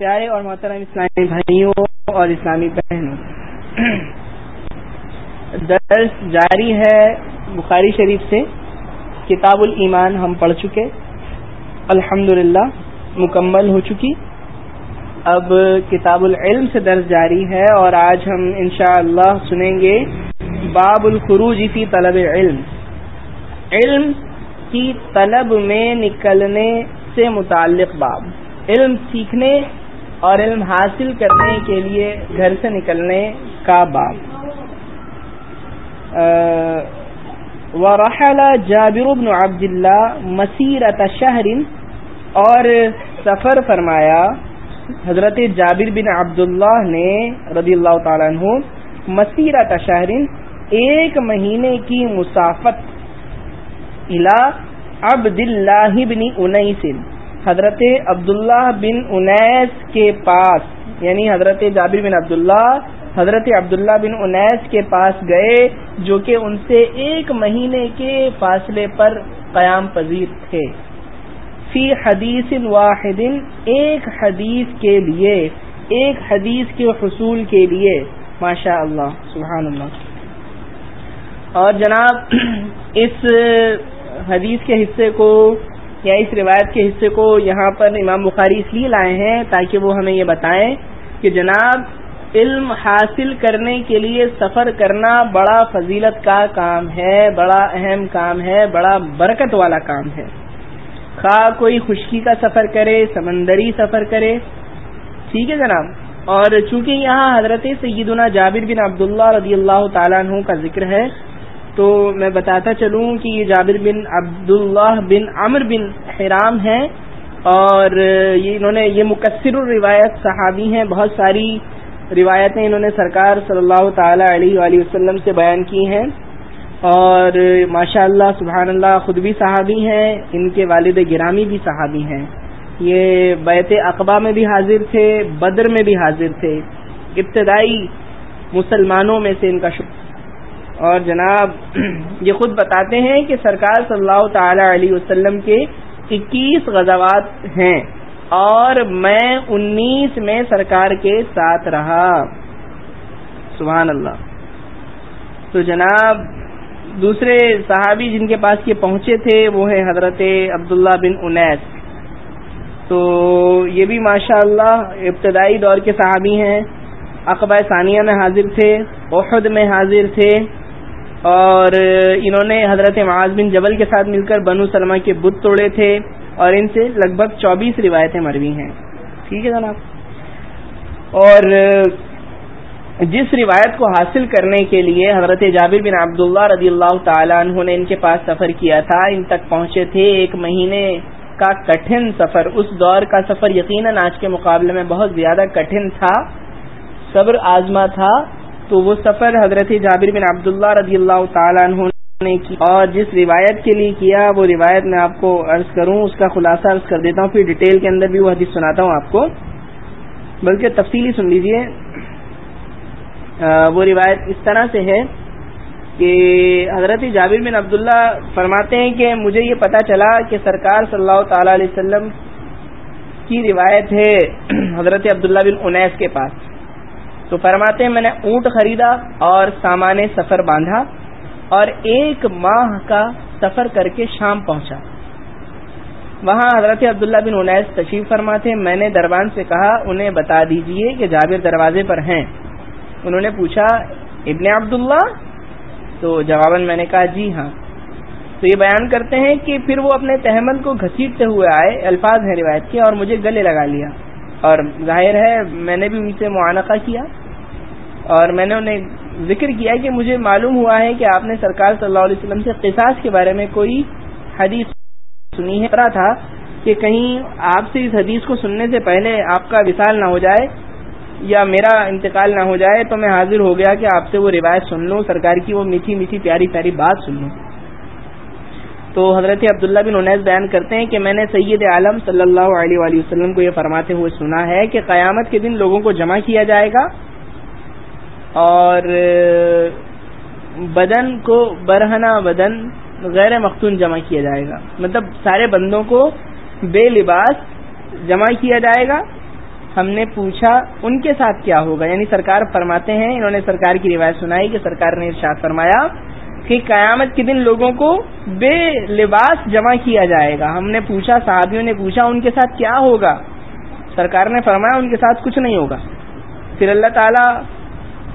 پیارے اور محترم اسلامی بھائیوں اور اسلامی بہنوں، درس جاری ہے بخاری شریف سے، کتاب الایمان ہم پڑھ چکے الحمد مکمل ہو چکی۔ اب کتاب العلم سے درس جاری ہے اور آج ہم انشاءاللہ اللہ سنیں گے باب الخروج فی طلب علم۔ علم کی طلب میں نکلنے سے متعلق باب۔ علم سیکھنے اور علم حاصل کرنے کے لیے گھر سے نکلنے کا باب۔ ورحل جابر بن عبد اللہ مسیرت شہر اور سفر فرمایا۔ حضرت جابر بن عبداللہ نے رضی اللہ تعالیٰ عنہ مسیرت شہر ایک مہینے کی مسافت الى عبد اللہ بن انیسن حضرت عبداللہ بن انیس کے پاس یعنی حضرت جابر بن عبداللہ، حضرت عبداللہ بن انیس کے پاس گئے، جو کہ ان سے ایک مہینے کے فاصلے پر قیام پذیر تھے۔ فی حدیث واحد، ایک حدیث کے لیے، ایک حدیث کے حصول کے لیے۔ ماشاء اللہ سبحان اللہ اور جناب، اس حدیث کے حصے کو یا اس روایت کے حصے کو یہاں پر امام بخاری اس لیے لائے ہیں تاکہ وہ ہمیں یہ بتائیں کہ جناب، علم حاصل کرنے کے لیے سفر کرنا بڑا فضیلت کا کام ہے، بڑا اہم کام ہے، بڑا برکت والا کام ہے۔ خواہ کوئی خشکی کا سفر کرے، سمندری سفر کرے۔ ٹھیک ہے جناب؟ اور چونکہ یہاں حضرت سیدنا جابر بن عبداللہ رضی اللہ تعالیٰ عنہ کا ذکر ہے تو میں بتاتا چلوں کہ یہ جابر بن عبداللہ بن عمر بن حرام ہیں اور یہ انہوں نے یہ مقصر الروایت صحابی ہیں، بہت ساری روایتیں انہوں نے سرکار صلی اللہ تعالی علیہ وآلہ وسلم سے بیان کی ہیں اور ماشاء اللہ سبحان اللہ خود بھی صحابی ہیں، ان کے والد گرامی بھی صحابی ہیں۔ یہ بیت اقبا میں بھی حاضر تھے، بدر میں بھی حاضر تھے۔ ابتدائی مسلمانوں میں سے ان کا شکر۔ اور جناب، یہ خود بتاتے ہیں کہ سرکار صلی اللہ تعالی علیہ وسلم کے اکیس غزوات ہیں اور میں انیس میں سرکار کے ساتھ رہا۔ سبحان اللہ۔ تو جناب، دوسرے صحابی جن کے پاس یہ پہنچے تھے، وہ ہیں حضرت عبداللہ بن انیس۔ تو یہ بھی ماشاء اللہ ابتدائی دور کے صحابی ہیں۔ اقبا ثانیہ میں حاضر تھے، احد میں حاضر تھے۔ اور انہوں نے حضرت معاذ بن جبل کے ساتھ مل کر بنو سلمہ کے بت توڑے تھے اور ان سے لگ بھگ چوبیس روایتیں مروی ہیں۔ ٹھیک ہے جناب۔ اور جس روایت کو حاصل کرنے کے لیے حضرت جابر بن عبداللہ رضی اللہ تعالیٰ عنہ نے ان کے پاس سفر کیا تھا، ان تک پہنچے تھے۔ ایک مہینے کا کٹھن سفر، اس دور کا سفر یقیناً آج کے مقابلے میں بہت زیادہ کٹھن تھا۔ صبر آزما تھا۔ تو وہ سفر حضرت جابر بن عبداللہ رضی اللہ تعالیٰ عنہ نے کی۔ اور جس روایت کے لیے کیا وہ روایت میں آپ کو عرض کروں، اس کا خلاصہ عرض کر دیتا ہوں، پھر ڈیٹیل کے اندر بھی وہ حدیث سناتا ہوں آپ کو۔ بلکہ تفصیلی سن لیجیے۔ وہ روایت اس طرح سے ہے کہ حضرت جابر بن عبداللہ فرماتے ہیں کہ مجھے یہ پتا چلا کہ سرکار صلی اللہ تعالی علیہ وسلم کی روایت ہے حضرت عبداللہ بن انیس کے پاس۔ تو فرماتے ہیں میں نے اونٹ خریدا اور سامان سفر باندھا اور ایک ماہ کا سفر کر کے شام پہنچا۔ وہاں حضرت عبداللہ بن انیس تشریف فرماتے میں نے دربان سے کہا، انہیں بتا دیجیے کہ جابر دروازے پر ہیں۔ انہوں نے پوچھا، ابن عبداللہ؟ تو جواباً میں نے کہا جی ہاں۔ تو یہ بیان کرتے ہیں کہ پھر وہ اپنے تحمل کو گھسیٹتے ہوئے آئے، الفاظ ہیں روایت کے، اور مجھے گلے لگا لیا۔ اور ظاہر ہے، میں نے بھی ان سے معانقہ کیا۔ اور میں نے انہیں ذکر کیا کہ مجھے معلوم ہوا ہے کہ آپ نے سرکار صلی اللہ علیہ وسلم سے قصاص کے بارے میں کوئی حدیث سنی ہے۔ تھا کہ کہیں آپ سے اس حدیث کو سننے سے پہلے آپ کا وصال نہ ہو جائے یا میرا انتقال نہ ہو جائے تو میں حاضر ہو گیا کہ آپ سے وہ روایت سن لوں، سرکار کی وہ میٹھی میٹھی پیاری پیاری بات سن لوں۔ تو حضرت عبداللہ بن انیس بیان کرتے ہیں کہ میں نے سید عالم صلی اللہ علیہ وآلہ وسلم کو یہ فرماتے ہوئے سنا ہے کہ قیامت کے دن لوگوں کو جمع کیا جائے گا۔ اور بدن کو برہنا بدن غیر مختون جمع کیا جائے گا۔ مطلب سارے بندوں کو بے لباس جمع کیا جائے گا۔ ہم نے پوچھا ان کے ساتھ کیا ہوگا۔ یعنی سرکار فرماتے ہیں، انہوں نے سرکار کی روایت سنائی کہ سرکار نے ارشاد فرمایا کہ قیامت کے دن لوگوں کو بے لباس جمع کیا جائے گا۔ ہم نے پوچھا، صحابیوں نے پوچھا ان کے ساتھ کیا ہوگا؟ سرکار نے فرمایا ان کے ساتھ کچھ نہیں ہوگا۔ پھر اللہ تعالیٰ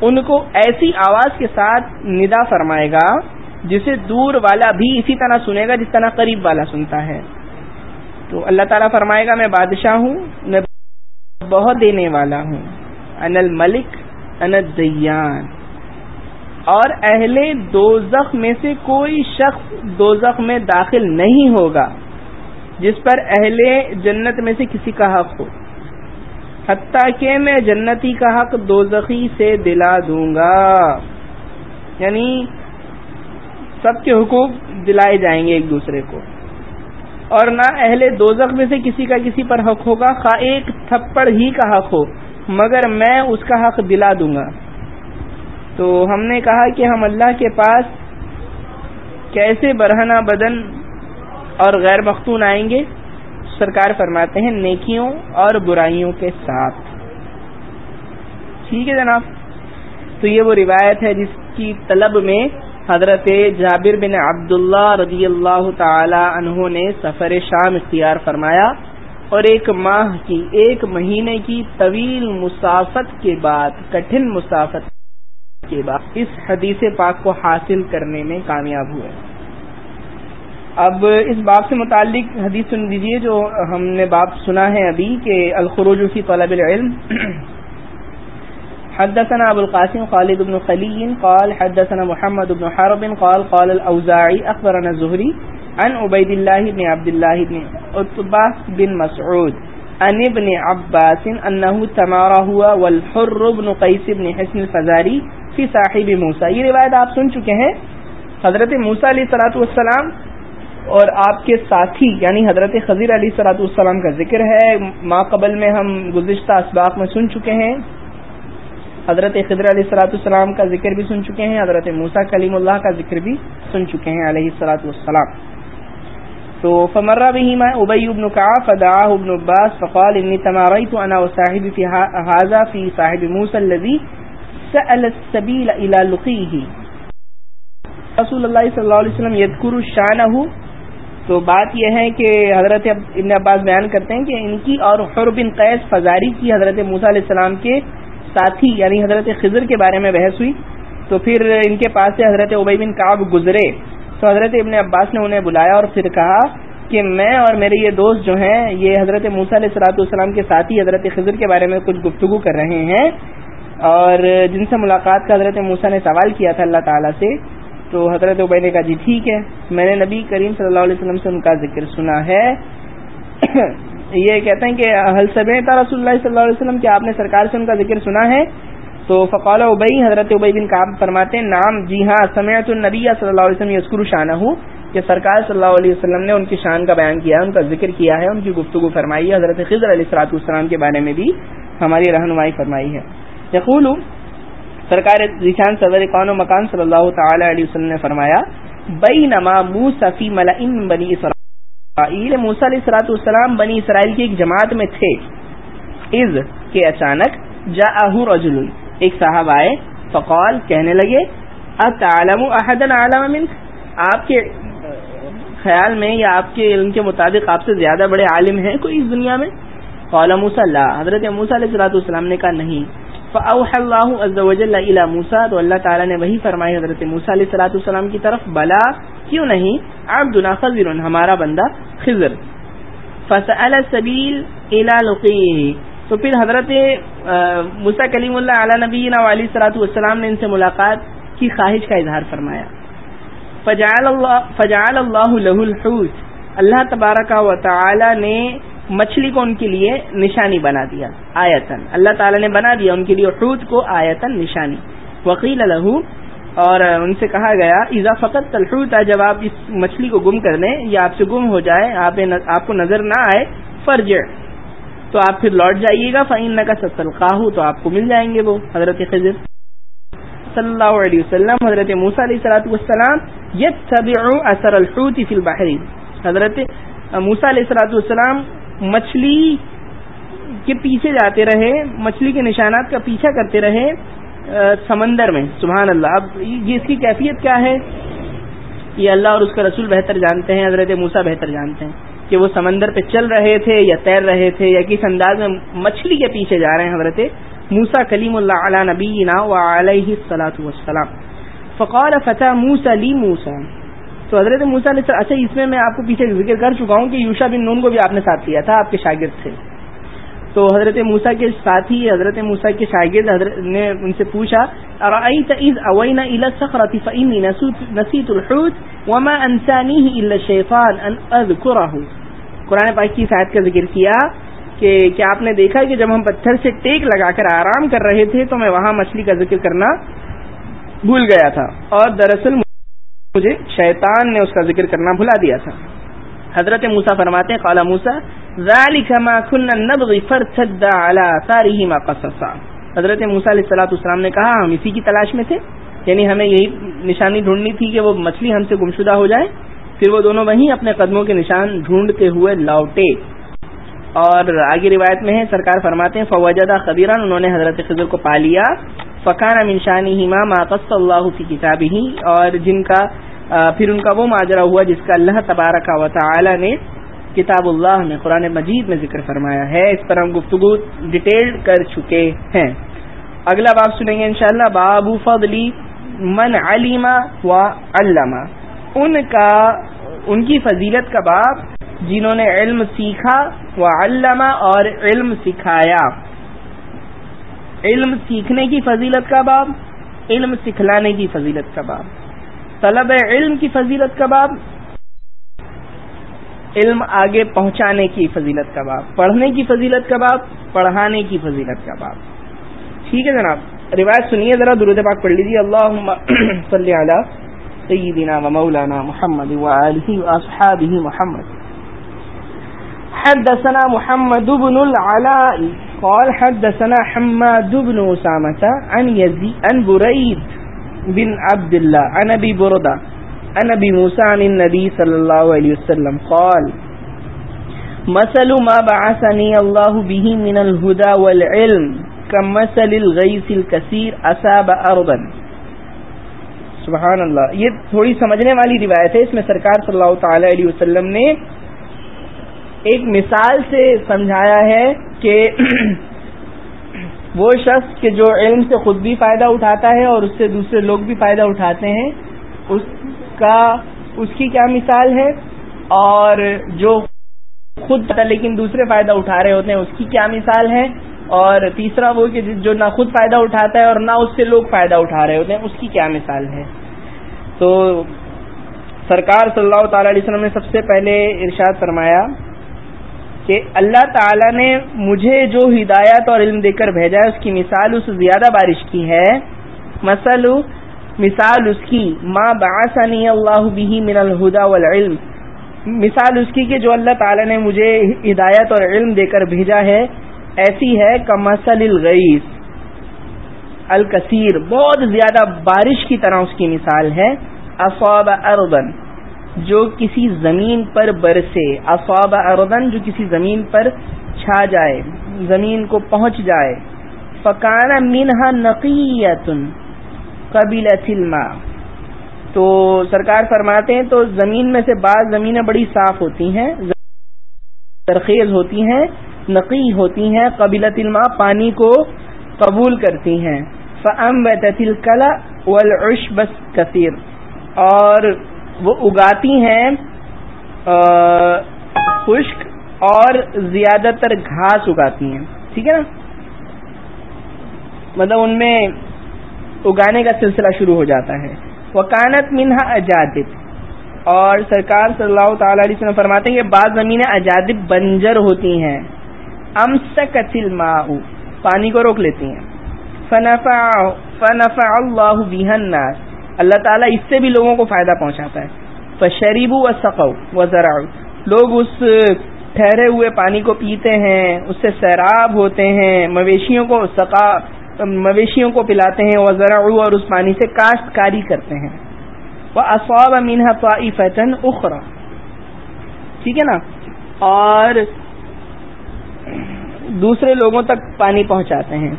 ان کو ایسی آواز کے ساتھ ندا فرمائے گا، جسے دور والا بھی اسی طرح سنے گا، جس طرح قریب والا سنتا ہے۔ تو اللہ تعالیٰ فرمائے گا، میں بادشاہ ہوں، میں بہت دینے والا ہوں۔ ان الملک ان دیان اور اہل دوزخ میں سے کوئی شخص دوزخ میں داخل نہیں ہوگا، جس پر اہل جنت میں سے کسی کا حق ہو۔ حتیٰ کہ میں جنتی کا حق دوزخی سے دلا دوں گا۔ یعنی سب کے حقوق دلائے جائیں گے ایک دوسرے کو۔ اور نہ اہل دوزخ میں سے کسی کا کسی پر حق ہوگا، خواہ ایک تھپڑ ہی کا حق ہو، مگر میں اس کا حق دلا دوں گا۔ تو ہم نے کہا کہ ہم اللہ کے پاس کیسے برہنہ بدن اور غیر مختون آئیں گے؟ سرکار فرماتے ہیں، نیکیوں اور برائیوں کے ساتھ۔ ٹھیک ہے جناب؟ تو یہ وہ روایت ہے جس کی طلب میں حضرت جابر بن عبداللہ رضی اللہ تعالی عنہ نے سفر شام اختیار فرمایا اور ایک ماہ کی، ایک مہینے کی طویل مسافت کے بعد، کٹھن مسافت کے بعد اس حدیث پاک کو حاصل کرنے میں کامیاب ہوئے۔ اب اس باب سے متعلق حدیث سن لیجیے جو ہم نے باب سنا ہے ابھی کہ الخروج فی طلب العلم۔ حدثنا ابو القاسم خالد بن خلي قال حدثنا محمد بن حرب قال قال الاوزاعي اخبرنا الزهري عن عبيد الله بن عبد الله بن عتبة بن مسعود عن ابن عباس انه تمارا هو والحر بن قيس بن حسن الفزاري في صاحب موسى یہ روایت آپ سن چکے ہیں۔ حضرت موسیٰ علیہ الصلوۃ والسلام اور آپ کے ساتھی یعنی حضرت خضیر علیہ صلاحت والسلام کا ذکر ہے، ما قبل میں ہم گزشتہ اسباق میں سن چکے ہیں۔ حضرت خضر علیہ السلاۃ السلام کا ذکر بھی سن چکے ہیں، حضرت موسا کلیم اللہ کا ذکر بھی سن چکے ہیں علیہ السلاۃ والسلام۔ تو فمرہ بھی میں ابئی ابن کا فدا ابن عباس فقال انی تماری تو انا و صاحب فی حاضہ فی صاحب موس الذي سأل السبیل الى لقیه. رسول اللہ صلی اللہ علیہ وسلم یذکر شانہ تو بات یہ ہے کہ حضرت ابن عباس بیان کرتے ہیں کہ ان کی اور حر بن قیس فزاری کی حضرت موسیٰ علیہ السلام کے ساتھی یعنی حضرت خضر کے بارے میں بحث ہوئی۔ تو پھر ان کے پاس سے حضرت عبئی بن کاب گزرے۔ تو حضرت ابن عباس نے انہیں بلایا اور پھر کہا کہ میں اور میرے یہ دوست جو ہیں، یہ حضرت موسیٰ علیہ السلاۃ والسلام کے ساتھی حضرت خضر کے بارے میں کچھ گفتگو کر رہے ہیں۔ اور جن سے ملاقات کا حضرت موسیٰ نے سوال کیا تھا اللہ تعالیٰ سے تو حضرت عبئی نے کہا جی ٹھیک ہے۔ میں نے نبی کریم صلی اللہ علیہ وسلم سے ان کا ذکر سنا ہے۔ یہ کہتے ہیں کہ حل رسول اللہ صلی اللہ علیہ وسلم کہ آپ نے سرکار سے ان کا ذکر سنا ہے؟ تو فقال ابئی حضرت ابئی بن کاب فرماتے ہیں نام جی ہاں سمیت النبی صلی اللہ علیہ وسلم یسکر شانہ ہوں کہ سرکار صلی اللہ علیہ وسلم نے ان کی شان کا بیان کیا ہے، ان کا ذکر کیا ہے، ان کی گفتگو فرمائی ہے۔ حضرت خضر علیہ السلاط السلام کے بارے میں بھی ہماری رہنمائی فرمائی ہے۔ یقول سرکار ذیشان صدر قان و مکان صلی اللہ تعالی علیہ وسلم نے فرمایا بئی نما منہ ملا بنی اسرائیل. موسیٰ علیہ السلاۃ السلام بنی اسرائیل کی ایک جماعت میں تھے۔ از کے اچانک جا رجل، ایک صاحب آئے، فقال، کہنے لگے، اتعلم احدا عالم من آپ کے خیال میں یا آپ کے علم کے مطابق آپ سے زیادہ بڑے عالم ہیں کوئی اس دنیا میں؟ قال موسیٰ اللہ حضرت موسیٰ علیہ السلاۃ السلام نے کہا، نہیں. فاوح اللہ عز وجل الى موسیٰ تو اللہ تعالی نے وہی فرمائی حضرت موسیٰ علیہ السلاۃ السلام کی طرف، بلا، کیوں نہیں؟ عبدنا خضر ہمارا بندہ خضر۔ فسأل السبیل الى لقیه تو پھر حضرت موسیٰ کلیم اللہ علیہ نبی علیہ صلاحت والسلام نے ان سے ملاقات کی خواہش کا اظہار فرمایا۔ فجعل اللہ فجعل اللہ له الحوت۔ اللہ تبارک و تعالی نے مچھلی کو ان کے لیے نشانی بنا دیا آیتن اللہ تعالی نے بنا دیا ان کے لیے حوت کو آیتن نشانی۔ وکیل له اور ان سے کہا گیا ایزا فقط تلحوت جب آپ اس مچھلی کو گم کر دیں، یا آپ سے گم ہو جائے، آپ کو نظر نہ آئے فرج تو آپ پھر لوٹ جائیے گا فعین کا ستلقاہ تو آپ کو مل جائیں گے وہ، حضرت خضر۔ صلی اللہ علیہ وسلم، حضرت موسیٰ علیہ صلاحت والسلام یہ اثر الحوت فی البحری حضرت موسیٰ علیہ صلاحت والسلام مچھلی کے پیچھے جاتے رہے، مچھلی کے نشانات کا پیچھا کرتے رہے سمندر میں، سبحان اللہ۔ اب یہ اس کی کیفیت کیا ہے؟ یہ اللہ اور اس کا رسول بہتر جانتے ہیں، حضرت موسا بہتر جانتے ہیں کہ وہ سمندر پہ چل رہے تھے یا تیر رہے تھے یا کس انداز میں مچھلی کے پیچھے جا رہے ہیں، حضرت موسا کلیم اللہ علیہ نبی و علیہ سلاۃ وسلام فقال فتح موسا لی موسا تو حضرت موسا علیہ اچھا اس میں میں آپ کو پیچھے ذکر کر چکا ہوں کہ یوشا بن نون کو بھی آپ نے ساتھ لیا تھا، آپ کے شاگرد تھے۔ تو حضرت موسا کے ساتھی، حضرت موسا کے شاگرد حضرت نے ان سے پوچھا قرآن پاک کی شاید کا ذکر کیا کہ کیا آپ نے دیکھا کہ جب ہم پتھر سے ٹیک لگا کر آرام کر رہے تھے تو میں وہاں مچھلی کا ذکر کرنا بھول گیا تھا۔ اور دراصل مجھے شیطان نے اس کا ذکر کرنا بھلا دیا تھا۔ حضرت موسا فرماتے ہیں قالا موسا حضرت موسا علیہ السلاۃ السلام نے کہا، ہم اسی کی تلاش میں تھے۔ یعنی ہمیں یہی نشانی ڈھونڈنی تھی کہ وہ مچھلی ہم سے گمشدہ ہو جائے۔ پھر وہ دونوں وہیں اپنے قدموں کے نشان ڈھونڈتے ہوئے لوٹے۔ اور آگے روایت میں ہے، سرکار فرماتے ہیں فوجدہ خبیران انہوں نے حضرت خضر کو پا لیا۔ فقان امنشانی ہما ماقص اللہ کی کتاب ہی اور جن کا پھر ان کا وہ ماجرا ہوا جس کا اللہ تبارک و تعالی نے کتاب اللہ میں، قرآن مجید میں ذکر فرمایا ہے۔ اس پر ہم گفتگو ڈیٹیل کر چکے ہیں۔ اگلا باب سنیں گے انشاءاللہ۔ باب فضلی من علیما و علامہ ان کا، ان کی فضیلت کا باب جنہوں نے علم سیکھا و علامہ اور علم سکھایا۔ علم سیکھنے کی فضیلت کا باب، علم سکھلانے کی فضیلت کا باب۔ طلب علم کی فضیلت کا باب، علم آگے پہنچانے کی فضیلت کا باب۔ پڑھنے کی فضیلت کا باب، پڑھانے کی فضیلت کا باب۔ ٹھیک ہے جناب، روایت سنیے ذرا، درود پاک پڑھ لیجیے اللہ صلی علی سیدنا و مولانا محمد واصحابہ محمد۔ حدثنا محمد بن العلاء قال حدثنا حماد بن اسامه عن يزيد عن بريد بن عبد الله عن ابي برده عن ابي موسى عن النبي صلى الله عليه وسلم قال، مثل ما بعثني الله به من الهدى والعلم كمثل الغيث الكثير اصاب ارضا سبحان اللہ یہ تھوڑی سمجھنے والی روایت ہے، اس میں سرکار صلی اللہ تعالی علیہ وسلم نے ایک مثال سے سمجھایا ہے کہ وہ شخص کہ جو علم سے خود بھی فائدہ اٹھاتا ہے اور اس سے دوسرے لوگ بھی فائدہ اٹھاتے ہیں، اس کا، اس کی کیا مثال ہے؟ اور جو خود لیکن دوسرے فائدہ اٹھا رہے ہوتے ہیں، اس کی کیا مثال ہے؟ اور تیسرا وہ کہ جو نہ خود فائدہ اٹھاتا ہے اور نہ اس سے لوگ فائدہ اٹھا رہے ہوتے ہیں، اس کی کیا مثال ہے؟ تو سرکار صلی اللہ تعالی علیہ وسلم نے سب سے پہلے ارشاد فرمایا کہ اللہ تعالی نے مجھے جو ہدایت اور علم دے کر بھیجا ہے، اس کی مثال اس زیادہ بارش کی ہے۔ مثل، مثال اس کی ماں باسنی اللہ بھی من الہدا والعلم۔ مثال اس کی کہ جو اللہ تعالی نے مجھے ہدایت اور علم دے کر بھیجا ہے، ایسی ہے کمسل الغیث الکثیر بہت زیادہ بارش کی طرح اس کی مثال ہے۔ اصاب اردن جو کسی زمین پر برسے، اصاب اردن جو کسی زمین پر چھا جائے، زمین کو پہنچ جائے۔ فکانہ مینہ نقیتن قبیل فلما تو سرکار فرماتے ہیں تو زمین میں سے بعض زمینیں بڑی صاف ہوتی ہیں، ترخیز ہوتی ہیں، نقی ہوتی ہیں قبیل علما پانی کو قبول کرتی ہیں۔ فم و تل کلا ولعش بس کثیر اور وہ اگاتی ہیں خشک اور زیادہ تر گھاس اگاتی ہیں۔ ٹھیک ہے نا؟ مطلب ان میں اگانے کا سلسلہ شروع ہو جاتا ہے۔ وہ کانت منہا اجادب۔ اور سرکار صلی اللہ تعالی علیہ وسلم فرماتے ہیں کہ بعض زمینیں اجادب بنجر ہوتی ہیں۔ ام سکتل پانی کو روک لیتی ہیں۔ فنفع فنفع اللہ بها الناس۔ اللہ تعالیٰ اس سے بھی لوگوں کو فائدہ پہنچاتا ہے۔ فشریبو و سقو و ذرا لوگ اس ٹھہرے ہوئے پانی کو پیتے ہیں، اس سے سیراب ہوتے ہیں، مویشیوں کو سقا، مویشیوں کو پلاتے ہیں وہ ذرا اور اس پانی سے کاشتکاری کرتے ہیں۔ وہ اصواب امینہ فتن اخرا ٹھیک ہے نا؟ اور دوسرے لوگوں تک پانی پہنچاتے ہیں۔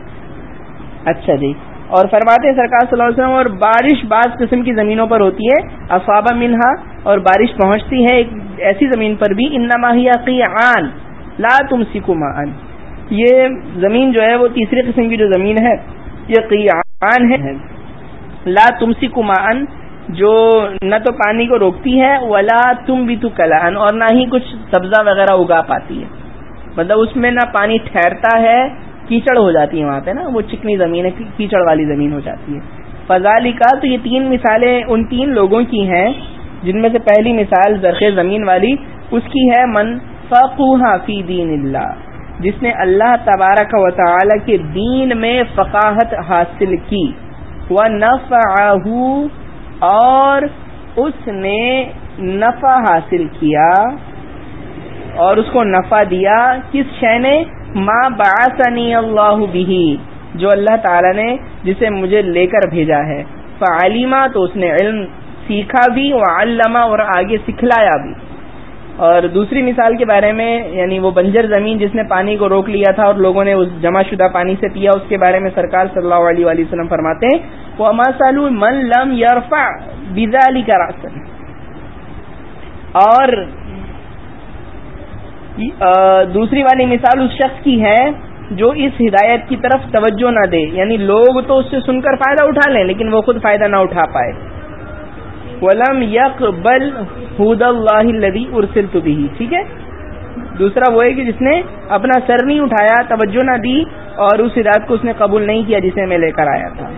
اچھا جی۔ اور فرماتے سرکار صلی اللہ علیہ وسلم، اور بارش بعض قسم کی زمینوں پر ہوتی ہے افابا منہا، اور بارش پہنچتی ہے ایک ایسی زمین پر بھی ان نماحیہ لا تم سکو یہ زمین جو ہے، وہ تیسری قسم کی جو زمین ہے، یہ قیعان ہے۔ لا تم سکو جو نہ تو پانی کو روکتی ہے، ولا تم بھی تو کلان اور نہ ہی کچھ سبزہ وغیرہ اگا پاتی ہے۔ مطلب اس میں نہ پانی ٹھہرتا ہے کیچڑ ہو جاتی ہے وہاں پہ نا، وہ چکنی زمین ہے کیچڑ والی زمین ہو جاتی ہے۔ فضالی کا تو یہ تین مثالیں ان تین لوگوں کی ہیں، جن میں سے پہلی مثال زرخ زمین والی، اس کی ہے، من فقوہ فی دین اللہ، جس نے اللہ تبارک و تعالی کے دین میں فقاہت حاصل کی۔ وہ نف اور اس نے نفع حاصل کیا، اور اس کو نفع دیا۔ کس شے نے؟ ماں باسنی اللہ بھی جو اللہ تعالی نے جسے مجھے لے کر بھیجا ہے۔ فعلیمہ تو اس نے علم سیکھا بھی علامہ اور آگے سکھلایا بھی۔ اور دوسری مثال کے بارے میں یعنی وہ بنجر زمین جس نے پانی کو روک لیا تھا اور لوگوں نے اس جمع شدہ پانی سے پیا، اس کے بارے میں سرکار صلی اللہ علیہ وآلہ وسلم فرماتے ہیں وہ من لم یارفا بیزا علی کا راستہ اور دوسری والی مثال اس شخص کی ہے جو اس ہدایت کی طرف توجہ نہ دے۔ یعنی لوگ تو اس سے سن کر فائدہ اٹھا لیں، لیکن وہ خود فائدہ نہ اٹھا پائے۔ ولم یک بل حد اللہ لدی ارسل تو بھی ٹھیک ہے؟ دوسرا وہ ہے کہ جس نے اپنا سر نہیں اٹھایا، توجہ نہ دی اور اس ہدایت کو اس نے قبول نہیں کیا جسے میں لے کر آیا تھا۔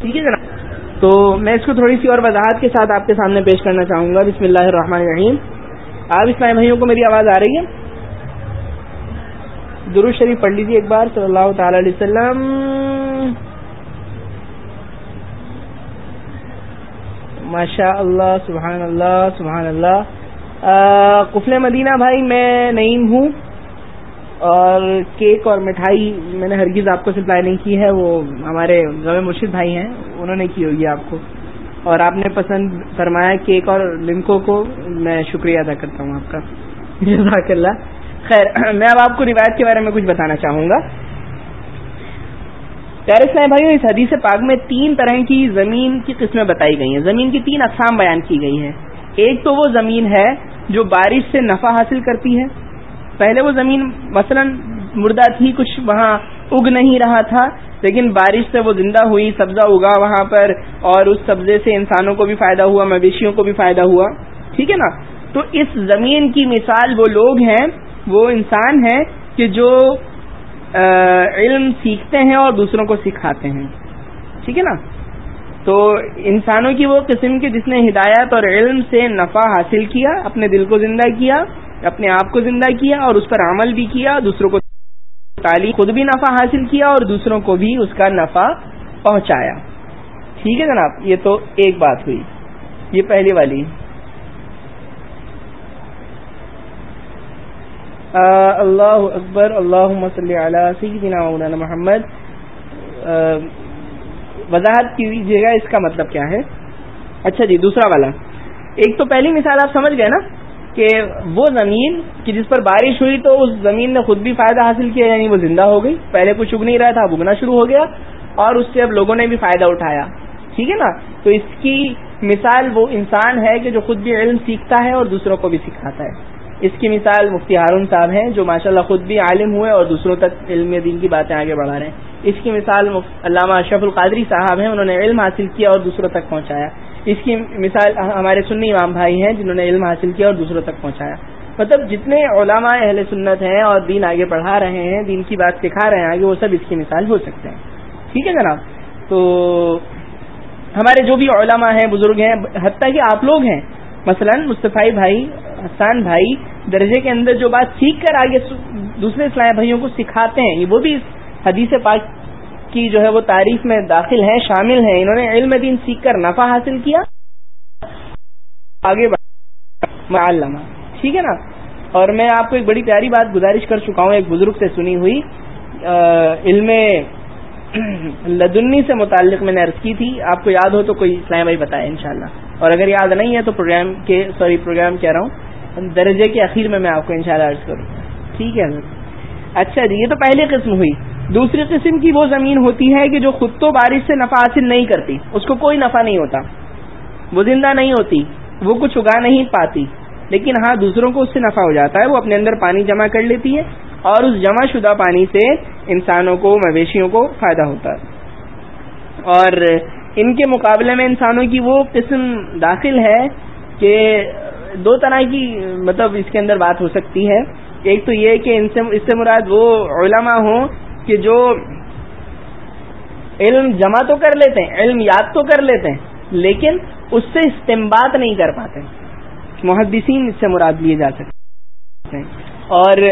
ٹھیک ہے جناب؟ تو میں اس کو تھوڑی سی اور وضاحت کے ساتھ آپ کے سامنے پیش کرنا چاہوں گا۔ بسم اللہ الرحمن الرحیم۔ آپ اسلام بھائیوں کو میری آواز آ رہی ہے؟ درو شریف پڑھ لیجیے ایک بار، صلی اللہ تعالی علیہ وسلم۔ ماشاء اللہ سبحان اللہ سبحان اللہ کفل مدینہ بھائی، میں نعیم ہوں۔ اور کیک اور مٹھائی میں نے ہرگیز آپ کو سپلائی نہیں کی ہے، وہ ہمارے غم مرشد بھائی ہیں، انہوں نے کی ہوگی آپ کو۔ اور آپ نے پسند فرمایا کیک اور لنکو کو میں شکریہ ادا کرتا ہوں آپ کا۔ جزاک اللہ۔ خیر، میں اب آپ کو روایت کے بارے میں کچھ بتانا چاہوں گا۔ پیرس بھائی اس حدیث پاک میں تین طرح کی زمین کی قسمیں بتائی گئی ہیں۔ زمین کی تین اقسام بیان کی گئی ہیں۔ ایک تو وہ زمین ہے جو بارش سے نفع حاصل کرتی ہے۔ پہلے وہ زمین مثلا مردہ تھی، کچھ وہاں اگ نہیں رہا تھا۔ لیکن بارش سے وہ زندہ ہوئی، سبزہ اگا وہاں پر اور اس سبزے سے انسانوں کو بھی فائدہ ہوا، مویشیوں کو بھی فائدہ ہوا۔ ٹھیک ہے نا؟ تو اس زمین کی مثال وہ لوگ ہیں، وہ انسان ہیں کہ جو علم سیکھتے ہیں اور دوسروں کو سکھاتے ہیں۔ ٹھیک ہے نا؟ تو انسانوں کی وہ قسم کی جس نے ہدایت اور علم سے نفع حاصل کیا، اپنے دل کو زندہ کیا، اپنے آپ کو زندہ کیا اور اس پر عمل بھی کیا، دوسروں کو تعلیم خود بھی نفع حاصل کیا اور دوسروں کو بھی اس کا نفع پہنچایا۔ ٹھیک ہے جناب، یہ تو ایک بات ہوئی۔ یہ پہلی والی۔ اللہ اکبر اللہ مولانا محمد۔ وضاحت کیجیے گا، اس کا مطلب کیا ہے؟ اچھا جی دوسرا والا۔ ایک تو پہلی مثال آپ سمجھ گئے نا؟ کہ وہ زمین کہ جس پر بارش ہوئی تو اس زمین نے خود بھی فائدہ حاصل کیا یعنی وہ زندہ ہو گئی۔ پہلے کچھ اگ نہیں رہا تھا اگنا شروع ہو گیا اور اس سے اب لوگوں نے بھی فائدہ اٹھایا۔ ٹھیک ہے نا؟ تو اس کی مثال وہ انسان ہے کہ جو خود بھی علم سیکھتا ہے اور دوسروں کو بھی سکھاتا ہے۔ اس کی مثال مفتی ہارون صاحب ہیں جو ماشاءاللہ خود بھی عالم ہوئے اور دوسروں تک علم دین کی باتیں آگے بڑھا رہے ہیں۔ اس کی مثال علامہ اشرف القادری صاحب ہیں، انہوں نے علم حاصل کیا اور دوسروں تک پہنچایا۔ اس کی مثال ہمارے سنی امام بھائی ہیں جنہوں نے علم حاصل کیا اور دوسروں تک پہنچایا۔ مطلب جتنے علماء اہل سنت ہیں اور دین آگے بڑھا رہے ہیں، دین کی بات سکھا رہے ہیں آگے، وہ سب اس کی مثال ہو سکتے ہیں۔ ٹھیک ہے جناب؟ تو ہمارے جو بھی علماء ہیں، بزرگ ہیں، حتیٰ کہ آپ لوگ ہیں۔ مثلا مصطفی بھائی، حسان بھائی، درجے کے اندر جو بات سیکھ کر آگے دوسرے اسلام بھائیوں کو سکھاتے ہیں وہ بھی حدیث پاک کی جو ہے وہ تعریف میں داخل ہیں، شامل ہیں۔ انہوں نے علم دین سیکھ کر نفع حاصل کیا۔ آگے علامہ ٹھیک ہے نا؟ اور میں آپ کو ایک بڑی پیاری بات گزارش کر چکا ہوں، ایک بزرگ سے سنی ہوئی۔ علم لدنی سے متعلق میں نے عرض کی تھی۔ آپ کو یاد ہو تو کوئی اسلام بھائی بتائے انشاءاللہ۔ اور اگر یاد نہیں ہے تو پروگرام کے سوری، پروگرام کہہ رہا ہوں۔ درجے کے اخیر میں میں آپ کو انشاءاللہ عرض کروں۔ ٹھیک ہے اچھا جی یہ تو پہلی قسم ہوئی۔ دوسری قسم کی وہ زمین ہوتی ہے کہ جو خود تو بارش سے نفع حاصل نہیں کرتی، اس کو کوئی نفع نہیں ہوتا۔ وہ زندہ نہیں ہوتی، وہ کچھ اگا نہیں پاتی۔ لیکن ہاں دوسروں کو اس سے نفع ہو جاتا ہے، وہ اپنے اندر پانی جمع کر لیتی ہے اور اس جمع شدہ پانی سے انسانوں کو، مویشیوں کو فائدہ ہوتا ہے۔ اور ان کے مقابلے میں انسانوں کی وہ قسم داخل ہے کہ دو طرح کی مطلب اس کے اندر بات ہو سکتی ہے۔ ایک تو یہ کہ ان سے، اس سے مراد وہ علماء ہوں کہ جو علم جمع تو کر لیتے ہیں، علم یاد تو کر لیتے ہیں، لیکن اس سے استمباد نہیں کر پاتے۔ محدثین اس سے مراد لیے جا سکتے ہیں۔ اور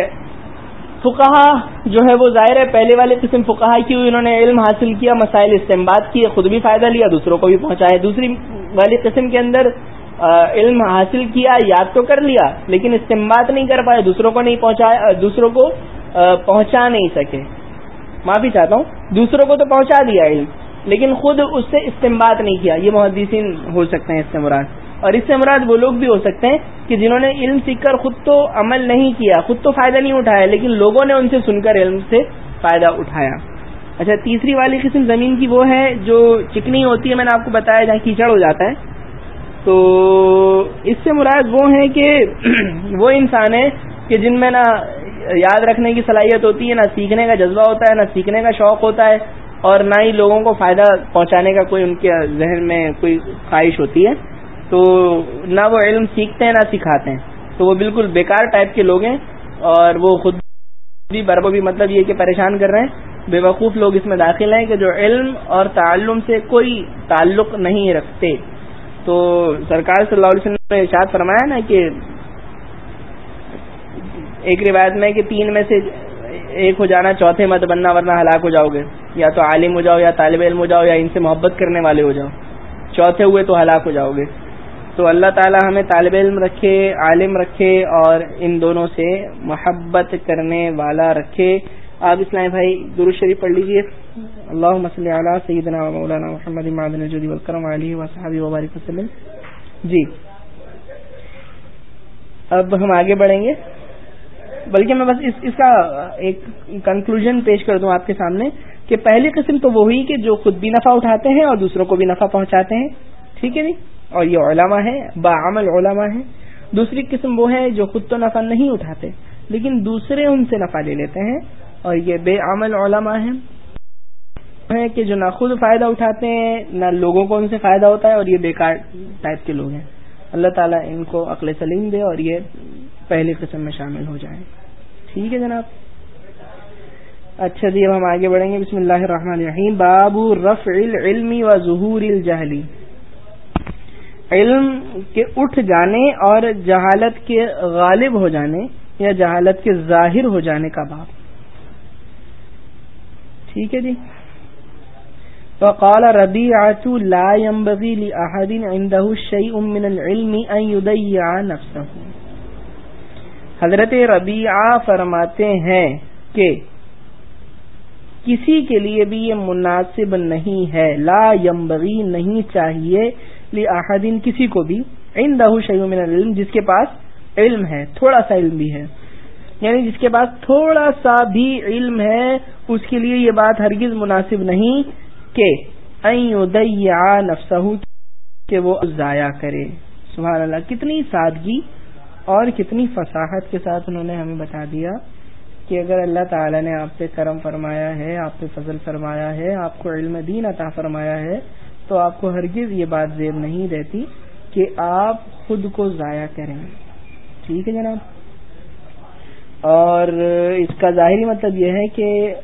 فقہا جو ہے وہ ظاہر ہے، پہلے والے قسم فقہا کی انہوں نے علم حاصل کیا، مسائل استعمال کیے، خود بھی فائدہ لیا، دوسروں کو بھی پہنچایا۔ دوسری والی قسم کے اندر علم حاصل کیا، یاد تو کر لیا، لیکن استعمال نہیں کر پائے دوسروں کو نہیں پہنچایا دوسروں کو پہنچا نہیں سکے۔ معافی چاہتا ہوں، دوسروں کو تو پہنچا دیا علم، لیکن خود اس سے استعمال نہیں کیا۔ یہ محدثین ہو سکتے ہیں اس سے مراد۔ اور اس سے مراد وہ لوگ بھی ہو سکتے ہیں کہ جنہوں نے علم سیکھ کر خود تو عمل نہیں کیا، خود تو فائدہ نہیں اٹھایا، لیکن لوگوں نے ان سے سن کر علم سے فائدہ اٹھایا۔ اچھا تیسری والی قسم زمین کی وہ ہے جو چکنی ہوتی ہے، میں نے آپ کو بتایا جہاں کیچڑ ہو جاتا ہے۔ تو اس سے مراد وہ ہیں کہ وہ انسان ہیں کہ جن میں نہ یاد رکھنے کی صلاحیت ہوتی ہے، نہ سیکھنے کا جذبہ ہوتا ہے، نہ سیکھنے کا شوق ہوتا ہے اور نہ ہی لوگوں کو فائدہ پہنچانے کا کوئی ان کے ذہن میں کوئی خواہش ہوتی ہے۔ تو نہ وہ علم سیکھتے ہیں، نہ سکھاتے ہیں۔ تو وہ بالکل بیکار ٹائپ کے لوگ ہیں اور وہ خود بھی برب بھی مطلب یہ کہ پریشان کر رہے ہیں۔ بے وقوف لوگ اس میں داخل ہیں کہ جو علم اور تعلم سے کوئی تعلق نہیں رکھتے۔ تو سرکار صلی اللہ علیہ وسلم نے ارشاد فرمایا نا کہ ایک روایت میں کہ تین میں سے ایک ہو جانا، چوتھے مت بننا ورنہ ہلاک ہو جاؤ گے۔ یا تو عالم ہو جاؤ یا طالب علم ہو جاؤ یا ان سے محبت کرنے والے ہو جاؤ۔ چوتھے ہوئے تو ہلاک ہو جاؤ گے۔ تو اللہ تعالی ہمیں طالب علم رکھے، عالم رکھے اور ان دونوں سے محبت کرنے والا رکھے۔ آپ اسلام بھائی درو شریف پڑھ لیجیے اللہ مسلم علیہ سیدنا مولانا محمد وکرم علیہ وصحابی وبارک وسلم۔ جی۔ اب ہم آگے بڑھیں گے۔ بلکہ میں بس اس اس کا ایک کنکلوژن پیش کر دوں آپ کے سامنے کہ پہلی قسم تو وہی کہ جو خود بھی نفع اٹھاتے ہیں اور دوسروں کو بھی نفع پہنچاتے ہیں۔ ٹھیک ہے جی؟ اور یہ علماء ہے بعمل علماء ہیں۔ دوسری قسم وہ ہے جو خود تو نفع نہیں اٹھاتے، لیکن دوسرے ان سے نفع لے لیتے ہیں۔ اور یہ بے عمل علماء ہیں۔ کہ جو نہ خود فائدہ اٹھاتے ہیں، نہ لوگوں کو ان سے فائدہ ہوتا ہے اور یہ بیکار ٹائپ کے لوگ ہیں۔ اللہ تعالیٰ ان کو عقل سلیم دے اور یہ پہلی قسم میں شامل ہو جائیں ٹھیک ہے جناب؟ اچھا جی اب ہم آگے بڑھیں گے. بسم اللہ الرحمن الرحیم. باب رفع العلم و ظہور الجہلی علم کے اٹھ جانے اور جہالت کے غالب ہو جانے یا جہالت کے ظاہر ہو جانے کا باب. ٹھیک ہے جی؟ وقال ربيعة لا ينبغي لأحد عنده شيء من العلم أن يضيع نفسه. حضرت ربیعہ فرماتے ہیں کہ کسی کے لیے بھی یہ مناسب نہیں ہے، لا ينبغي نہیں چاہیے لأحد کسی کو بھی۔ عنده شيء من العلم، جس کے پاس علم ہے، تھوڑا سا علم بھی ہے۔ یعنی جس کے پاس تھوڑا سا بھی علم ہے، اس کے لیے یہ بات ہرگز مناسب نہیں کہ نفسہ، کہ وہ ضائع کرے۔ سبحان اللہ، کتنی سادگی اور کتنی فصاحت کے ساتھ انہوں نے ہمیں بتا دیا کہ اگر اللہ تعالی نے آپ پہ کرم فرمایا ہے، آپ پہ فضل فرمایا ہے، آپ کو علم دین عطا فرمایا ہے، تو آپ کو ہرگز یہ بات زیب نہیں دیتی کہ آپ خود کو ضائع کریں۔ ٹھیک ہے جناب؟ اور اس کا ظاہری مطلب یہ ہے کہ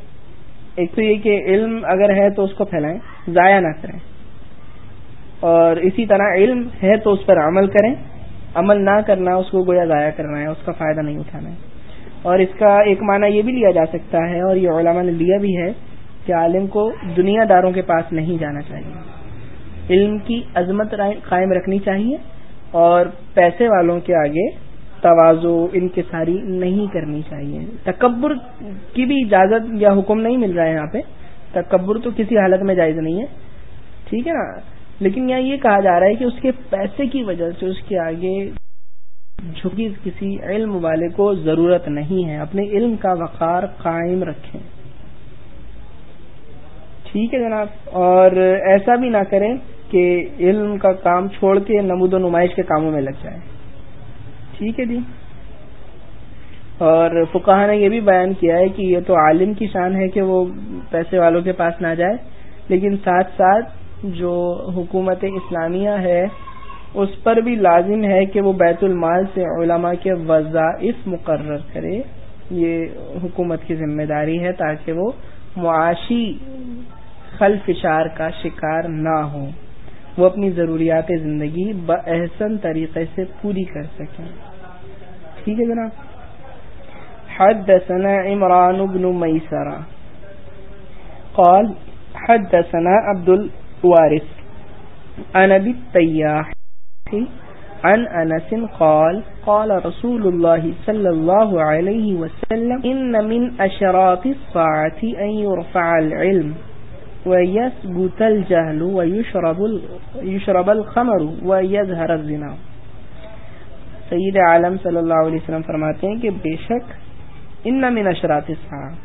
ایک تو یہ کہ علم اگر ہے تو اس کو پھیلائیں، ضائع نہ کریں۔ اور اسی طرح علم ہے تو اس پر عمل کریں۔ عمل نہ کرنا، اس کو گویا ضائع کرنا ہے، اس کا فائدہ نہیں اٹھانا ہے۔ اور اس کا ایک معنی یہ بھی لیا جا سکتا ہے، اور یہ علماء نے لیا بھی ہے کہ عالم کو دنیا داروں کے پاس نہیں جانا چاہیے۔ علم کی عظمت قائم رکھنی چاہیے، اور پیسے والوں کے آگے توازو ان کے ساری نہیں کرنی چاہیے۔ تکبر کی بھی اجازت یا حکم نہیں مل رہا ہے یہاں پہ۔ تکبر تو کسی حالت میں جائز نہیں ہے۔ ٹھیک ہے نا؟ لیکن یہاں یہ کہا جا رہا ہے کہ اس کے پیسے کی وجہ سے اس کے آگے جھکی کسی علم والے کو ضرورت نہیں ہے۔ اپنے علم کا وقار قائم رکھیں۔ ٹھیک ہے جناب۔ اور ایسا بھی نہ کریں کہ علم کا کام چھوڑ کے نمود و نمائش کے کاموں میں لگ جائے ٹھیک ہے جی۔ اور فکہ نے یہ بھی بیان کیا ہے کہ یہ تو عالم کی شان ہے کہ وہ پیسے والوں کے پاس نہ جائے، لیکن ساتھ ساتھ جو حکومت اسلامیہ ہے، اس پر بھی لازم ہے کہ وہ بیت المال سے علماء کے وظائف مقرر کرے۔ یہ حکومت کی ذمہ داری ہے تاکہ وہ معاشی خل فشار کا شکار نہ ہو۔ وہ اپنی ضروریات زندگی بحسن طریقے سے پوری کر سکیں۔ ٹھیک ہے جناب؟ حدثنا عمران بن ميسرة قال، حدثنا عبد الوارث أنا بالتياح. عن أنس قال قال رسول الله صلى الله عليه وسلم، إن من أشراط الصاعة أن يرفع العلم ويثبت الجهل ويشرب يشرب الخمر ويظهر الزنا. سید عالم صلی اللہ علیہ وسلم فرماتے ہیں کہ بے شک ان من اشرات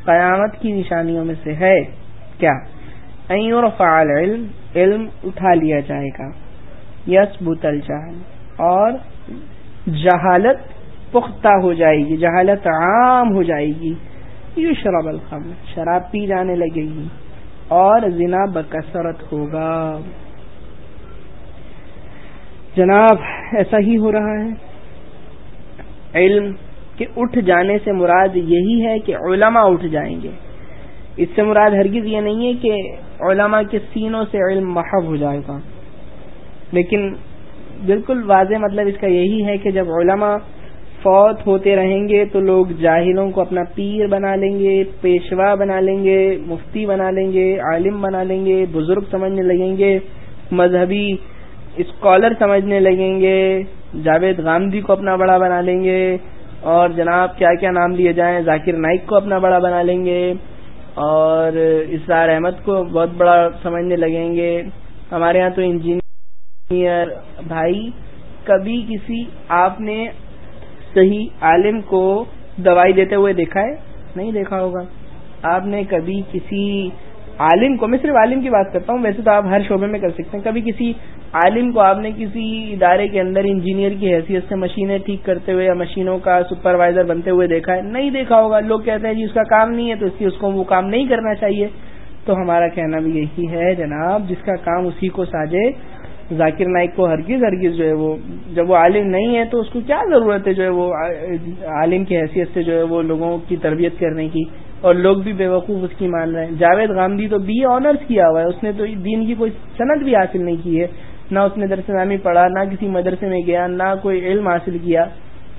قیامت کی نشانیوں میں سے ہے کیا؟ فعال علم علم اٹھا لیا جائے گا۔ یس بوتل اور جہالت پختہ ہو جائے گی، جہالت عام ہو جائے گی۔ یو شراب الخم شراب پی جانے لگے گی۔ اور زنا بکثرت ہوگا۔ جناب، ایسا ہی ہو رہا ہے۔ علم کہ اٹھ جانے سے مراد یہی ہے کہ علماء اٹھ جائیں گے۔ اس سے مراد ہرگز یہ نہیں ہے کہ علماء کے سینوں سے علم محب ہو جائے گا۔ لیکن بالکل واضح مطلب اس کا یہی ہے کہ جب علماء فوت ہوتے رہیں گے تو لوگ جاہلوں کو اپنا پیر بنا لیں گے، پیشوا بنا لیں گے، مفتی بنا لیں گے، عالم بنا لیں گے، بزرگ سمجھنے لگیں گے، مذہبی اسکالر سمجھنے لگیں گے، جاوید گاندھی کو اپنا بڑا بنا لیں گے اور جناب کیا کیا نام لیے جائیں، ذاکر نائک کو اپنا بڑا بنا لیں گے۔ اور اسرار احمد کو بہت بڑا سمجھنے لگیں گے۔ ہمارے یہاں تو انجینئر بھائی، کبھی کسی آپ نے صحیح عالم کو دوائی دیتے ہوئے دیکھا ہے؟ نہیں دیکھا ہوگا۔ آپ نے کبھی کسی عالم کو، میں صرف عالم کی بات کرتا ہوں، ویسے تو آپ ہر شعبے میں کر سکتے ہیں، کبھی کسی عالم کو آپ نے کسی ادارے کے اندر انجینئر کی حیثیت سے مشینیں ٹھیک کرتے ہوئے یا مشینوں کا سپروائزر بنتے ہوئے دیکھا ہے؟ نہیں دیکھا ہوگا۔ لوگ کہتے ہیں جی اس کا کام نہیں ہے تو اس کی اس کو وہ کام نہیں کرنا چاہیے۔ تو ہمارا کہنا بھی یہی ہے جناب، جس کا کام اسی کو ساجے، ذاکر نائک کو ہرگز ہرگز جو ہے وہ، جب وہ عالم نہیں ہے تو اس کو کیا ضرورت ہے جو ہے وہ عالم کی حیثیت سے جو ہے وہ لوگوں کی تربیت کرنے کی؟ اور لوگ بھی بے وقوف اس کی مان رہے ہیں۔ جاوید گاندھی تو بی آنرس کیا ہوا ہے؟ اس نے تو دین کی کوئی صنعت بھی حاصل نہیں کی ہے۔ نہ اس نے درس نامی پڑھا، نہ کسی مدرسے میں گیا، نہ کوئی علم حاصل کیا۔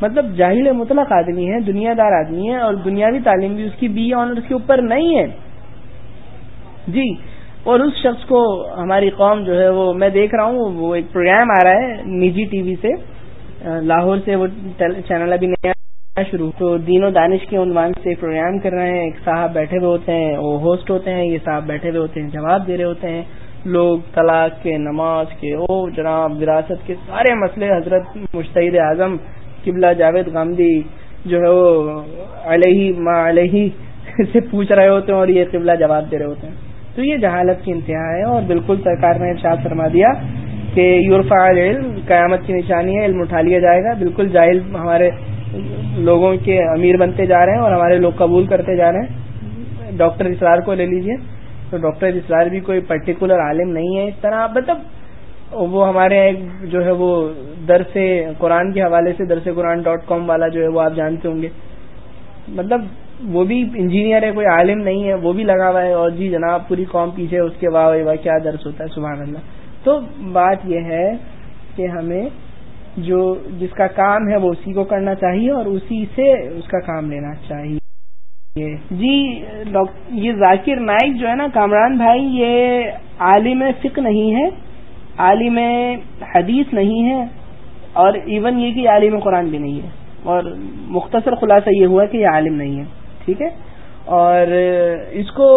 مطلب جاہل مطلق آدمی ہے دنیا دار آدمی ہے اور دنیاوی تعلیم بھی اس کی بی آنرس کے اوپر نہیں ہے۔ جی اور اس شخص کو ہماری قوم جو ہے وہ، میں دیکھ رہا ہوں، وہ ایک پروگرام آ رہا ہے نجی ٹی وی سے۔ لاہور سے وہ چینل ابھی نیا شروع، تو دین و دانش کے عنوان سے پروگرام کر رہے ہیں۔ ایک صاحب بیٹھے ہوئے ہوتے ہیں، وہ ہوسٹ ہوتے ہیں، یہ صاحب بیٹھے ہوئے ہوتے ہیں، جواب دے رہے ہوتے ہیں۔ لوگ طلاق کے، نماز کے، او جناب وراثت کے سارے مسئلے حضرت مشتعد اعظم قبلہ جاوید گاندھی جو ہے وہ علیہ، ما علیہ سے پوچھ رہے ہوتے ہیں اور یہ قبلہ جواب دے رہے ہوتے ہیں۔ تو یہ جہالت کی انتہا ہے اور بالکل سرکار نے ارشاد فرما دیا کہ یورفا علم قیامت کی نشانی ہے، علم اٹھا لیا جائے گا۔ بالکل جاہل ہمارے لوگوں کے امیر بنتے جا رہے ہیں اور ہمارے لوگ قبول کرتے جا رہے ہیں۔ ڈاکٹر اسرار کو لے لیجیے۔ تو ڈاکٹر اسرار بھی کوئی پرٹیکولر عالم نہیں ہے اس طرح مطلب وہ ہمارے جو ہے وہ درس قرآن کے حوالے سے درس قرآن ڈاٹ کام والا جو ہے وہ آپ جانتے ہوں گے۔ مطلب وہ بھی انجینئر ہے، کوئی عالم نہیں ہے، وہ بھی لگا ہوا ہے اور جی جناب پوری قوم پیچھے اس کے واہ واہ کیا درس ہوتا ہے، سبحان اللہ۔ تو بات یہ ہے کہ ہمیں جو جس کا کام ہے وہ اسی کو کرنا چاہیے اور اسی سے اس کا کام لینا چاہیے۔ جی یہ ذاکر نائک جو ہے نا، کامران بھائی، یہ عالم فکر نہیں ہے، عالم حدیث نہیں ہے، اور ایون یہ کہ عالم قرآن بھی نہیں ہے۔ اور مختصر خلاصہ یہ ہوا کہ یہ عالم نہیں ہے، ٹھیک ہے؟ اور اس کو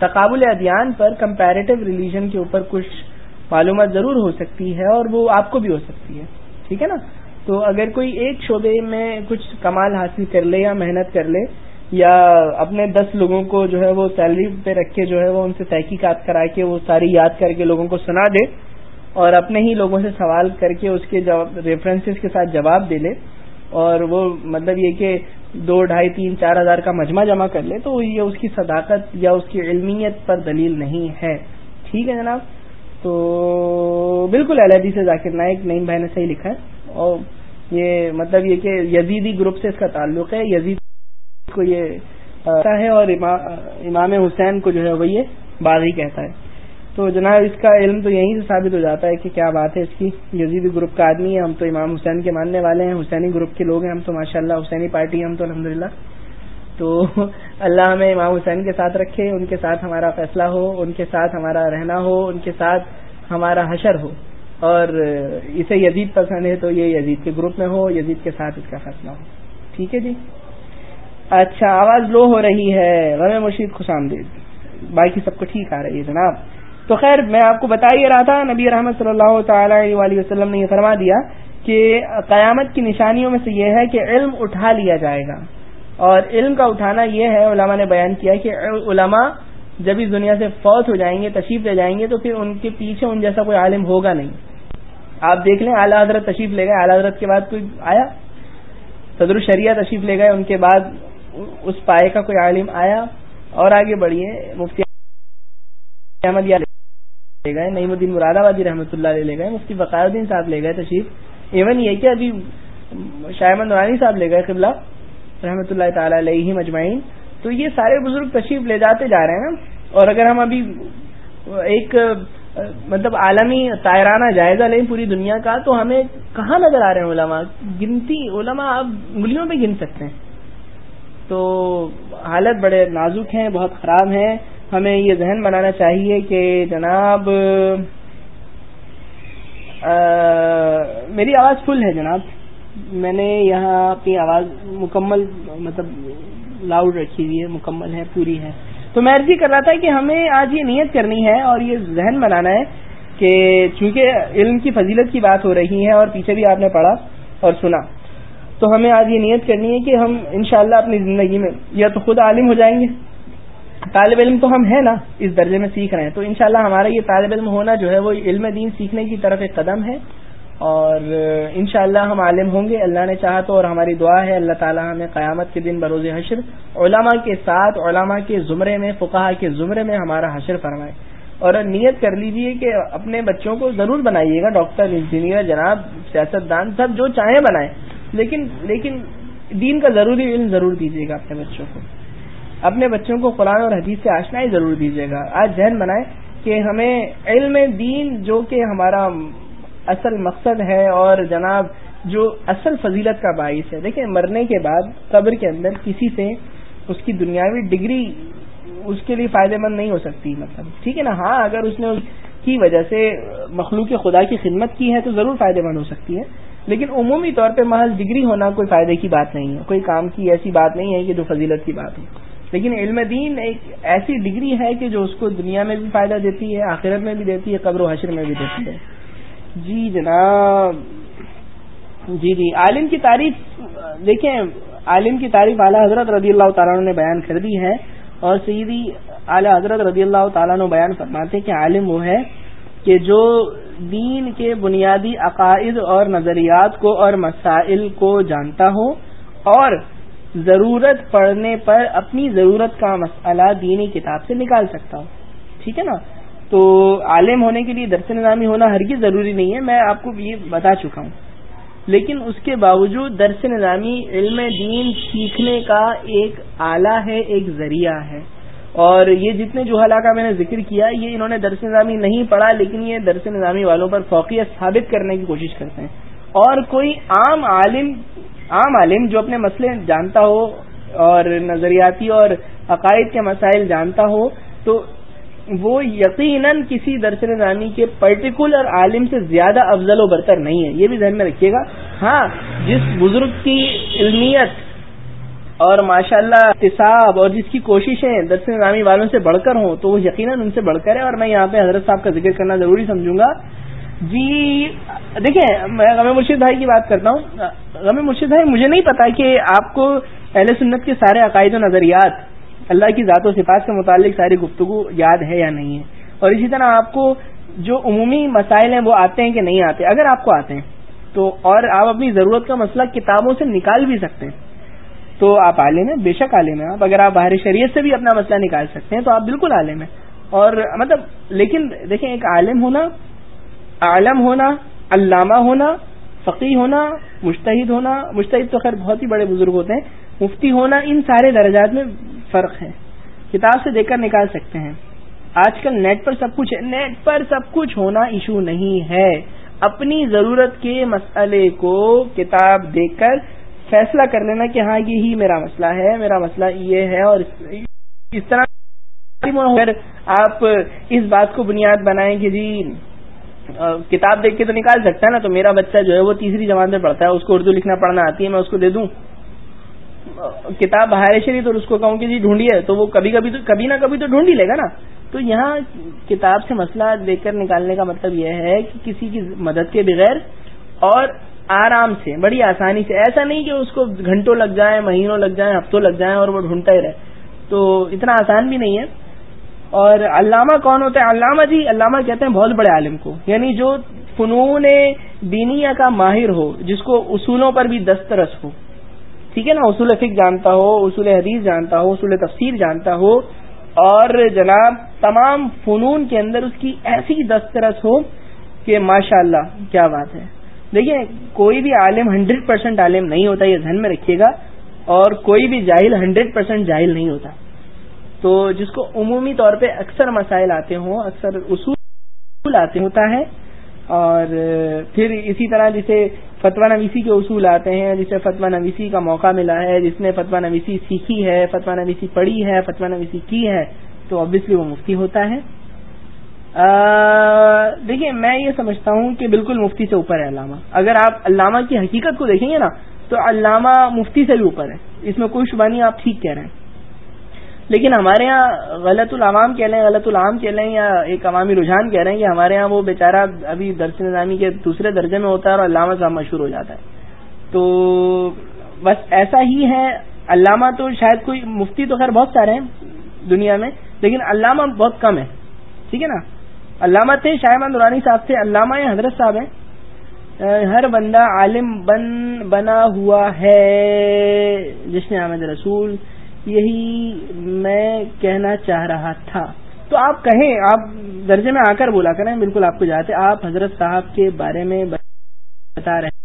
تقابل ادیان پر کمپیریٹو ریلیجن کے اوپر کچھ معلومات ضرور ہو سکتی ہے، اور وہ آپ کو بھی ہو سکتی ہے، ٹھیک ہے نا؟ تو اگر کوئی ایک شعبے میں کچھ کمال حاصل کر لے یا محنت کر لے یا اپنے دس لوگوں کو جو ہے وہ سیلری پہ رکھ کے جو ہے وہ ان سے تحقیقات کرا کے وہ ساری یاد کر کے لوگوں کو سنا دے اور اپنے ہی لوگوں سے سوال کر کے اس کے ریفرنسز کے ساتھ جواب دے لے اور وہ مطلب یہ کہ دو، ڈھائی، تین، چار ہزار کا مجمع جمع کر لے تو یہ اس کی صداقت یا اس کی علمیت پر دلیل نہیں ہے۔ ٹھیک ہے جناب؟ تو بالکل ایل ای سے ذاکر نائک نئی بہن نے صحیح لکھا ہے اور یہ مطلب یہ کہ یزیدی گروپ سے اس کا تعلق ہے، یزید کو یہ ہے اور امام حسین کو جو ہے وہ یہ باغی کہتا ہے۔ تو جناب اس کا علم تو یہیں سے ثابت ہو جاتا ہے کہ کیا بات ہے، اس کی یزید گروپ کا آدمی ہے، ہم تو امام حسین کے ماننے والے ہیں، حسینی گروپ کے لوگ ہیں، ہم تو ماشاء اللہ حسینی پارٹی ہم تو الحمد تو اللہ ہمیں امام حسین کے ساتھ رکھے، ان کے ساتھ ہمارا فیصلہ ہو، ان کے ساتھ ہمارا رہنا ہو، ان کے ساتھ ہمارا حشر ہو۔ اور اسے یزید پسند ہے تو یہ یزید کے گروپ میں ہو، یزید کے ساتھ اس کا فیصلہ ہو۔ ٹھیک ہے جی؟ اچھا آواز لو ہو رہی ہے۔ غم مشید خوش آمدید باقی سب کو ٹھیک آ رہی ہے جناب۔ تو خیر، میں آپ کو بتا ہی رہا تھا، نبی رحمت صلی اللہ تعالی علیہ وسلم نے یہ فرما دیا کہ قیامت کی نشانیوں میں سے یہ ہے کہ علم اٹھا لیا جائے گا۔ اور علم کا اٹھانا یہ ہے، علماء نے بیان کیا کہ علماء جب اس دنیا سے فوت ہو جائیں گے، تشریف لے جائیں گے، تو پھر ان کے پیچھے ان جیسا کوئی عالم ہوگا نہیں۔ آپ دیکھ لیں، اعلیٰ حضرت تشریف لے گئے، اعلیٰ حضرت کے بعد کوئی آیا؟ صدر الشریعہ تشریف لے گئے، ان کے بعد اس پائے کا کوئی عالم آیا؟ اور آگے بڑھیے مفتی احمد لے گئے، نعیم الدین مراد آبادی رحمۃ اللہ لے گئے، مفتی بقاء الدین صاحب لے گئے تشریف۔ ایون یہ کہ ابھی شاہمد نورانی صاحب لے گئے، قبلہ رحمۃ اللہ تعالی علیہ مجمعین۔ تو یہ سارے بزرگ تشریف لے جاتے جا رہے ہیں نا۔ اور اگر ہم ابھی ایک مطلب عالمی تائرانہ جائزہ لیں پوری دنیا کا، تو ہمیں کہاں نظر آ رہے ہیں علماء؟ گنتی علماء اب انگلیوں پہ گن سکتے ہیں۔ تو حالت بڑے نازک ہیں، بہت خراب ہیں۔ ہمیں یہ ذہن بنانا چاہیے کہ جناب میری آواز فل ہے جناب۔ میں نے یہاں اپنی آواز مکمل مطلب لاؤڈ رکھی ہوئی ہے، مکمل ہے، پوری ہے۔ تو میں عرضی کر رہا تھا کہ ہمیں آج یہ نیت کرنی ہے اور یہ ذہن بنانا ہے کہ چونکہ علم کی فضیلت کی بات ہو رہی ہے اور پیچھے بھی آپ نے پڑھا اور سنا، تو ہمیں آج یہ نیت کرنی ہے کہ ہم انشاءاللہ اپنی زندگی میں، یا تو خود عالم ہو جائیں گے۔ طالب علم تو ہم ہیں نا، اس درجے میں سیکھ رہے ہیں۔ تو انشاءاللہ ہمارا یہ طالب علم ہونا جو ہے، وہ علم دین سیکھنے کی طرف ایک قدم ہے۔ اور انشاءاللہ ہم عالم ہوں گے۔ اللہ نے چاہا تو اور ہماری دعا ہے۔ اللہ تعالیٰ ہمیں قیامت کے دن بروز حشر علماء کے ساتھ، علماء کے زمرے میں فقہ کے زمرے میں ہمارا حشر فرمائے۔ اور نیت کر لیجیے کہ اپنے بچوں کو ضرور بنائیے گا، ڈاکٹر، انجینئر، جناب سیاست دان سب جو چاہیں بنائیں۔ لیکن لیکن دین کا ضروری علم ضرور دیجیے گا اپنے بچوں کو۔ اپنے بچوں کو قرآن اور حدیث سے آشنائی ضرور دیجیے گا۔ آج ذہن بنائے کہ ہمیں علم دین جو کہ ہمارا اصل مقصد ہے اور جناب جو اصل فضیلت کا باعث ہے۔ دیکھیں، مرنے کے بعد قبر کے اندر کسی سے اس کی دنیاوی ڈگری اس کے لیے فائدہ مند نہیں ہو سکتی مطلب ٹھیک ہے نا؟ ہاں اگر اس نے کی وجہ سے مخلوق خدا کی خدمت کی ہے تو ضرور فائدہ مند ہو سکتی ہے۔ لیکن عمومی طور پہ محض ڈگری ہونا کوئی فائدے کی بات نہیں ہے۔ کوئی کام کی ایسی بات نہیں ہے کہ جو فضیلت کی بات ہو۔ لیکن علم دین ایک ایسی ڈگری ہے کہ جو اس کو دنیا میں بھی فائدہ دیتی ہے، آخرت میں بھی دیتی ہے، قبر و حشر میں بھی دیتی ہے۔ جی جناب جی جی عالم کی تعریف، دیکھیں، عالم کی تعریف اعلیٰ حضرت رضی اللہ تعالیٰ نے بیان کر دی ہے اور سیدھی اعلیٰ حضرت رضی اللہ تعالیٰ نے بیان فرماتے کہ عالم وہ ہے کہ جو دین کے بنیادی عقائد اور نظریات کو اور مسائل کو جانتا ہو اور ضرورت پڑنے پر اپنی ضرورت کا مسئلہ دینی کتاب سے نکال سکتا ہو۔ ٹھیک ہے نا؟ تو عالم ہونے کے لیے درس نظامی ہونا ہرگز ضروری نہیں ہے، میں آپ کو یہ بتا چکا ہوں۔ لیکن اس کے باوجود درس نظامی علم دین سیکھنے کا ایک آلہ ہے، ایک ذریعہ ہے۔ اور یہ جتنے جو کا میں نے ذکر کیا، یہ انہوں نے درس نظامی نہیں پڑھا، لیکن یہ درس نظامی والوں پر فوقیت ثابت کرنے کی کوشش کرتے ہیں۔ اور کوئی عام عالم عام عالم جو اپنے مسئلے جانتا ہو اور نظریاتی اور عقائد کے مسائل جانتا ہو، تو وہ یقیناً کسی درس نظامی کے پرٹیکولر عالم سے زیادہ افضل و برتر نہیں ہے۔ یہ بھی ذہن میں رکھیے گا۔ ہاں جس بزرگ کی علمیت اور ماشاء اللہ احتساب اور جس کی کوششیں درس نظامی والوں سے بڑھ کر ہوں، تو وہ یقیناً ان سے بڑھ کر ہے اور میں یہاں پہ حضرت صاحب کا ذکر کرنا ضروری سمجھوں گا۔ جی دیکھیں، میں غم مرشد بھائی کی بات کرتا ہوں۔ غم مرشد بھائی، مجھے نہیں پتا کہ آپ کو اہل سنت کے سارے عقائد و نظریات اللہ کی ذات و صفات سے متعلق ساری گفتگو یاد ہے یا نہیں ہے؟ اور اسی طرح آپ کو جو عمومی مسائل ہیں وہ آتے ہیں کہ نہیں آتے؟ اگر آپ کو آتے ہیں، تو اور آپ اپنی ضرورت کا مسئلہ کتابوں سے نکال بھی سکتے ہیں۔ تو آپ عالم ہیں، بے شک عالم ہیں آپ۔ اگر آپ باہر شریعت سے بھی اپنا مسئلہ نکال سکتے ہیں، تو آپ بالکل عالم ہیں۔ اور مطلب لیکن دیکھیں، ایک عالم ہونا عالم ہونا، علامہ ہونا فقی ہونا مشتحد ہونا مشتحد تو خیر بہت ہی بڑے بزرگ ہوتے ہیں، مفتی ہونا، ان سارے درجات میں فرق ہے۔ کتاب سے دیکھ کر نکال سکتے ہیں۔ آج کل نیٹ پر سب کچھ ہے۔ نیٹ پر سب کچھ ہونا ایشو نہیں ہے۔ اپنی ضرورت کے مسئلے کو کتاب دیکھ کر فیصلہ کر لینا کہ ہاں یہی میرا مسئلہ ہے، میرا مسئلہ یہ ہے اور اس طرح اگر آپ اس بات کو بنیاد بنائیں کہ جی کتاب دیکھ کے تو نکال سکتا ہے نا۔ تو میرا بچہ جو ہے وہ تیسری جماعت میں پڑھتا ہے، اس کو اردو لکھنا پڑھنا آتی ہے، میں اس کو دے دوں۔ کتاب باہر شریف اور اس کو کہوں کہ جی ڈھونڈیے، تو وہ کبھی کبھی تو کبھی نہ کبھی تو ڈھونڈ ہی لے گا نا۔ تو یہاں کتاب سے مسئلہ دیکھ کر نکالنے کا مطلب یہ ہے کہ کسی کی مدد کے بغیر اور آرام سے، بڑی آسانی سے۔ ایسا نہیں کہ اس کو گھنٹوں لگ جائیں، مہینوں لگ جائیں، ہفتوں لگ جائیں اور وہ ڈھونڈتا ہی رہے۔ تو اتنا آسان بھی نہیں ہے۔ اور علامہ کون ہوتا ہے علامہ جی علامہ کہتے ہیں بہت بڑے عالم کو۔ یعنی جو فنون دینیا کا ماہر ہو، جس کو اصولوں پر بھی دسترس ہو۔ ٹھیک ہے نا؟ اصول فک جانتا ہو، اصول حدیث جانتا ہو، اصول تفسیر جانتا ہو، اور جناب تمام فنون کے اندر اس کی ایسی دسترس ہو کہ ماشاء اللہ کیا بات ہے۔ دیکھیے کوئی بھی عالم ہنڈریڈ پرسینٹ عالم نہیں ہوتا، یہ ذہن میں رکھیے گا، اور کوئی بھی جاہل ہنڈریڈ پرسینٹ جاہل نہیں ہوتا۔ تو جس کو عمومی طور پہ اکثر مسائل آتے ہوں، اکثر اصول آتے ہوتا ہے، اور پھر اسی طرح جسے فتوا نویسی کے اصول آتے ہیں، جسے فتوا نویسی کا موقع ملا ہے، جس نے فتوا نویسی سیکھی ہے فتوا نویسی پڑھی ہے فتوا نویسی کی ہے، تو آبویسلی وہ مفتی ہوتا ہے۔ دیکھیے میں یہ سمجھتا ہوں کہ بالکل مفتی سے اوپر ہے علامہ۔ اگر آپ علامہ کی حقیقت کو دیکھیں گے نا، تو علامہ مفتی سے بھی اوپر ہے۔ اس میں کوئی شبہ نہیں، آپ ٹھیک کہہ رہے ہیں۔ لیکن ہمارے یہاں غلط العوام کہہ لیں غلط العام کہہ لیں یا ایک عوامی رجحان کہہ رہے ہیں کہ ہمارے یہاں وہ بیچارہ ابھی درس نظامی کے دوسرے درجے میں ہوتا ہے اور علامہ صاحب مشہور ہو جاتا ہے۔ تو بس ایسا ہی ہے۔ علامہ تو شاید کوئی مفتی تو خیر بہت سارے ہیں دنیا میں، لیکن علامہ بہت کم ہے ٹھیک ہے نا؟ علامہ تھے، شاہ نورانی صاحب تھے، علامہ حضرت صاحب ہیں۔ ہر بندہ عالم بن، بنا ہوا ہے، جس نے احمد رسول یہی میں کہنا چاہ رہا تھا۔ تو آپ کہیں، آپ درجے میں آ کر بولا کریں، بالکل آپ کو جاتے آپ حضرت صاحب کے بارے میں بتا رہے ہیں۔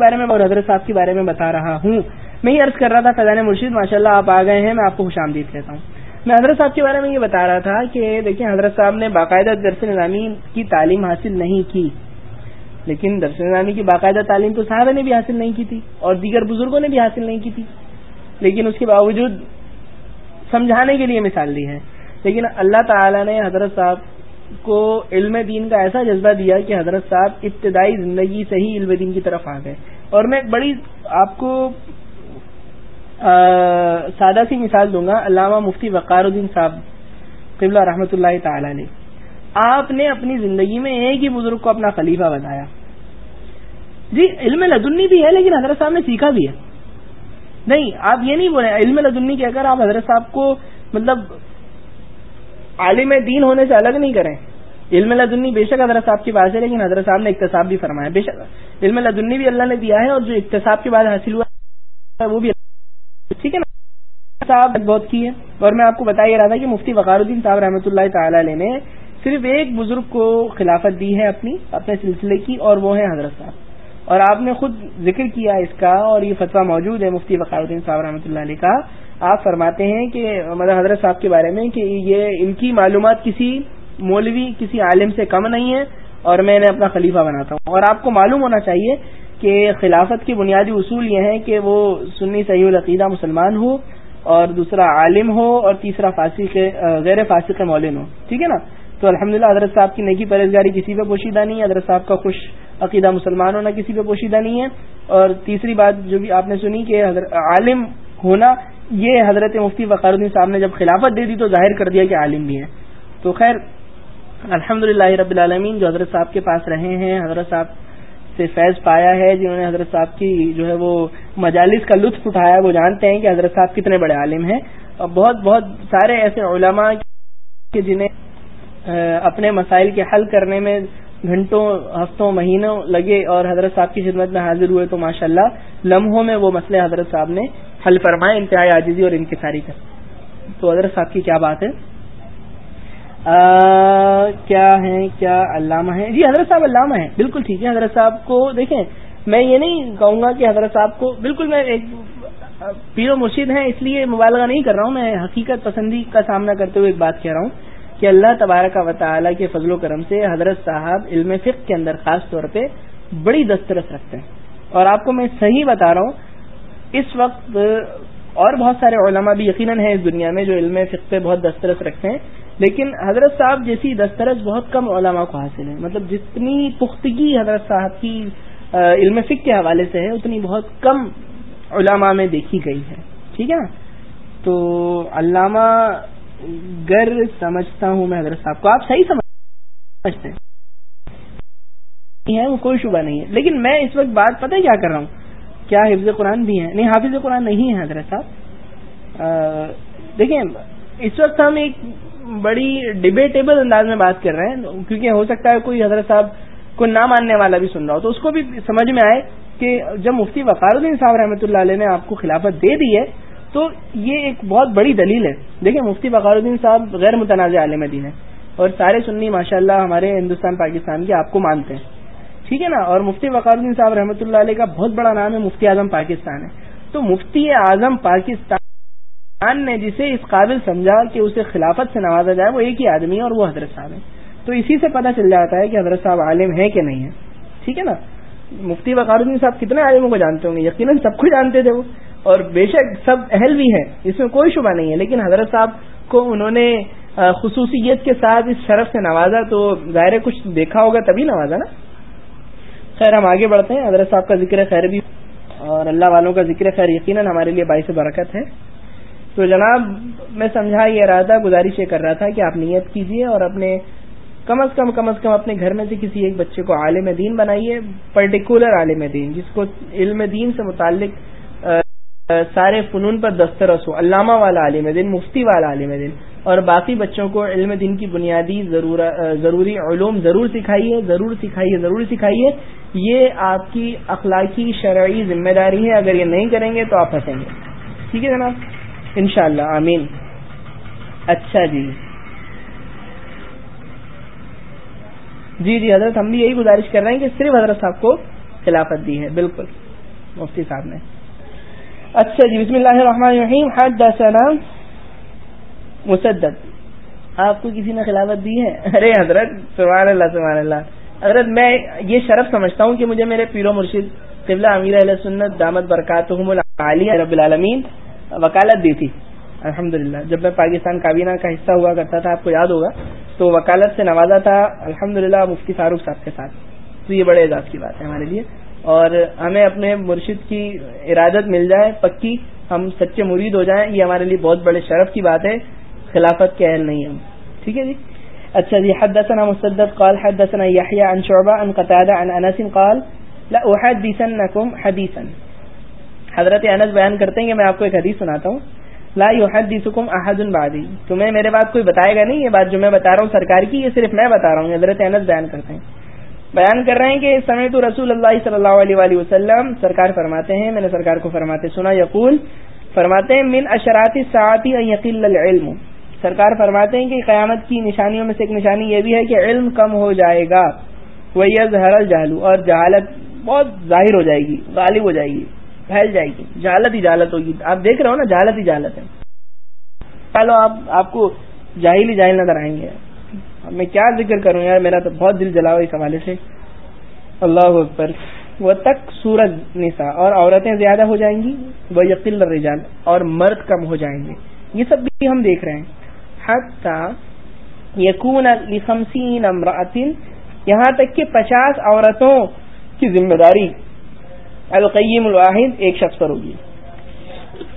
بارے میں اور حضرت صاحب کے بارے میں بتا رہا ہوں۔ میں یہ عرض کر رہا تھا فضان مرشید ماشاء اللہ آپ آ گئے ہیں، میں آپ کو خوش آمدید کہتا ہوں۔ میں حضرت صاحب کے بارے میں یہ بتا رہا تھا کہ دیکھیں، حضرت صاحب نے باقاعدہ درس نظامی کی تعلیم حاصل نہیں کی۔ لیکن درس نظامی کی باقاعدہ تعلیم تو صاحب نے بھی حاصل نہیں کی تھی اور دیگر بزرگوں نے بھی حاصل نہیں کی تھی۔ لیکن اس کے باوجود سمجھانے کے لیے مثال دی ہے لیکن اللہ تعالی نے حضرت صاحب کو علم دین کا ایسا جذبہ دیا کہ حضرت صاحب ابتدائی زندگی سے ہی علم دین کی طرف آ گئے۔ اور میں ایک بڑی آپ کو سادہ سی مثال دوں گا۔ علامہ مفتی وقار الدین صاحب، قبلہ رحمۃ اللہ تعالی نے۔ آپ نے اپنی زندگی میں ایک ہی بزرگ کو اپنا خلیفہ بتایا جی علم لدنی بھی ہے لیکن حضرت صاحب نے سیکھا بھی ہے۔ نہیں، آپ یہ نہیں بولے علم لدنی کہہ کر آپ حضرت صاحب کو مطلب عالم دین ہونے سے الگ نہیں کریں۔ علم لدنی بے شک حضرت صاحب کی بات ہے، لیکن حضرت صاحب نے اقتصاب بھی فرمایا۔ بے شک علم لدنی بھی اللہ نے دیا ہے اور جو اقتصاب کے بعد حاصل ہوا وہ بھی ٹھیک ہے نا؟ صاحب بہت کی ہے۔ اور میں آپ کو بتا رہا تھا کہ مفتی وقار الدین صاحب رحمۃ اللہ تعالی علیہ نے صرف ایک بزرگ کو خلافت دی ہے اپنی، اپنے سلسلے کی، اور وہ ہے حضرت صاحب۔ اور آپ نے خود ذکر کیا اس کا اور یہ فتویٰ موجود ہے مفتی وقار الدین صاحب رحمۃ اللہ علیہ کا۔ آپ فرماتے ہیں کہ مدر حضرت صاحب کے بارے میں کہ یہ ان کی معلومات کسی مولوی، کسی عالم سے کم نہیں ہے اور میں انہیں اپنا خلیفہ بناتا ہوں۔ اور آپ کو معلوم ہونا چاہیے کہ خلافت کے بنیادی اصول یہ ہیں کہ وہ سنی صحیح العقیدہ مسلمان ہو اور دوسرا عالم ہو اور تیسرا فاسق، غیر فاسق مولن ہو۔ ٹھیک ہے نا؟ تو الحمدللہ حضرت صاحب کی نئی پرہزگاری کسی پہ پوشیدہ نہیں حضرت صاحب کا خوش عقیدہ مسلمان ہونا کسی پہ پوشیدہ نہیں ہے۔ اور تیسری بات جو بھی آپ نے سنی کہ عالم ہونا، یہ حضرت مفتی وقار الدین صاحب نے جب خلافت دے دی تو ظاہر کر دیا کہ عالم بھی ہے تو خیر الحمد رب العالمین جو حضرت صاحب کے پاس رہے ہیں، حضرت صاحب سے فیض پایا ہے، جنہوں نے حضرت صاحب کی جو ہے وہ مجالس کا لطف اٹھایا، وہ جانتے ہیں کہ حضرت صاحب کتنے بڑے عالم ہیں۔ اور بہت بہت سارے ایسے علماء کہ جنہیں اپنے مسائل کے حل کرنے میں گھنٹوں، ہفتوں، مہینوں لگے اور حضرت صاحب کی خدمت میں حاضر ہوئے تو ماشاء اللہ لمحوں میں وہ مسئلے حضرت صاحب نے حل فرمائے، انتہائی عاجزی اور انکساری کا۔ تو حضرت صاحب کی کیا بات ہے؟ کیا ہیں؟ کیا علامہ ہیں؟ جی حضرت صاحب علامہ ہیں۔ بالکل ٹھیک ہے حضرت صاحب کو دیکھیں، میں یہ نہیں کہوں گا کہ حضرت صاحب کو، بالکل میں ایک پیر و مرشید ہیں، اس لیے مبالغہ نہیں کر رہا ہوں۔ میں حقیقت پسندی کا سامنا کرتے ہوئے ایک بات کہہ رہا ہوں۔ کہ اللہ تبارک و تعالیٰ کے فضل و کرم سے حضرت صاحب علم فقہ کے اندر خاص طور پہ بڑی دسترس رکھتے ہیں۔ اور آپ کو میں صحیح بتا رہا ہوں، اس وقت اور بہت سارے علماء بھی یقیناً ہیں اس دنیا میں جو علم فقہ پہ بہت دسترس رکھتے ہیں، لیکن حضرت صاحب جیسی دسترس بہت کم علماء کو حاصل ہے مطلب جتنی پختگی حضرت صاحب کی علم فقہ کے حوالے سے ہے، اتنی بہت کم علماء میں دیکھی گئی ہے۔ ٹھیک ہے تو علامہ گر سمجھتا ہوں میں حضرت صاحب کو۔ آپ صحیح سمجھتے ہیں۔ وہ کوئی شبہ نہیں ہے۔ لیکن میں اس وقت بات پتہ کیا کر رہا ہوں؟ کیا حفظ قرآن بھی ہے نہیں، حافظ قرآن نہیں ہے حضرت صاحب۔ دیکھیں، اس وقت ہم ایک بڑی ڈبیٹیبل انداز میں بات کر رہے ہیں۔ کیونکہ ہو سکتا ہے کوئی حضرت صاحب کو نہ ماننے والا بھی سن رہا ہو۔ تو اس کو بھی سمجھ میں آئے کہ جب مفتی وقار الدین صاحب رحمۃ اللہ علیہ نے آپ کو خلافت دے دی ہے تو یہ ایک بہت بڑی دلیل ہے۔ دیکھیں، مفتی بقار الدین صاحب غیر متنازع عالم دین ہے اور سارے سنی ماشاء اللہ ہمارے ہندوستان، پاکستان کے آپ کو مانتے ہیں۔ ٹھیک ہے نا؟ اور مفتی بقار الدین صاحب رحمۃ اللہ علیہ کا بہت بڑا نام ہے، مفتی اعظم پاکستان ہے۔ تو مفتی اعظم پاکستان نے جسے اس قابل سمجھا کہ اسے خلافت سے نوازا جائے، وہ ایک ہی آدمی ہے اور وہ حضرت صاحب ہے تو اسی سے پتہ چل جاتا ہے کہ حضرت صاحب عالم ہے کہ نہیں ہے ٹھیک ہے نا؟ مفتی بقار الدین صاحب کتنے عالموں کو جانتے ہوں گے؟ یقیناً سب کو جانتے تھے وہ۔ اور بے شک سب اہل بھی ہیں، اس میں کوئی شبہ نہیں ہے۔ لیکن حضرت صاحب کو انہوں نے خصوصیت کے ساتھ اس شرف سے نوازا تو ظاہر کچھ دیکھا ہوگا تبھی نوازا نا؟ خیر، ہم آگے بڑھتے ہیں۔ حضرت صاحب کا ذکر خیر بھی، اور اللہ والوں کا ذکر خیر یقیناً ہمارے لیے باعث برکت ہے۔ تو جناب، میں سمجھا یہ رہا تھا گزارش یہ کر رہا تھا کہ آپ نیت کیجیے اور اپنے کم از کم کم از کم اپنے گھر میں سے کسی ایک بچے کو عالم دین بنائیے، پرٹیکولر عالم دین، جس کو علم دین سے متعلق سارے فنون پر دسترس ہو علامہ والا عالم دن مفتی والا عالم دن اور باقی بچوں کو علم دن کی بنیادی ضروری علوم ضرور سکھائیے ضرور سکھائیے ضرور سکھائیے۔ یہ آپ کی اخلاقی شرعی ذمہ داری ہے، اگر یہ نہیں کریں گے تو آپ پھنسیں گے۔ ٹھیک ہے جناب؟ ان شاء اللہ آمین۔ اچھا جی۔ جی جی حضرت، ہم بھی یہی گزارش کر رہے ہیں کہ صرف حضرت صاحب کو خلافت دی ہے، بالکل۔ مفتی صاحب نے۔ اچھا جی بسم اللہ الرحمن الرحیم حدثنا مسدد۔ آپ کو کسی نے خلافت دی ہے؟ ارے حضرت سبحان اللہ سبحان اللہ۔ حضرت میں یہ شرف سمجھتا ہوں کہ مجھے میرے پیر و مرشد قبلہ امیر علیہ سنت دامت برکاتہم العالی رب العالمین وکالت دی تھی۔ الحمد جب میں پاکستان کابینہ کا حصہ ہوا کرتا تھا آپ کو یاد ہوگا تو وکالت سے نوازا تھا الحمد مفتی فاروق صاحب کے ساتھ۔ تو یہ بڑے اعزاز کی بات ہے ہمارے لیے۔ اور ہمیں اپنے مرشد کی ارادت مل جائے، پکی ہم سچے مرید ہو جائیں، یہ ہمارے لیے بہت بڑے شرف کی بات ہے، خلافت کے اہل نہیں ہم۔ ٹھیک ہے جی؟ اچھا جی حدثنا مسدد قال، حدثنا يحيى عن شعبہ عن قتادة عن انس قال لا احدثنكم حديثا حضرت انس بیان کرتے ہیں کہ میں آپ کو ایک حدیث سناتا ہوں۔ لا يحدثكم احد بعدي تمہیں میرے بات کوئی بتائے گا نہیں؟ یہ بات جو میں بتا رہا ہوں سرکار کی، یہ صرف میں بتا رہا ہوں، حضرت انس بیان کرتے ہیں۔ بیان کر رہے ہیں کہ سمیت رسول اللہ صلی اللہ علیہ وآلہ وسلم، سرکار فرماتے ہیں، میں نے سرکار کو فرماتے سنا، یقول، فرماتے ہیں، من اشراتی ساعتی یقین العلم۔ سرکار فرماتے ہیں کہ قیامت کی نشانیوں میں سے ایک نشانی یہ بھی ہے کہ علم کم ہو جائے گا۔ وہ زہر الجہلو اور جہالت بہت ظاہر ہو جائے گی، غالب ہو جائے گی، پھیل جائے گی۔ جہالت ہی جہالت ہوگی۔ آپ دیکھ رہے ہو نا، جہالت ہی جہالت ہے۔ چلو آپ آپ کو جاہل ہی جاہل نظر آئیں گے۔ میں کیا ذکر کروں یار؟ میرا تو بہت دل جلا ہوا اس حوالے سے۔ اللہ اکبر۔ وہ تک سورج نسا اور عورتیں زیادہ ہو جائیں گی وہ یقین رجال اور مرد کم ہو جائیں گے۔ یہ سب بھی ہم دیکھ رہے ہیں۔ یقون امراطن یہاں تک کہ پچاس عورتوں کی ذمہ داری۔ القیم الواحد ایک شخص پر ہوگی۔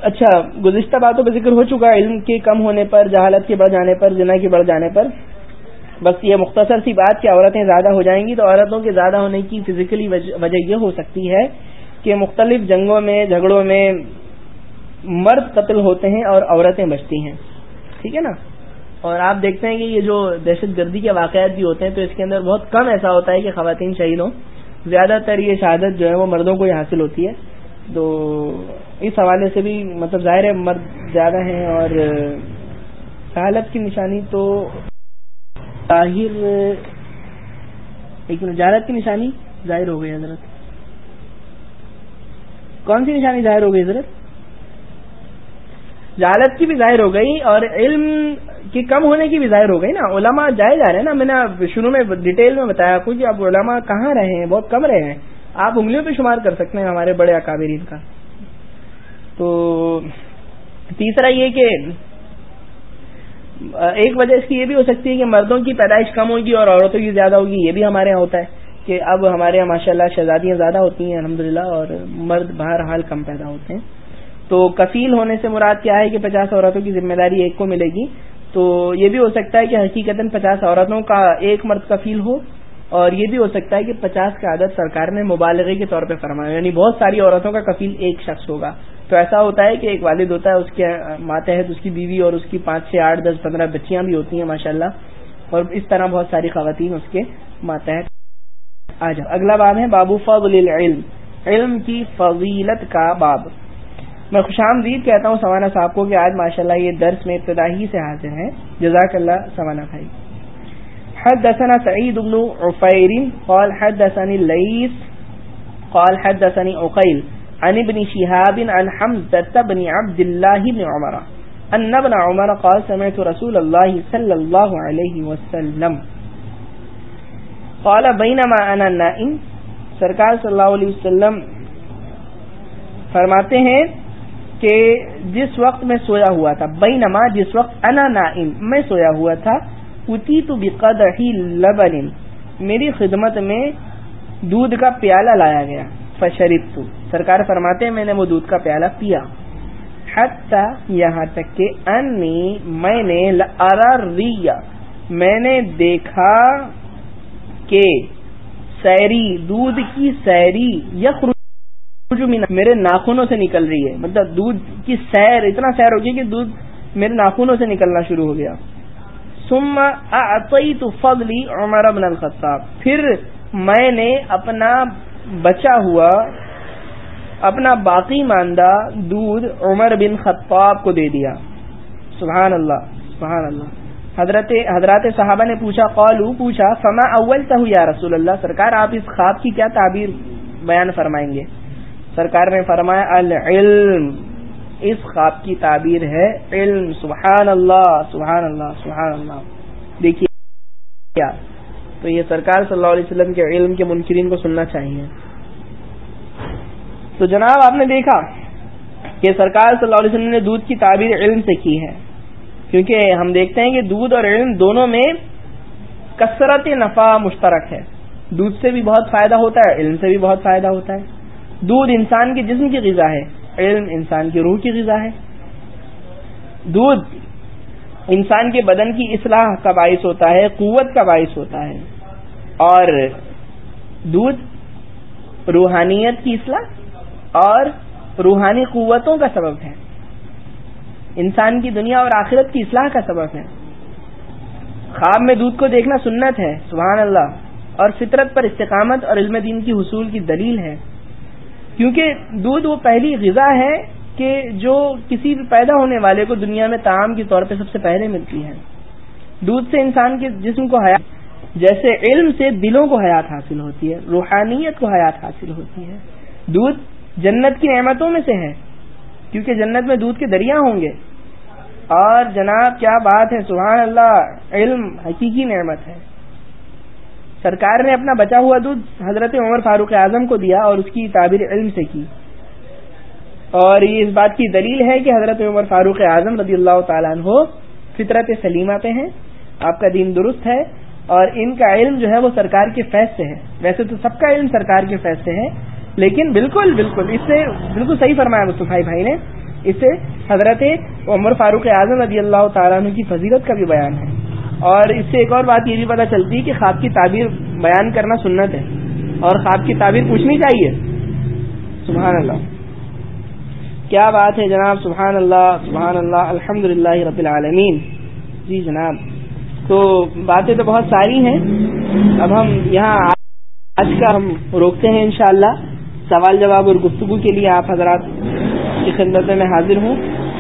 اچھا گزشتہ باتوں پہ ذکر ہو چکا علم کے کم ہونے پر، جہالت کے بڑھ جانے پر جنا کے بڑھ جانے پر۔ بس یہ مختصر سی بات کہ عورتیں زیادہ ہو جائیں گی تو عورتوں کے زیادہ ہونے کی فزیکلی وجہ یہ ہو سکتی ہے کہ مختلف جنگوں میں، جھگڑوں میں مرد قتل ہوتے ہیں اور عورتیں بچتی ہیں۔ ٹھیک ہے نا؟ اور آپ دیکھتے ہیں کہ یہ جو دہشت گردی کے واقعات بھی ہوتے ہیں تو اس کے اندر بہت کم ایسا ہوتا ہے کہ خواتین شہید ہوں زیادہ تر یہ شہادت جو ہے وہ مردوں کو ہی حاصل ہوتی ہے۔ تو اس حوالے سے بھی مطلب ظاہر ہے مرد زیادہ ہیں اور سہالت کی نشانی تو ظاہر، ایک جہالت کی نشانی ظاہر ہو گئی حضرت۔ کون سی نشانی ظاہر ہو گئی حضرت؟ جہالت کی بھی ظاہر ہو گئی اور علم کی کم ہونے کی بھی ظاہر ہو گئی نا۔ علماء جائے جا رہے ہیں نا۔ میں نے شروع میں ڈیٹیل میں بتایا آپ کو کہ اب علماء کہاں رہے ہیں؟ بہت کم رہے ہیں۔ آپ انگلیوں پہ شمار کر سکتے ہیں ہمارے بڑے اکابرین کا۔ تو تیسرا یہ کہ ایک وجہ اس کی یہ بھی ہو سکتی ہے کہ مردوں کی پیدائش کم ہوگی اور عورتوں کی زیادہ ہوگی، یہ بھی ہمارے یہاں ہوتا ہے کہ اب ہمارے یہاں ماشاء اللہ شہزادیاں زیادہ ہوتی ہیں الحمد اور مرد بہر حال کم پیدا ہوتے ہیں۔ تو کفیل ہونے سے مراد کیا ہے کہ پچاس عورتوں کی ذمہ داری ایک کو ملے گی۔ تو یہ بھی ہو سکتا ہے کہ حقیقت پچاس عورتوں کا ایک مرد کفیل ہو، اور یہ بھی ہو سکتا ہے کہ پچاس کا عدد سرکار نے مبالغے کے طور پہ فرمایا یعنی بہت ساری عورتوں کا کفیل ایک شخص ہوگا۔ تو ایسا ہوتا ہے کہ ایک والد ہوتا ہے، اس کے ماتحت، اس کی بیوی اور اس کی پانچ سے آٹھ، دس، پندرہ بچیاں بھی ہوتی ہیں ماشاء اللہ اور اس طرح بہت ساری خواتین اس کے ماتحت۔ آ جاؤ۔ اگلا باب ہے بابو فضل العلم۔ علم کی فضیلت کا باب۔ میں خوش آمدید کہتا ہوں سوانا صاحب کو کہ آج ماشاء اللہ یہ درس میں ابتدائی سے حاضر ہیں۔ جزاک اللہ سوانا بھائی حدثنا سعيد بن عفير قال حدثني الليث قال حدثني عقيل عن ابن شهاب عن حمزة بن عبد الله بن عمر. أن ابن عمر قال سمعت رسول الله صلى الله عليه وسلم. قال بينما أنا النائم سرکار صلی اللہ علیہ وسلم فرماتے ہیں کہ جس وقت میں سویا ہوا تھا، بینما جس وقت انا نائم میں سویا ہوا تھا اتی تو بقدر ہی لبن. میری خدمت میں دودھ کا پیالہ لایا گیا۔ فشرب تو سرکار فرماتے ہیں، میں نے وہ دودھ کا پیالہ پیا۔ حتی یہاں تک کہ انی، میں نے میں نے دیکھا کہ سیری، دودھ کی سیری یخ میرے ناخنوں سے نکل رہی ہے۔ مطلب دودھ کی سیر، اتنا سیر ہوگی کہ دودھ میرے ناخنوں سے نکلنا شروع ہو گیا۔ سم تو فضلی عمر بن الخطاب۔ پھر میں نے اپنا بچا ہوا اپنا باقی ماندہ دودھ عمر بن خطاب کو دے دیا۔ سبحان اللہ سبحان اللہ۔ حضرت، حضرات صحابہ نے پوچھا، قالو، پوچھا، فما اول تہ یا رسول اللہ؟ سرکار، آپ اس خواب کی کیا تعبیر بیان فرمائیں گے؟ سرکار نے فرمایا، العلم۔ اس خواب کی تعبیر ہے علم۔ سبحان اللہ سبحان اللہ سبحان اللہ۔ دیکھیے۔ کیا تو یہ سرکار صلی اللہ علیہ وسلم کے علم کے منکرین کو سننا چاہیے۔ تو جناب آپ نے دیکھا کہ سرکار صلی اللہ علیہ وسلم نے دودھ کی تعبیر علم سے کی ہے۔ کیونکہ ہم دیکھتے ہیں کہ دودھ اور علم دونوں میں کثرت نفع مشترک ہے۔ دودھ سے بھی بہت فائدہ ہوتا ہے، علم سے بھی بہت فائدہ ہوتا ہے۔ دودھ انسان کے جسم کی غذا ہے، علم انسان کی روح کی غذا ہے۔ دودھ انسان کے بدن کی اصلاح کا باعث ہوتا ہے، قوت کا باعث ہوتا ہے۔ اور دودھ روحانیت کی اصلاح اور روحانی قوتوں کا سبب ہے۔ انسان کی دنیا اور آخرت کی اصلاح کا سبب ہے۔ خواب میں دودھ کو دیکھنا سنت ہے، سبحان اللہ۔ اور فطرت پر استقامت اور علم دین کی حصول کی دلیل ہے۔ کیونکہ دودھ وہ پہلی غذا ہے کہ جو کسی بھی پیدا ہونے والے کو دنیا میں تعام کے طور پہ سب سے پہلے ملتی ہے۔ دودھ سے انسان کے جسم کو حیات، جیسے علم سے دلوں کو حیات حاصل ہوتی ہے، روحانیت کو حیات حاصل ہوتی ہے۔ دودھ جنت کی نعمتوں میں سے ہے، کیونکہ جنت میں دودھ کے دریا ہوں گے۔ اور جناب، کیا بات ہے؟ سبحان اللہ، علم حقیقی نعمت ہے۔ سرکار نے اپنا بچا ہوا دودھ حضرت عمر فاروق اعظم کو دیا اور اس کی تعبیر علم سے کی۔ اور یہ اس بات کی دلیل ہے کہ حضرت عمر فاروق اعظم رضی اللہ تعالیٰ عنہ فطرت سلیمہ پہ ہیں، آپ کا دین درست ہے اور ان کا علم جو ہے وہ سرکار کے فیض سے ہے۔ ویسے تو سب کا علم سرکار کے فیض سے ہے، لیکن بالکل بالکل، اس سے بالکل صحیح فرمایا مصطفی بھائی نے۔ اس سے حضرت عمر فاروق اعظم رضی اللہ تعالیٰ عنہ کی فضیلت کا بھی بیان ہے۔ اور اس سے ایک اور بات یہ بھی پتہ چلتی ہے کہ خواب کی تعبیر بیان کرنا سنت ہے اور خواب کی تعبیر پوچھنی چاہیے۔ سبحان اللہ۔ کیا بات ہے جناب؟ سبحان اللہ سبحان اللہ الحمد رب العالمین۔ جی جناب، تو باتیں تو بہت ساری ہیں۔ اب ہم یہاں آج کا ہم روکتے ہیں انشاءاللہ۔ سوال جواب اور گفتگو کے لیے آپ حضرات کی خدمت میں حاضر ہوں۔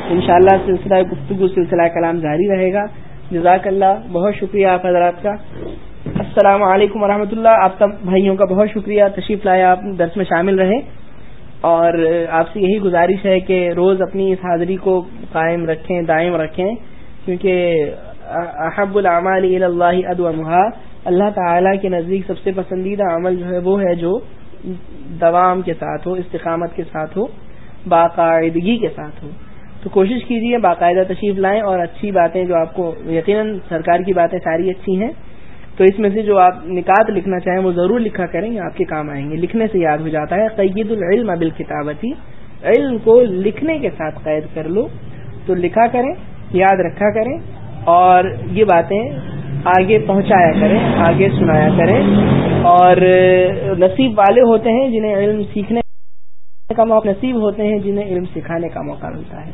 انشاءاللہ سلسلہ گفتگو، سلسلہ کلام جاری رہے گا۔ جزاک اللہ، بہت شکریہ آپ حضرات کا۔ السلام علیکم ورحمۃ اللہ۔ آپ سب بھائیوں کا بہت شکریہ۔ تشریف لایا آپ، درس میں شامل رہے۔ اور آپ سے یہی گزارش ہے کہ روز اپنی اس حاضری کو قائم رکھیں، دائم رکھیں، کیونکہ احب العمال اللہ ادومہ اللہ تعالی کے نزدیک سب سے پسندیدہ عمل جو ہے وہ ہے جو دوام کے ساتھ ہو، استقامت کے ساتھ ہو، باقاعدگی کے ساتھ ہو۔ تو کوشش کیجیے باقاعدہ تشریف لائیں اور اچھی باتیں جو آپ کو یقیناً سرکار کی باتیں ساری اچھی ہیں۔ تو اس میں سے جو آپ نکات لکھنا چاہیں وہ ضرور لکھا کریں، آپ کے کام آئیں گے۔ لکھنے سے یاد ہو جاتا ہے، قید العلم ابل کتابتی علم کو لکھنے کے ساتھ قید کر لو، تو لکھا کریں، یاد رکھا کریں، اور یہ باتیں آگے پہنچایا کریں، آگے سنایا کریں۔ اور نصیب والے ہوتے ہیں جنہیں علم سیکھنے کا موقع، نصیب ہوتے ہیں جنہیں علم سکھانے کا موقع ملتا ہے۔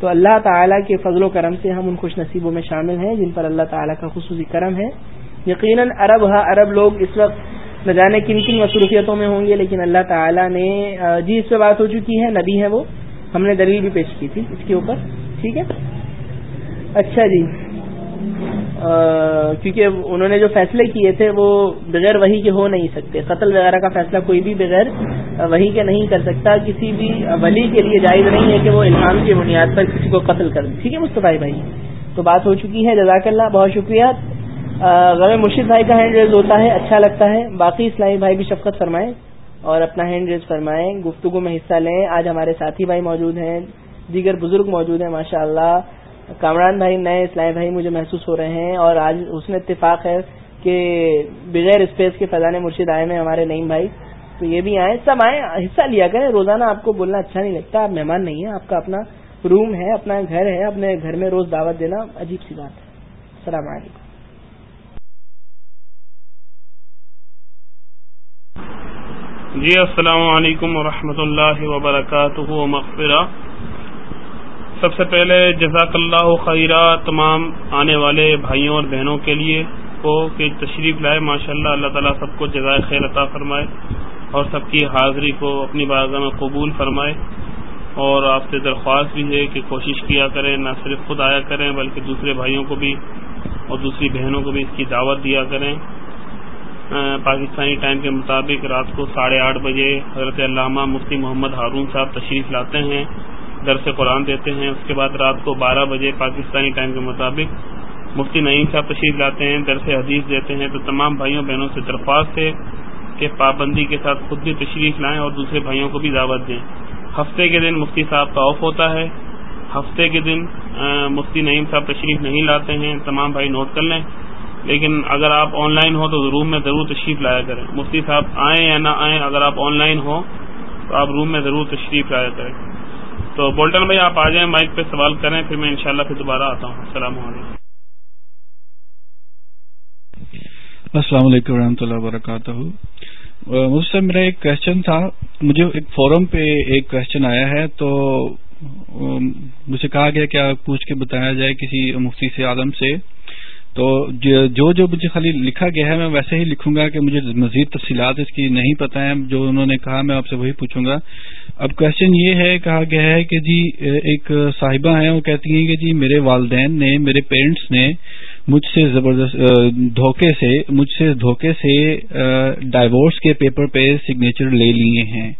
تو اللہ تعالیٰ کے فضل و کرم سے ہم ان خوش نصیبوں میں شامل ہیں، جن پر اللہ تعالیٰ کا خصوصی کرم ہے۔ یقیناً عرب ہاں عرب لوگ اس وقت نہ جانے کن کن مصروفیتوں میں ہوں گے، لیکن اللہ تعالیٰ نے جی اس پہ بات ہو چکی ہے، نبی ہے وہ، ہم نے دلیل بھی پیش کی تھی اس کے اوپر، ٹھیک ہے؟ اچھا جی کیونکہ انہوں نے جو فیصلے کیے تھے وہ بغیر وہی کے ہو نہیں سکتے، قتل وغیرہ کا فیصلہ کوئی بھی بغیر وہی کے نہیں کر سکتا، کسی بھی ولی کے لیے جائز نہیں ہے کہ وہ الہام کی بنیاد پر کسی کو قتل کر دے، ٹھیک ہے مصطفی بھائی؟ تو بات ہو چکی ہے، جزاک اللہ، بہت شکریہ۔ غیر مرشد بھائی کا ہینڈ ریز ہوتا ہے اچھا لگتا ہے۔ باقی اسلامی بھائی بھی شفقت فرمائیں اور اپنا ہینڈ ریز فرمائیں، گفتگو میں حصہ لیں۔ آج ہمارے ساتھی بھائی موجود ہیں، دیگر بزرگ موجود ہیں ماشاء اللہ کامران بھائی نئے اسلامی بھائی مجھے محسوس ہو رہے ہیں اور آج اس میں اتفاق ہے کہ بغیر اسپیس کے فضان مرشد آئے ہیں ہمارے نئی بھائی۔ تو یہ بھی آئے سب آئے حصہ لیا کریں۔ روزانہ آپ کو بولنا اچھا نہیں لگتا، آپ مہمان نہیں ہیں، آپ کا اپنا روم ہے، اپنا گھر ہے، اپنے گھر میں روز دعوت دینا عجیب سی بات ہے۔ السلام علیکم۔ جی السلام علیکم ورحمۃ اللہ وبرکاتہ مغفرہ سب سے پہلے جزاک اللہ خیرہ تمام آنے والے بھائیوں اور بہنوں کے لیے کو کہ تشریف لائے۔ ماشاء اللہ اللہ تعالیٰ سب کو جزائے خیر عطا فرمائے اور سب کی حاضری کو اپنی بارگاہ میں قبول فرمائے۔ اور آپ سے درخواست بھی ہے کہ کوشش کیا کریں، نہ صرف خود آیا کریں بلکہ دوسرے بھائیوں کو بھی اور دوسری بہنوں کو بھی اس کی دعوت دیا کریں۔ پاکستانی ٹائم کے مطابق رات کو ساڑھے آٹھ بجے حضرت علامہ مفتی محمد ہارون صاحب تشریف لاتے ہیں، درس قرآن دیتے ہیں، اس کے بعد رات کو بارہ بجے پاکستانی ٹائم کے مطابق مفتی نعیم صاحب تشریف لاتے ہیں، درس حدیث دیتے ہیں، تو تمام بھائیوں بہنوں سے درخواست ہے کہ پابندی کے ساتھ خود بھی تشریف لائیں اور دوسرے بھائیوں کو بھی دعوت دیں۔ ہفتے کے دن مفتی صاحب کا آف ہوتا ہے، ہفتے کے دن مفتی نعیم صاحب تشریف نہیں لاتے ہیں، تمام بھائی نوٹ کر لیں۔ لیکن اگر آپ آن لائن ہو تو روم میں ضرور تشریف لایا کریں۔ مفتی صاحب آئیں یا نہ آئیں، اگر آپ آن لائن ہو تو آپ روم میں ضرور تشریف لایا کریں۔ تو بولٹن بھائی، آپ آ جائیں، مائک پہ سوال کریں، پھر میں انشاءاللہ پھر دوبارہ آتا ہوں۔ السلام علیکم۔ السلام علیکم و اللہ وبرکاتہ۔ مجھ سے میرا ایک کوشچن تھا۔ مجھے ایک فورم پہ ایک کوشچن آیا ہے، تو مجھے کہا گیا کہ پوچھ کے بتایا جائے کسی مفتی سے، عالم سے۔ تو جو جو مجھے خالی لکھا گیا ہے، میں ویسے ہی لکھوں گا کہ مجھے مزید تفصیلات اس کی نہیں پتہ ہیں۔ جو انہوں نے کہا، میں آپ سے وہی پوچھوں گا۔ اب کوشچن یہ ہے، کہا گیا ہے کہ جی ایک صاحبہ ہیں، وہ کہتی ہیں کہ جی میرے والدین نے، میرے پیرنٹس نے مجھ سے زبردست دھوکے سے، مجھ سے دھوکے سے ڈائیورس کے پیپر پہ سگنیچر لے لیے ہیں۔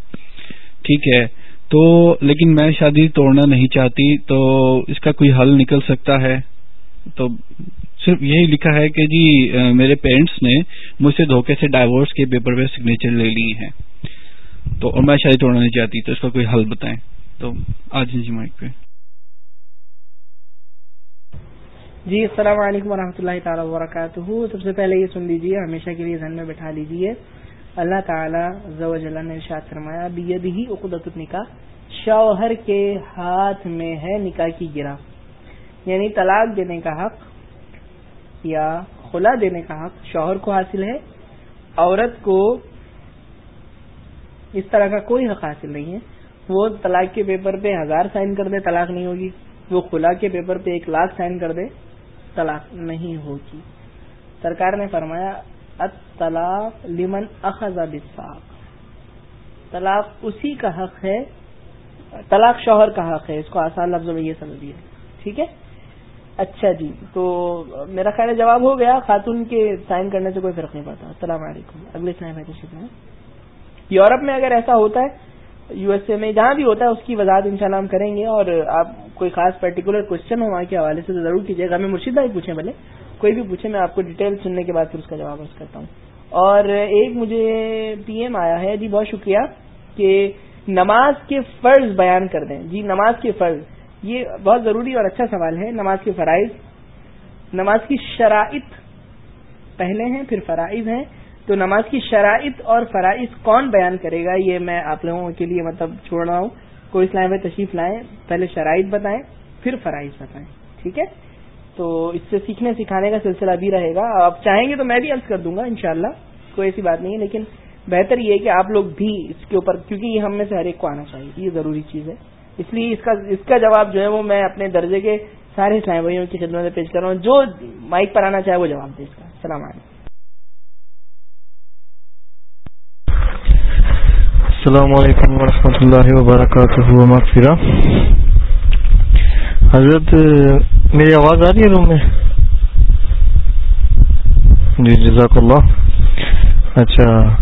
ٹھیک ہے۔ تو لیکن میں شادی توڑنا نہیں چاہتی، تو اس کا کوئی حل نکل سکتا ہے؟ تو صرف یہی لکھا ہے کہ جی میرے پیرنٹس نے مجھ سے دھوکے سے ڈائیورس کے پیپر پہ سگنیچر لے لیے ہیں۔ تو، اور میں شادی توڑنا نہیں چاہتی، تو اس کا کوئی حل بتائیں۔ تو، آج جی مائک پہ۔ جی السلام علیکم و اللہ تعالیٰ وبرکاتہ۔ سب سے پہلے یہ سن لیجیے ہمیشہ کے لیے ذہن میں بٹھا لیجیے اللہ تعالی نے ارشاد فرمایا ہی عقدت نکاح شوہر کے ہاتھ میں ہے نکاح کی گرا یعنی طلاق دینے کا حق۔ یا خلا دینے کا حق شوہر کو حاصل ہے، عورت کو اس طرح کا کوئی حق حاصل نہیں ہے۔ وہ طلاق کے پیپر پہ ہزار سائن کر دے، طلاق نہیں ہوگی۔ وہ خلا کے پیپر پہ ایک لاکھ سائن کر دے، طلاق نہیں ہوگی۔ سرکار نے فرمایا طلاق لمن اخذ بالساق۔ طلاق اسی کا حق ہے، طلاق شوہر کا حق ہے۔ اس کو آسان لفظوں میں یہ سمجھیے۔ ٹھیک ہے؟ اچھا جی۔ تو میرا خیال جواب ہو گیا۔ خاتون کے سائن کرنے سے کوئی فرق نہیں پڑتا۔ السلام علیکم۔ اگلے سائن ہے تشریف یورپ میں اگر ایسا ہوتا ہے، یو ایس اے میں جہاں بھی ہوتا ہے، اس کی وضاحت ان ہم کریں گے۔ اور آپ کوئی خاص پرٹیکولر کوشچن ہو وہاں کے حوالے سے ضرور کیجیے۔ گا ہمیں مرشید بھائی پوچھیں بھلے، کوئی بھی پوچھے میں آپ کو ڈیٹیل سننے کے بعد پھر اس کا جواب کرتا ہوں۔ اور ایک مجھے پی ایم آیا ہے۔ جی بہت شکریہ کہ نماز کے فرض بیان کر دیں۔ جی نماز کے فرض۔ یہ بہت ضروری اور اچھا سوال ہے، نماز کے فرائض۔ نماز کی شرائط پہلے ہیں، پھر فرائض ہیں۔ تو نماز کی شرائط اور فرائض کون بیان کرے گا؟ یہ میں آپ لوگوں کے لیے مطلب چھوڑ رہا ہوں۔ کوئی اسلام میں تشریف لائیں، پہلے شرائط بتائیں، پھر فرائض بتائیں۔ ٹھیک ہے؟ تو اس سے سیکھنے سکھانے کا سلسلہ بھی رہے گا۔ آپ چاہیں گے تو میں بھی عرض کر دوں گا، انشاءاللہ، کوئی ایسی بات نہیں ہے۔ لیکن بہتر یہ ہے کہ آپ لوگ بھی اس کے اوپر، کیونکہ یہ ہم میں سے ہر ایک کو آنا چاہیے، یہ ضروری چیز ہے۔ اس لیے اس کا اس کا جواب جو ہے وہ میں اپنے درجے کے سارے اسلام بھائیوں کی خدمت میں پیش کر رہا ہوں۔ جو مائک پر آنا چاہے وہ جواب دے اس کا۔ السلام علیکم۔ السلام علیکم ورحمۃ اللہ وبرکاتہ۔ حضرت، میری آواز آ رہی ہے روم میں؟ جی جزاک اللہ۔ اچھا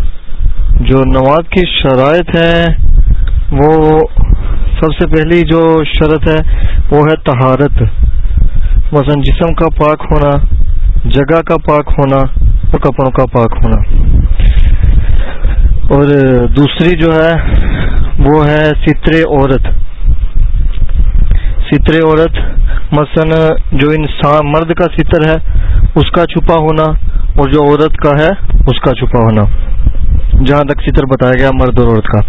جو نماز کی شرائط ہے وہ سب سے پہلی جو شرط ہے وہ ہے تہارت مثلا جسم کا پاک ہونا، جگہ کا پاک ہونا اور کپڑوں کا پاک ہونا۔ اور دوسری جو ہے وہ ہے ستر عورت۔ ستر عورت، مثلا جو انسان، مرد کا ستر ہے، اس کا چھپا ہونا اور جو عورت کا ہے، اس کا چھپا ہونا۔ جہاں تک ستر بتایا گیا مرد اور عورت کا۔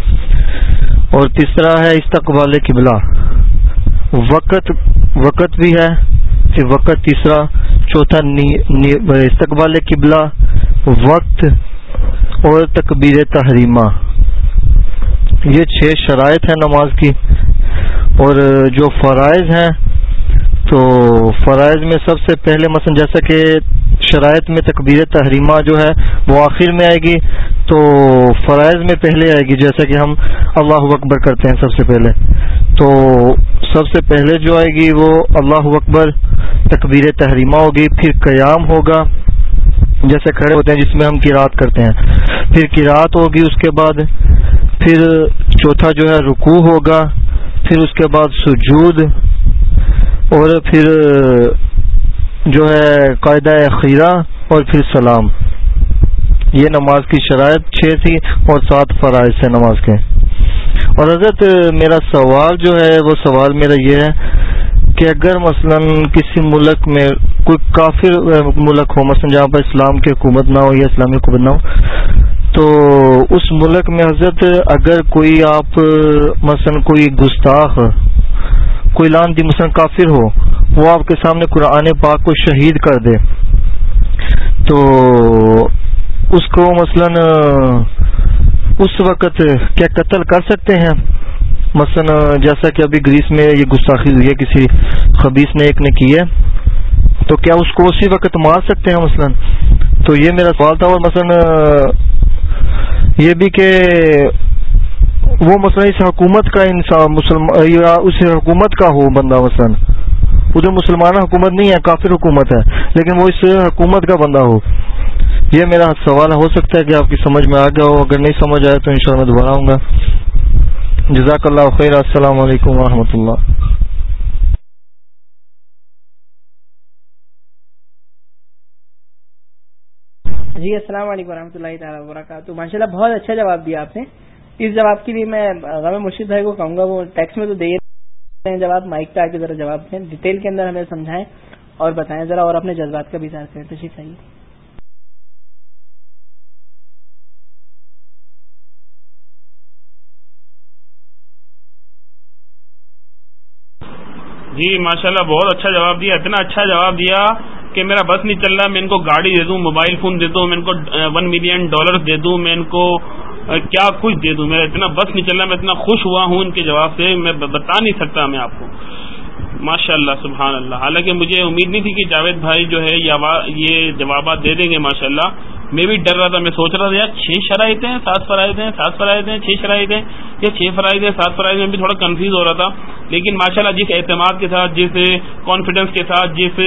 اور تیسرا ہے استقبال قبلہ۔ وقت وقت بھی ہے، پھر وقت تیسرا، چوتھا استقبال قبلہ، وقت اور تکبیر تحریمہ۔ یہ چھ شرائط ہیں نماز کی۔ اور جو فرائض ہیں، تو فرائض میں سب سے پہلے مثلا جیسا کہ شرائط میں تکبیر تحریمہ جو ہے، وہ آخر میں آئے گی۔ تو فرائض میں پہلے آئے گی، جیسا کہ ہم اللہ اکبر کرتے ہیں سب سے پہلے۔ تو سب سے پہلے جو آئے گی وہ اللہ اکبر تکبیر تحریمہ ہوگی، پھر قیام ہوگا، جیسے کھڑے ہوتے ہیں جس میں ہم کراط کرتے ہیں۔ پھر کراط ہوگی، اس کے بعد پھر چوتھا جو ہے رکوع ہوگا، پھر اس کے بعد سجود، اور پھر جو ہے قاعدہ خیرہ اور پھر سلام۔ یہ نماز کی شرائط چھ تھی اور سات فرائض سے نماز کے۔ اور حضرت، میرا سوال جو ہے، وہ سوال میرا یہ ہے کہ اگر مثلا کسی ملک میں کوئی کافر ملک ہو، مثلا جہاں پر اسلام کی حکومت نہ ہو یا اسلامی حکومت نہ ہو، تو اس ملک میں حضرت، اگر کوئی آپ، مثلا کوئی گستاخ، کوئی لان دی مثلا کافر ہو، وہ آپ کے سامنے قرآن پاک کو شہید کر دے، تو اس کو مثلا، اس وقت کیا قتل کر سکتے ہیں؟ مثلا، جیسا کہ ابھی گریس میں یہ گستاخی ہوئی ہے، کسی خبیص نے ایک نے کی ہے، تو کیا اس کو اسی وقت مار سکتے ہیں مثلا؟ تو یہ میرا سوال تھا، اور مثلا، یہ بھی کہ وہ مثلا اس حکومت کا انسان یا اس حکومت کا ہو بندہ مثلا۔ ادھر مسلمان حکومت نہیں ہے، کافر حکومت ہے، لیکن وہ اس حکومت کا بندہ ہو۔ یہ میرا سوال ہو سکتا ہے کہ آپ کی سمجھ میں آ گیا ہو، اگر نہیں سمجھ آئے تو ان شاء اللہ دوبارہ آؤں گا۔ جزاک اللہ خیر، السلام علیکم و اللہ۔ جی السلام علیکم و رحمۃ اللہ تعالیٰ وبرکاتہ۔ ماشاء اللہ بہت اچھا جواب دیا آپ نے۔ اس جواب کے لیے میں غم مرشید بھائی کو کہوں گا، وہ ٹیکس میں تو دے رہے ہیں جواب، مائک پہ آ کے ذرا جواب دیں۔ ڈیٹیل کے اندر ہمیں سمجھائیں اور بتائیں۔ ذرا اور اپنے جذبات کا بھی اظہار کریں۔ تشریف آئیے جی ماشاءاللہ بہت اچھا جواب دیا، اتنا اچھا جواب دیا کہ میرا بس نہیں چل رہا، میں ان کو گاڑی دے دوں، موبائل فون دے دوں، میں ان کو ون ملین ڈالر دے دوں، میں ان کو کیا کچھ دے دوں، میرا اتنا بس نہیں چل رہا، میں اتنا خوش ہوا ہوں ان کے جواب سے، میں بتا نہیں سکتا میں آپ کو۔ ماشاء اللہ سبحان اللہ حالانکہ مجھے امید نہیں تھی کہ جاوید بھائی جو ہے یہ جوابات دے دیں گے ماشاء اللہ میں بھی ڈر رہا تھا، میں سوچ رہا تھا، یار، چھ شرائط ہیں، سات فرائض ہیں، سات فرائض ہیں، چھ شرائط ہیں، یا چھ فرائض ہیں، سات فرائض میں بھی تھوڑا کنفیوز ہو رہا تھا۔ لیکن ماشاء اللہ جس اعتماد کے ساتھ، جس کانفیڈنس کے ساتھ، جس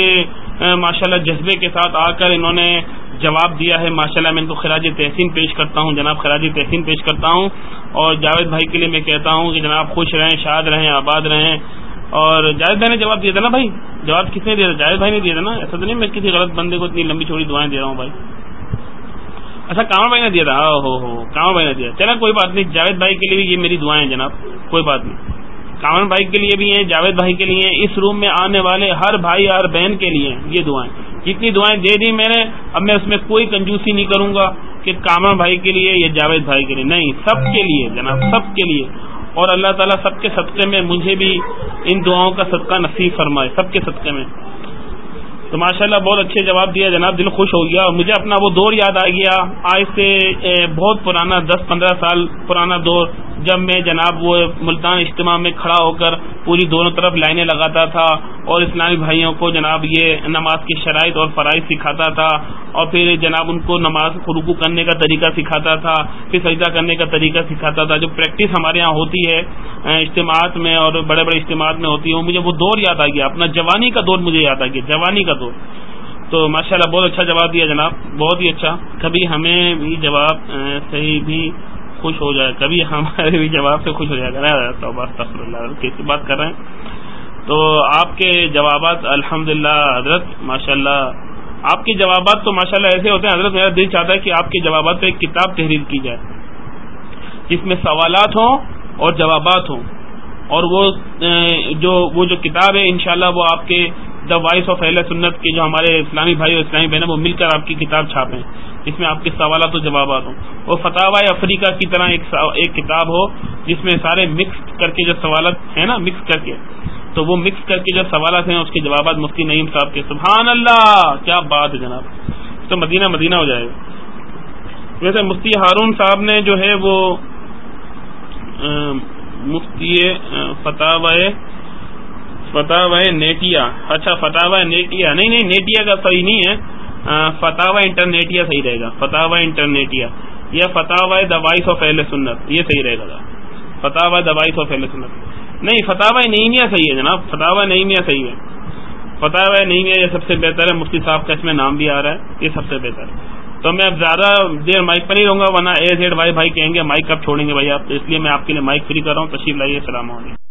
ماشاء اللہ جذبے کے ساتھ آ کر انہوں نے جواب دیا ہے ماشاء اللہ میں ان کو خراج تحسین پیش کرتا ہوں، جناب خراج تحسین پیش کرتا ہوں۔ اور جاوید بھائی کے لیے میں کہتا ہوں کہ جناب خوش رہیں، شاد رہیں، آباد رہیں۔ اور جاوید بھائی نے جواب دیا تھا نا بھائی؟ جواب کس نے دیا تھا؟ جاوید بھائی نے دیا تھا نا؟ ایسا تو نہیں، میں کسی غلط بندے کو اتنی لمبی چھوڑی دعائیں دے رہا ہوں بھائی۔ اچھا کامر بھائی نے دیا تھا۔ ہو ہو کامر بھائی نے دیا۔ چلا کوئی بات نہیں، جاوید بھائی کے لیے بھی یہ میری دعائیں ہیں جناب، کوئی بات نہیں۔ کامر بھائی کے لیے بھی ہیں، جاوید بھائی کے لیے اس روم میں آنے والے ہر بھائی اور بہن کے لیے یہ دعائیں۔ جتنی دعائیں دے دی میں نے، اب میں اس میں کوئی کنجوسی نہیں کروں گا کہ کامر بھائی کے لیے یا جاوید بھائی کے لیے۔ نہیں، سب کے لیے، جناب، سب کے لیے۔ اور اللہ تعالیٰ سب کے صدقے میں مجھے بھی ان دعاؤں کا صدقہ نصیب فرمائے، سب کے صدقے میں۔ تو ماشاءاللہ بہت اچھے جواب دیا، جناب، دل خوش ہو گیا۔ اور مجھے اپنا وہ دور یاد آ گیا۔ آج سے بہت پرانا، دس، پندرہ سال پرانا دور۔ جب میں جناب وہ ملتان اجتماع میں کھڑا ہو کر پوری دونوں طرف لائنیں لگاتا تھا اور اسلامی بھائیوں کو جناب یہ نماز کی شرائط اور فرائض سکھاتا تھا اور پھر جناب ان کو نماز رکو کرنے کا طریقہ سکھاتا تھا، پھر سجدہ کرنے کا طریقہ سکھاتا تھا۔ جو پریکٹس ہمارے یہاں ہوتی ہے اجتماعات میں اور بڑے بڑے اجتماعات میں ہوتی ہے مجھے وہ دور یاد آ گیا۔ اپنا جوانی کا دور مجھے یاد آ گیا، جوانی کا دور۔ تو ماشاءاللہ بہت اچھا جواب دیا جناب، بہت ہی اچھا۔ کبھی ہمیں بھی جواب صحیح بھی خوش ہو جائے، کبھی ہمارے بھی جواب سے خوش ہو جائے گا اللہ کیسی بات کر رہے ہیں۔ تو آپ کے جوابات الحمد للہ حضرت ماشاء اللہ آپ کے جوابات تو ماشاء اللہ ایسے ہوتے ہیں، حضرت میرا دل چاہتا ہے کہ آپ کے جوابات پہ ایک کتاب تحریر کی جائے، جس میں سوالات ہوں اور جوابات ہوں۔ اور وہ جو وہ جو کتاب ہے، انشاءاللہ وہ آپ کے دا وائس آف اہل سنت کے جو ہمارے اسلامی بھائی اور اسلامی بہن وہ مل کر آپ کی کتاب چھاپیں جس میں آپ کے سوالات و جوابات ہوں وہ فتح افریقہ کی طرح ایک کتاب ہو جس میں سارے مکس کر کے جو سوالات ہیں نا مکس کر کے تو وہ مکس کر کے جو سوالات ہیں اس کے جوابات مفتی نعیم صاحب کے سبحان اللہ کیا بات ہے جناب تو مدینہ مدینہ ہو جائے گا ویسے مفتی ہارون صاحب نے جو ہے وہ مفتی فتح فتح نیٹیا. اچھا فتح نیٹیا. نہیں نہیں، نیٹیا کا صحیح نہیں ہے. فتح انٹرنیٹیا صحیح رہے گا. فتح انٹرنیٹیا. یا فتح دا وائس آف اہل سنت. یہ صحیح رہے گا فتح دا وائس آف اہل سنت. نہیں فتح نعیمیا صحیح ہے جناب. فتح نعیمیا صحیح ہے. فتح نعیمیا یہ سب سے بہتر ہے. مفتی صاحب کا اس میں نام بھی آ رہا ہے. یہ سب سے بہتر ہے. تو میں اب زیادہ دیر مائک پر نہیں رہوں گا، ورنہ اے زیڈ وائی بھائی کہیں گے مائک کب چھوڑیں گے بھائی آپ. اس لیے میں آپ کے لیے مائک فری کر رہا ہوں. تشریف لائیے، السلام علیکم.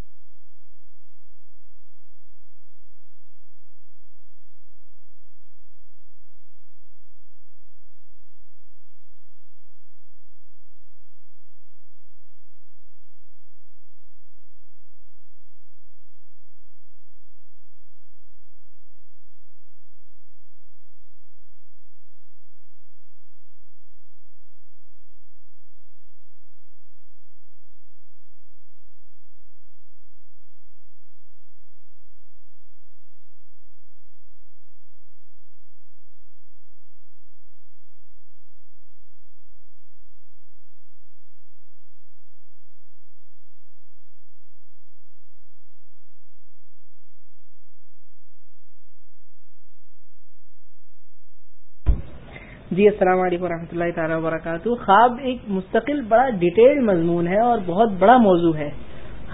جی السلام علیکم و رحمۃ اللہ تعالیٰ وبرکاتہ۔ خواب ایک مستقل بڑا ڈیٹیل مضمون ہے اور بہت بڑا موضوع ہے۔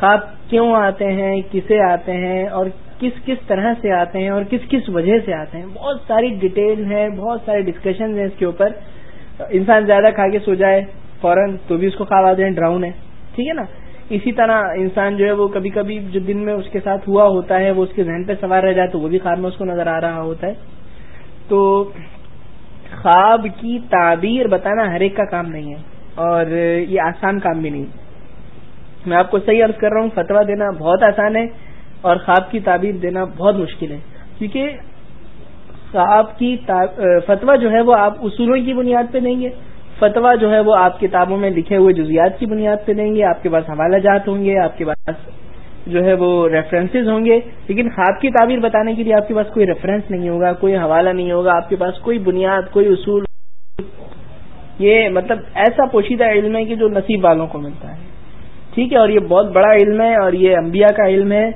خواب کیوں آتے ہیں، کسے آتے ہیں اور کس کس طرح سے آتے ہیں اور کس کس وجہ سے آتے ہیں۔ بہت ساری ڈیٹیل ہیں، بہت سارے ڈسکشن ہیں اس کے اوپر۔ انسان زیادہ کھا کے سو جائے فوراً تو بھی اس کو خواب آتے ہیں ڈراؤن ہے۔ ٹھیک ہے نا؟ اسی طرح انسان جو ہے وہ کبھی کبھی جو دن میں اس کے ساتھ ہوا ہوتا ہے، وہ اس کے ذہن پہ سوار رہ جائے تو وہ بھی خواب میں اس کو نظر آ رہا ہوتا ہے۔ تو خواب کی تعبیر بتانا ہر ایک کا کام نہیں ہے اور یہ آسان کام بھی نہیں میں آپ کو صحیح عرض کر رہا ہوں فتوا دینا بہت آسان ہے اور خواب کی تعبیر دینا بہت مشکل ہے۔ کیونکہ خواب کی فتوا جو ہے وہ آپ اصولوں کی بنیاد پہ دیں گے۔ فتوا جو ہے وہ آپ کتابوں میں لکھے ہوئے جزیات کی بنیاد پہ دیں گے۔ آپ کے پاس حوالہ جات ہوں گے، آپ کے پاس جو ہے وہ ریفرنسز ہوں گے، لیکن خواب کی تعبیر بتانے کے لیے آپ کے پاس کوئی ریفرنس نہیں ہوگا، کوئی حوالہ نہیں ہوگا، آپ کے پاس کوئی بنیاد، کوئی اصول۔ یہ مطلب ایسا پوشیدہ علم ہے کہ جو نصیب والوں کو ملتا ہے۔ ٹھیک ہے، اور یہ بہت بڑا علم ہے، اور یہ انبیاء کا علم ہے،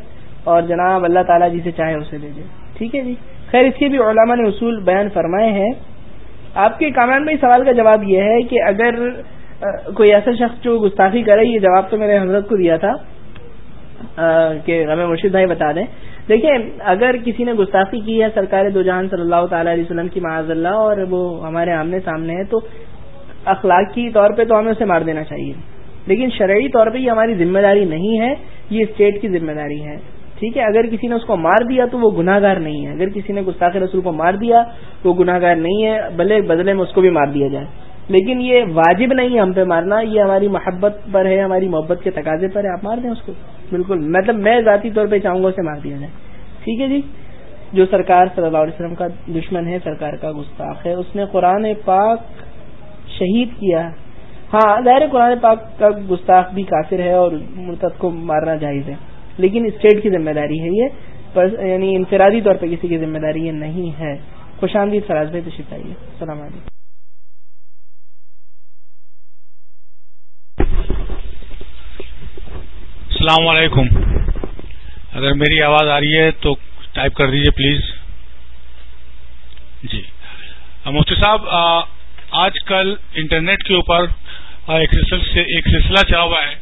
اور جناب اللہ تعالیٰ جسے چاہے اسے دے دے۔ ٹھیک ہے جی؟ خیر، اس کے بھی علماء نے اصول بیان فرمائے ہیں۔ آپ کے کامیاب میں سوال کا جواب یہ ہے کہ اگر کوئی ایسا شخص جو گستاخی کرے، یہ جواب تو میرے حضرت کو دیا تھا۔ کہ ہمیں مرشد بھائی بتا دیں۔ دیکھیں، اگر کسی نے گستاخی کی ہے سرکار دو جہان صلی اللہ تعالی علیہ وسلم کی، معاذ اللہ، اور وہ ہمارے آمنے سامنے ہے تو اخلاقی طور پہ تو ہمیں اسے مار دینا چاہیے۔ لیکن شرعی طور پہ یہ ہماری ذمہ داری نہیں ہے، یہ اسٹیٹ کی ذمہ داری ہے۔ ٹھیک ہے، اگر کسی نے اس کو مار دیا تو وہ گناہ گار نہیں ہے۔ اگر کسی نے گستاخ رسول کو مار دیا تو وہ گناہ گار نہیں ہے، بھلے بدلے میں اس کو بھی مار دیا جائے۔ لیکن یہ واجب نہیں ہے ہم پہ مارنا، یہ ہماری محبت پر ہے، ہماری محبت کے تقاضے پر ہے، آپ مار دیں اس کو۔ بالکل مطلب میں ذاتی طور پہ چاہوں گا اسے مار دیا جائے۔ ٹھیک ہے جی؟ جو سرکار صلی اللہ علیہ وسلم کا دشمن ہے، سرکار کا گستاخ ہے، اس نے قرآن پاک شہید کیا۔ ہاں ظاہر قرآن پاک کا گستاخ بھی کافر ہے اور مرتد کو مارنا جائز ہے، لیکن اسٹیٹ کی ذمہ داری ہے یہ۔ یعنی انفرادی طور پہ کسی کی ذمہ داری یہ نہیں ہے۔ خوش آمدید فراز بھائی تشریف آئیے السلام علیکم۔ السلام علیکم۔ اگر میری آواز آ رہی ہے تو ٹائپ کر دیجیے پلیز۔ جی۔ مفتی صاحب آج کل انٹرنیٹ کے اوپر ایک سلسلہ چلا ہوا ہے۔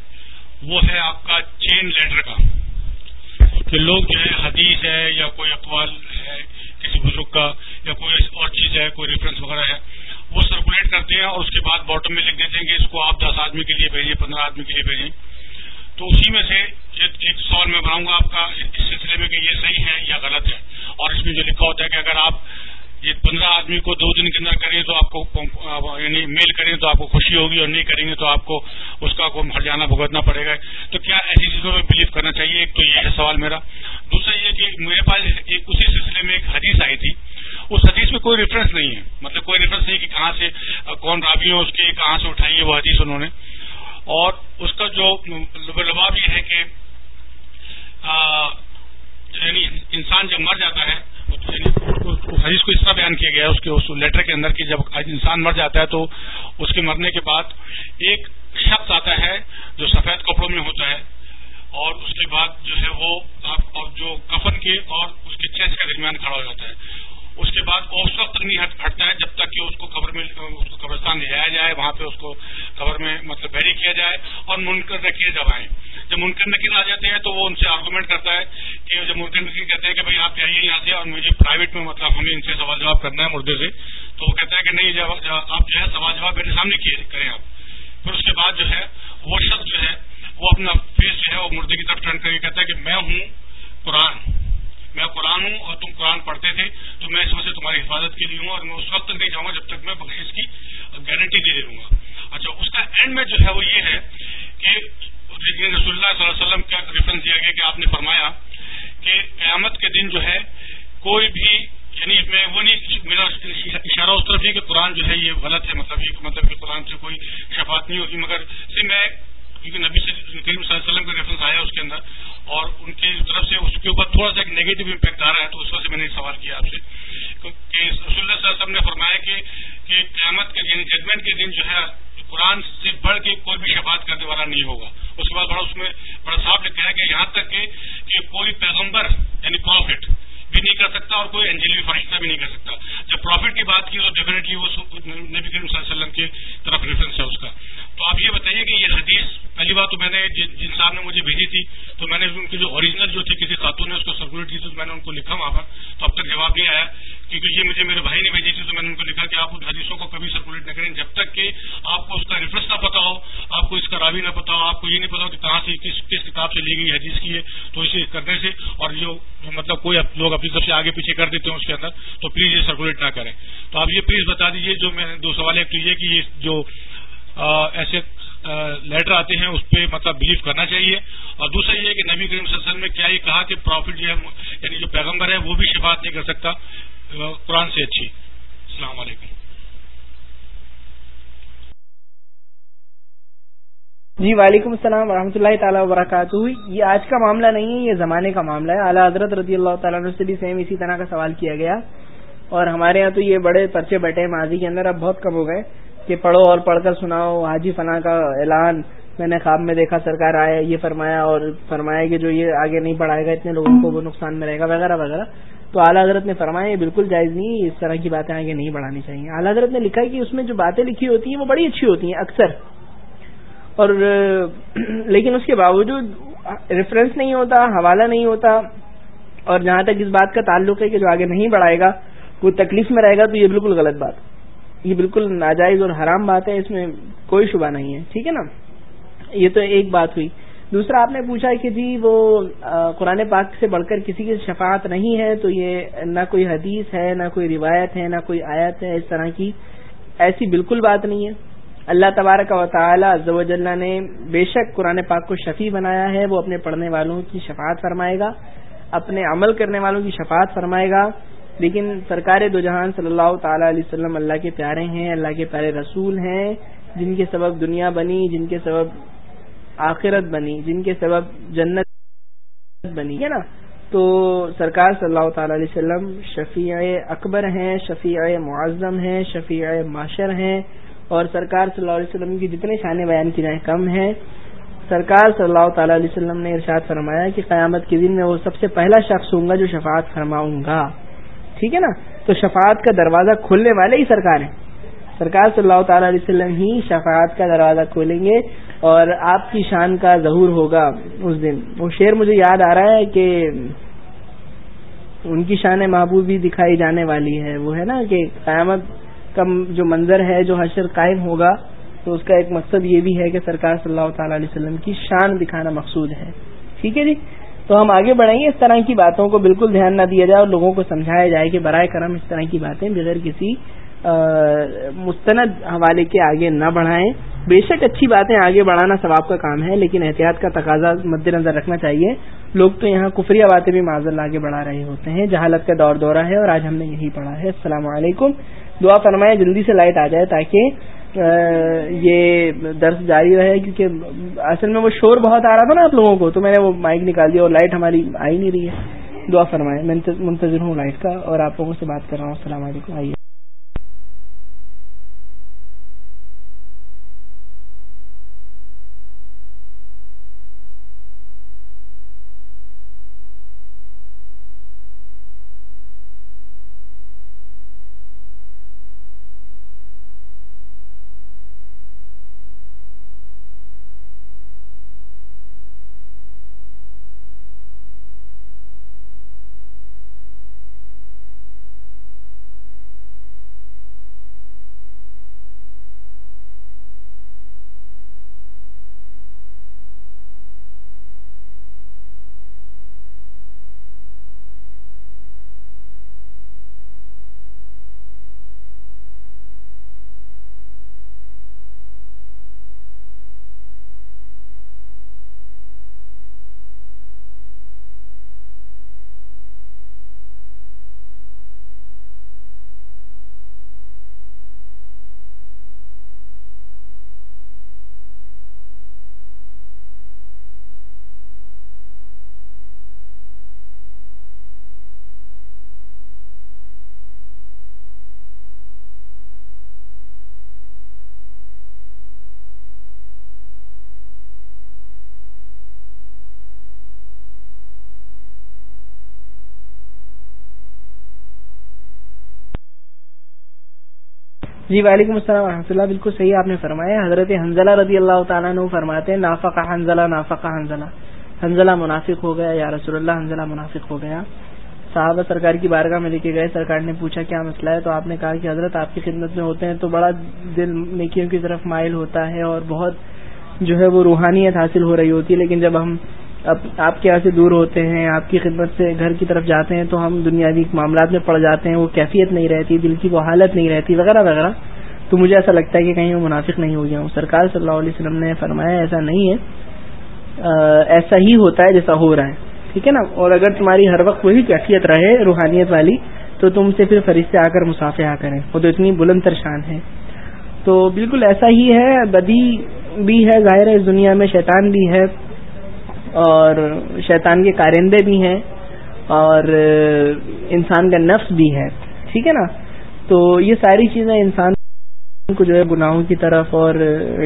وہ ہے آپ کا چین لیٹر کا۔ کہ لوگ جو ہے حدیث ہے یا کوئی اقوال ہے کسی بزرگ کا یا کوئی اور چیز ہے، کوئی ریفرنس وغیرہ ہے، وہ سرکولیٹ کرتے ہیں اور اس کے بعد باٹم میں لکھ دیتے ہیں کہ اس کو آپ دس آدمی کے لیے بھیجیں پندرہ آدمی کے لیے بھیجیں تو اسی میں سے ایک سوال میں بناؤں گا آپ کا، اس سلسلے میں کہ یہ صحیح ہے یا غلط ہے۔ اور اس میں جو لکھا ہوتا ہے کہ اگر آپ یہ پندرہ آدمی کو دو دن کے اندر کریں تو آپ کو یعنی میل کریں تو آپ کو خوشی ہوگی اور نہیں کریں گے تو آپ کو اس کا ہرجانہ بھگتنا پڑے گا۔ تو کیا ایسی چیزوں میں بلیو کرنا چاہیے؟ ایک تو یہ ہے سوال میرا۔ دوسرا یہ کہ میرے پاس ایک اسی سلسلے میں ایک حدیث آئی تھی۔ اس حدیث میں کوئی ریفرنس نہیں ہے۔ مطلب کوئی ریفرنس نہیں کہ کہاں سے کون رابی ہو اس کی کہاں سے اٹھائی ہے وہ حدیث انہوں نے۔ اور اس کا جو لباب یہ ہے کہ یعنی انسان جب مر جاتا ہے یعنی حدیث کو اس طرح بیان کیا گیا اس کے اس لیٹر کے اندر کہ جب انسان مر جاتا ہے تو اس کے مرنے کے بعد ایک شخص آتا ہے جو سفید کپڑوں میں ہوتا ہے اور اس کے بعد جو ہے وہ جو کفن کے اور اس کے چیسٹ کے درمیان کھڑا ہو جاتا ہے۔ اس کے بعد وہ اس وقت نہیں ہٹتا ہے جب تک کہ اس کو قبر میں اس کو قبرستان لے جایا جائے، وہاں پہ اس کو قبر میں مطلب بیری کیا جائے اور منکر نکیر جب آئیں۔ جب منکر نکیر آ جاتے ہیں تو وہ ان سے آرگومنٹ کرتا ہے کہ جب منکر نکیر کہتے ہیں کہ بھائی آپ جائیے یہاں سے اور مجھے پرائیویٹ میں مطلب ہمیں ان سے سوال جواب کرنا ہے مردے سے، تو وہ کہتا ہے کہ نہیں، جب آپ جو ہے سوال جواب میرے سامنے کیے کریں آپ۔ پھر اس کے بعد جو ہے وہ شخص جو ہے وہ اپنا فیس جو ہے وہ مردے کی طرف ٹرن کر کے کہتا ہے کہ میں ہوں قرآن۔ میں قرآن ہوں اور تم قرآن پڑھتے تھے، تو میں اس وجہ سے تمہاری حفاظت کے لیے ہوں اور میں اس وقت تک نہیں جاؤں گا جب تک میں بخش کی گارنٹی دے دوں گا۔ اچھا اس کا اینڈ میں جو ہے وہ یہ ہے کہ رسول اللہ صلی اللہ علیہ وسلم کا ریفرنس دیا گیا کہ آپ نے فرمایا کہ قیامت کے دن جو ہے کوئی بھی یعنی میں وہ نہیں، میرا اشارہ اس طرف یہ کہ قرآن جو ہے یہ غلط ہے مطلب یہ مطلب کہ قرآن سے کوئی شفات نہیں ہوگی مگر صرف میں، کیونکہ نبی سے کریم صلی اللہ علیہ وسلم کا ریفرنس آیا اس کے اندر اور ان کی طرف سے اس کے اوپر تھوڑا سا ایک نیگیٹو امپیکٹ آ رہا ہے، تو اس وجہ سے میں نے سوال کیا آپ سے۔ کہ رسول اللہ صلی اللہ علیہ وسلم نے فرمایا کہ کہ قیامت کے یعنی ججمنٹ کے دن جو ہے، قرآن سے بڑھ کے کوئی بھی شفاعت کرنے والا نہیں ہوگا۔ اس کے بعد بڑا اس میں، بڑا صاف لکھا ہے کہ یہاں تک کہ کوئی پیغمبر یعنی پروفٹ بھی نہیں کر سکتا اور کوئی انجلی فرشتہ بھی نہیں کر سکتا۔ جب پروفٹ کی بات کی تو ڈیفینیٹلی وہ نبی کریم صلی اللہ علیہ وسلم کی طرف ریفرنس ہے اس کا۔ تو آپ یہ بتائیے کہ یہ حدیث، پہلی بات تو میں نے جن صاحب نے مجھے بھیجی تھی، تو میں نے ان کی جو اوریجنل جو تھی کسی خاتون نے اس کو سرکولیٹ کی تھی تو میں نے ان کو لکھا وہاں پر۔ تو اب تک جواب نہیں آیا، کیونکہ یہ مجھے میرے بھائی نے بھیجی تھی، تو میں نے ان کو لکھا کہ آپ ان حدیثوں کو کبھی سرکولیٹ نہ کریں، جب تک کہ آپ کو اس کا ریفرنس نہ پتا ہو، آپ کو اس کا راوی نہ پتا ہو، آپ کو یہ نہیں پتا ہو کہ کہاں سے، کس کس کتاب سے لی گئی حدیث کی ہے۔ تو اسے کرنے سے، اور جو مطلب کوئی لوگ اپنی طرف سے آگے پیچھے کر دیتے ہیں اس کے اندر، تو پلیز یہ سرکولیٹ نہ کریں۔ تو آپ یہ پلیز بتا دیجیے جو میں دو سوال ایک تو یہ کہ یہ جو ایسے لیٹر آتے ہیں، اس پہ مطلب بلیو کرنا چاہیے۔ اور دوسرا یہ کہ نبی کریم صلی اللہ علیہ وسلم نے کیا، یہ کہا کہ پروفٹ جو ہے یعنی جو پیغمبر ہے، وہ بھی شفاعت نہیں کر سکتا۔ قرآن سے اچھی۔ السلام علیکم۔ جی وعلیکم السلام ورحمۃ اللہ تعالیٰ وبرکاتہ۔ یہ آج کا معاملہ نہیں ہے، یہ زمانے کا معاملہ ہے۔ اعلیٰ حضرت رضی اللہ تعالیٰ عنہ سے بھی سیم اسی طرح کا سوال کیا گیا۔ اور ہمارے یہاں تو یہ بڑے پرچے بیٹھے ماضی کے اندر اب بہت کم ہو گئے۔ کہ پڑھو اور پڑھ کر سناؤ، حاجی فنا کا اعلان۔ میں نے خواب میں دیکھا، سرکار آیا یہ فرمایا اور فرمایا کہ جو یہ آگے نہیں پڑھائے گا، اتنے لوگوں کو وہ نقصان میں رہے گا، وغیرہ وغیرہ۔ تو اعلیٰ حضرت نے فرمایا، یہ بالکل جائز نہیں، اس طرح کی باتیں آگے نہیں بڑھانی چاہیے۔ اعلیٰ حضرت نے لکھا کہ اس میں جو باتیں لکھی ہوتی ہیں، وہ بڑی اچھی ہوتی ہیں، اکثر۔ اور، لیکن اس کے باوجود ریفرنس نہیں ہوتا، حوالہ نہیں ہوتا۔ اور جہاں تک اس بات کا تعلق ہے کہ جو آگے نہیں بڑھائے گا، وہ تکلیف میں رہے گا، تو یہ بالکل غلط بات۔ یہ بالکل ناجائز اور حرام بات ہے، اس میں کوئی شبہ نہیں ہے، ٹھیک ہے نا؟ یہ تو ایک بات ہوئی۔ دوسرا، آپ نے پوچھا کہ جی وہ قرآن پاک سے بڑھ کر کسی کی شفاعت نہیں ہے تو یہ نہ کوئی حدیث ہے، نہ کوئی روایت ہے، نہ کوئی آیت ہے اس طرح کی، ایسی بالکل بات نہیں ہے۔ اللہ تبارک و تعالی نے بے شک قرآن پاک کو شفیع بنایا ہے، وہ اپنے پڑھنے والوں کی شفاعت فرمائے گا، اپنے عمل کرنے والوں کی شفاعت فرمائے گا۔ لیکن سرکار دو جہان صلی اللہ تعالی علیہ وسلم اللہ کے پیارے ہیں، اللہ کے پیارے رسول ہیں، جن کے سبب دنیا بنی، جن کے سبب آخرت بنی، جن کے سبب جنت بنی، ہے نا؟ تو سرکار صلی اللہ تعالی علیہ وسلم شفیع اکبر ہیں، شفیع معظم ہیں، شفیع معاشر ہیں اور سرکار صلی اللہ علیہ وسلم کی جتنے شانے بیان کی جائیں کم ہیں۔ سرکار صلی اللہ تعالی علیہ وسلم نے ارشاد فرمایا کہ قیامت کے دن میں وہ سب سے پہلا شخص ہوں گا جو شفاعت فرماؤں گا۔ ٹھیک ہے نا؟ تو شفاعت کا دروازہ کھولنے والے ہی سرکار ہیں۔ سرکار صلی اللہ تعالی علیہ وسلم ہی شفاعت کا دروازہ کھولیں گے اور آپ کی شان کا ظہور ہوگا اس دن۔ وہ شعر مجھے یاد آ رہا ہے کہ ان کی شان محبوب بھی دکھائی جانے والی ہے۔ وہ ہے نا کہ قیامت کا جو منظر ہے، جو حشر قائم ہوگا، تو اس کا ایک مقصد یہ بھی ہے کہ سرکار صلی اللہ تعالی علیہ وسلم کی شان دکھانا مقصود ہے۔ ٹھیک ہے جی؟ تو ہم آگے بڑھیں گے اس طرح کی باتوں کو بالکل دھیان نہ دیا جائے اور لوگوں کو سمجھایا جائے کہ برائے کرم اس طرح کی باتیں بغیر کسی مستند حوالے کے آگے نہ بڑھائیں۔ بے شک اچھی باتیں آگے بڑھانا ثواب کا کام ہے، لیکن احتیاط کا تقاضا مد نظر رکھنا چاہیے۔ لوگ تو یہاں کفری باتیں بھی معذر آگے بڑھا رہے ہوتے ہیں۔ جہالت کا دور دورہ ہے اور آج ہم نے یہی پڑھا ہے۔ السلام علیکم۔ دعا فرمائے جلدی سے لائٹ آ جائے تاکہ یہ درس جاری رہے کیونکہ اصل میں وہ شور بہت آ رہا تھا نا آپ لوگوں کو، تو میں نے وہ مائک نکال دیا اور لائٹ ہماری آئی نہیں رہی ہے۔ دعا فرمائے میں منتظر ہوں لائٹ کا اور آپ لوگوں سے بات کر رہا ہوں۔ السلام علیکم، آئیے۔ جی وعلیکم السلام ورحمۃ اللہ۔ بالکل صحیح آپ نے فرمایا۔ حضرت حنزلہ رضی اللہ تعالیٰ نے فرماتے ہیں، نافقہ حنزلہ نافقہ حنزلہ۔ حنزلہ منافق ہو گیا، یا رسول اللہ، حنزلہ منافق ہو گیا۔ صحابہ سرکار کی بارگاہ میں لے کے گئے، سرکار نے پوچھا کیا مسئلہ ہے؟ تو آپ نے کہا کہ حضرت آپ کی خدمت میں ہوتے ہیں تو بڑا دل نیکیوں کی طرف مائل ہوتا ہے اور بہت جو ہے وہ روحانیت حاصل ہو رہی ہوتی ہے۔ لیکن جب ہم آپ کے یہاں سے دور ہوتے ہیں، آپ کی خدمت سے گھر کی طرف جاتے ہیں تو ہم دنیاوی معاملات میں پڑ جاتے ہیں، وہ کیفیت نہیں رہتی، دل کی وہ حالت نہیں رہتی، وغیرہ وغیرہ۔ تو مجھے ایسا لگتا ہے کہ کہیں وہ منافق نہیں ہو گیا ہوں۔ سرکار صلی اللہ علیہ وسلم نے فرمایا، ایسا نہیں ہے۔ ایسا ہی ہوتا ہے جیسا ہو رہا ہے۔ ٹھیک ہے نا؟ اور اگر تمہاری ہر وقت وہی کیفیت رہے، روحانیت والی، تو تم سے پھر فرشتے آ کر مسافر آ کریں۔ وہ تو اتنی بلند ترشان ہے۔ تو بالکل ایسا ہی ہے۔ بدی بھی ہے، ظاہر ہے اس دنیا میں شیطان بھی ہے۔ اور شیطان کے کارندے بھی ہیں اور انسان کا نفس بھی ہے۔ ٹھیک ہے نا؟ تو یہ ساری چیزیں انسان کو جو ہے گناہوں کی طرف اور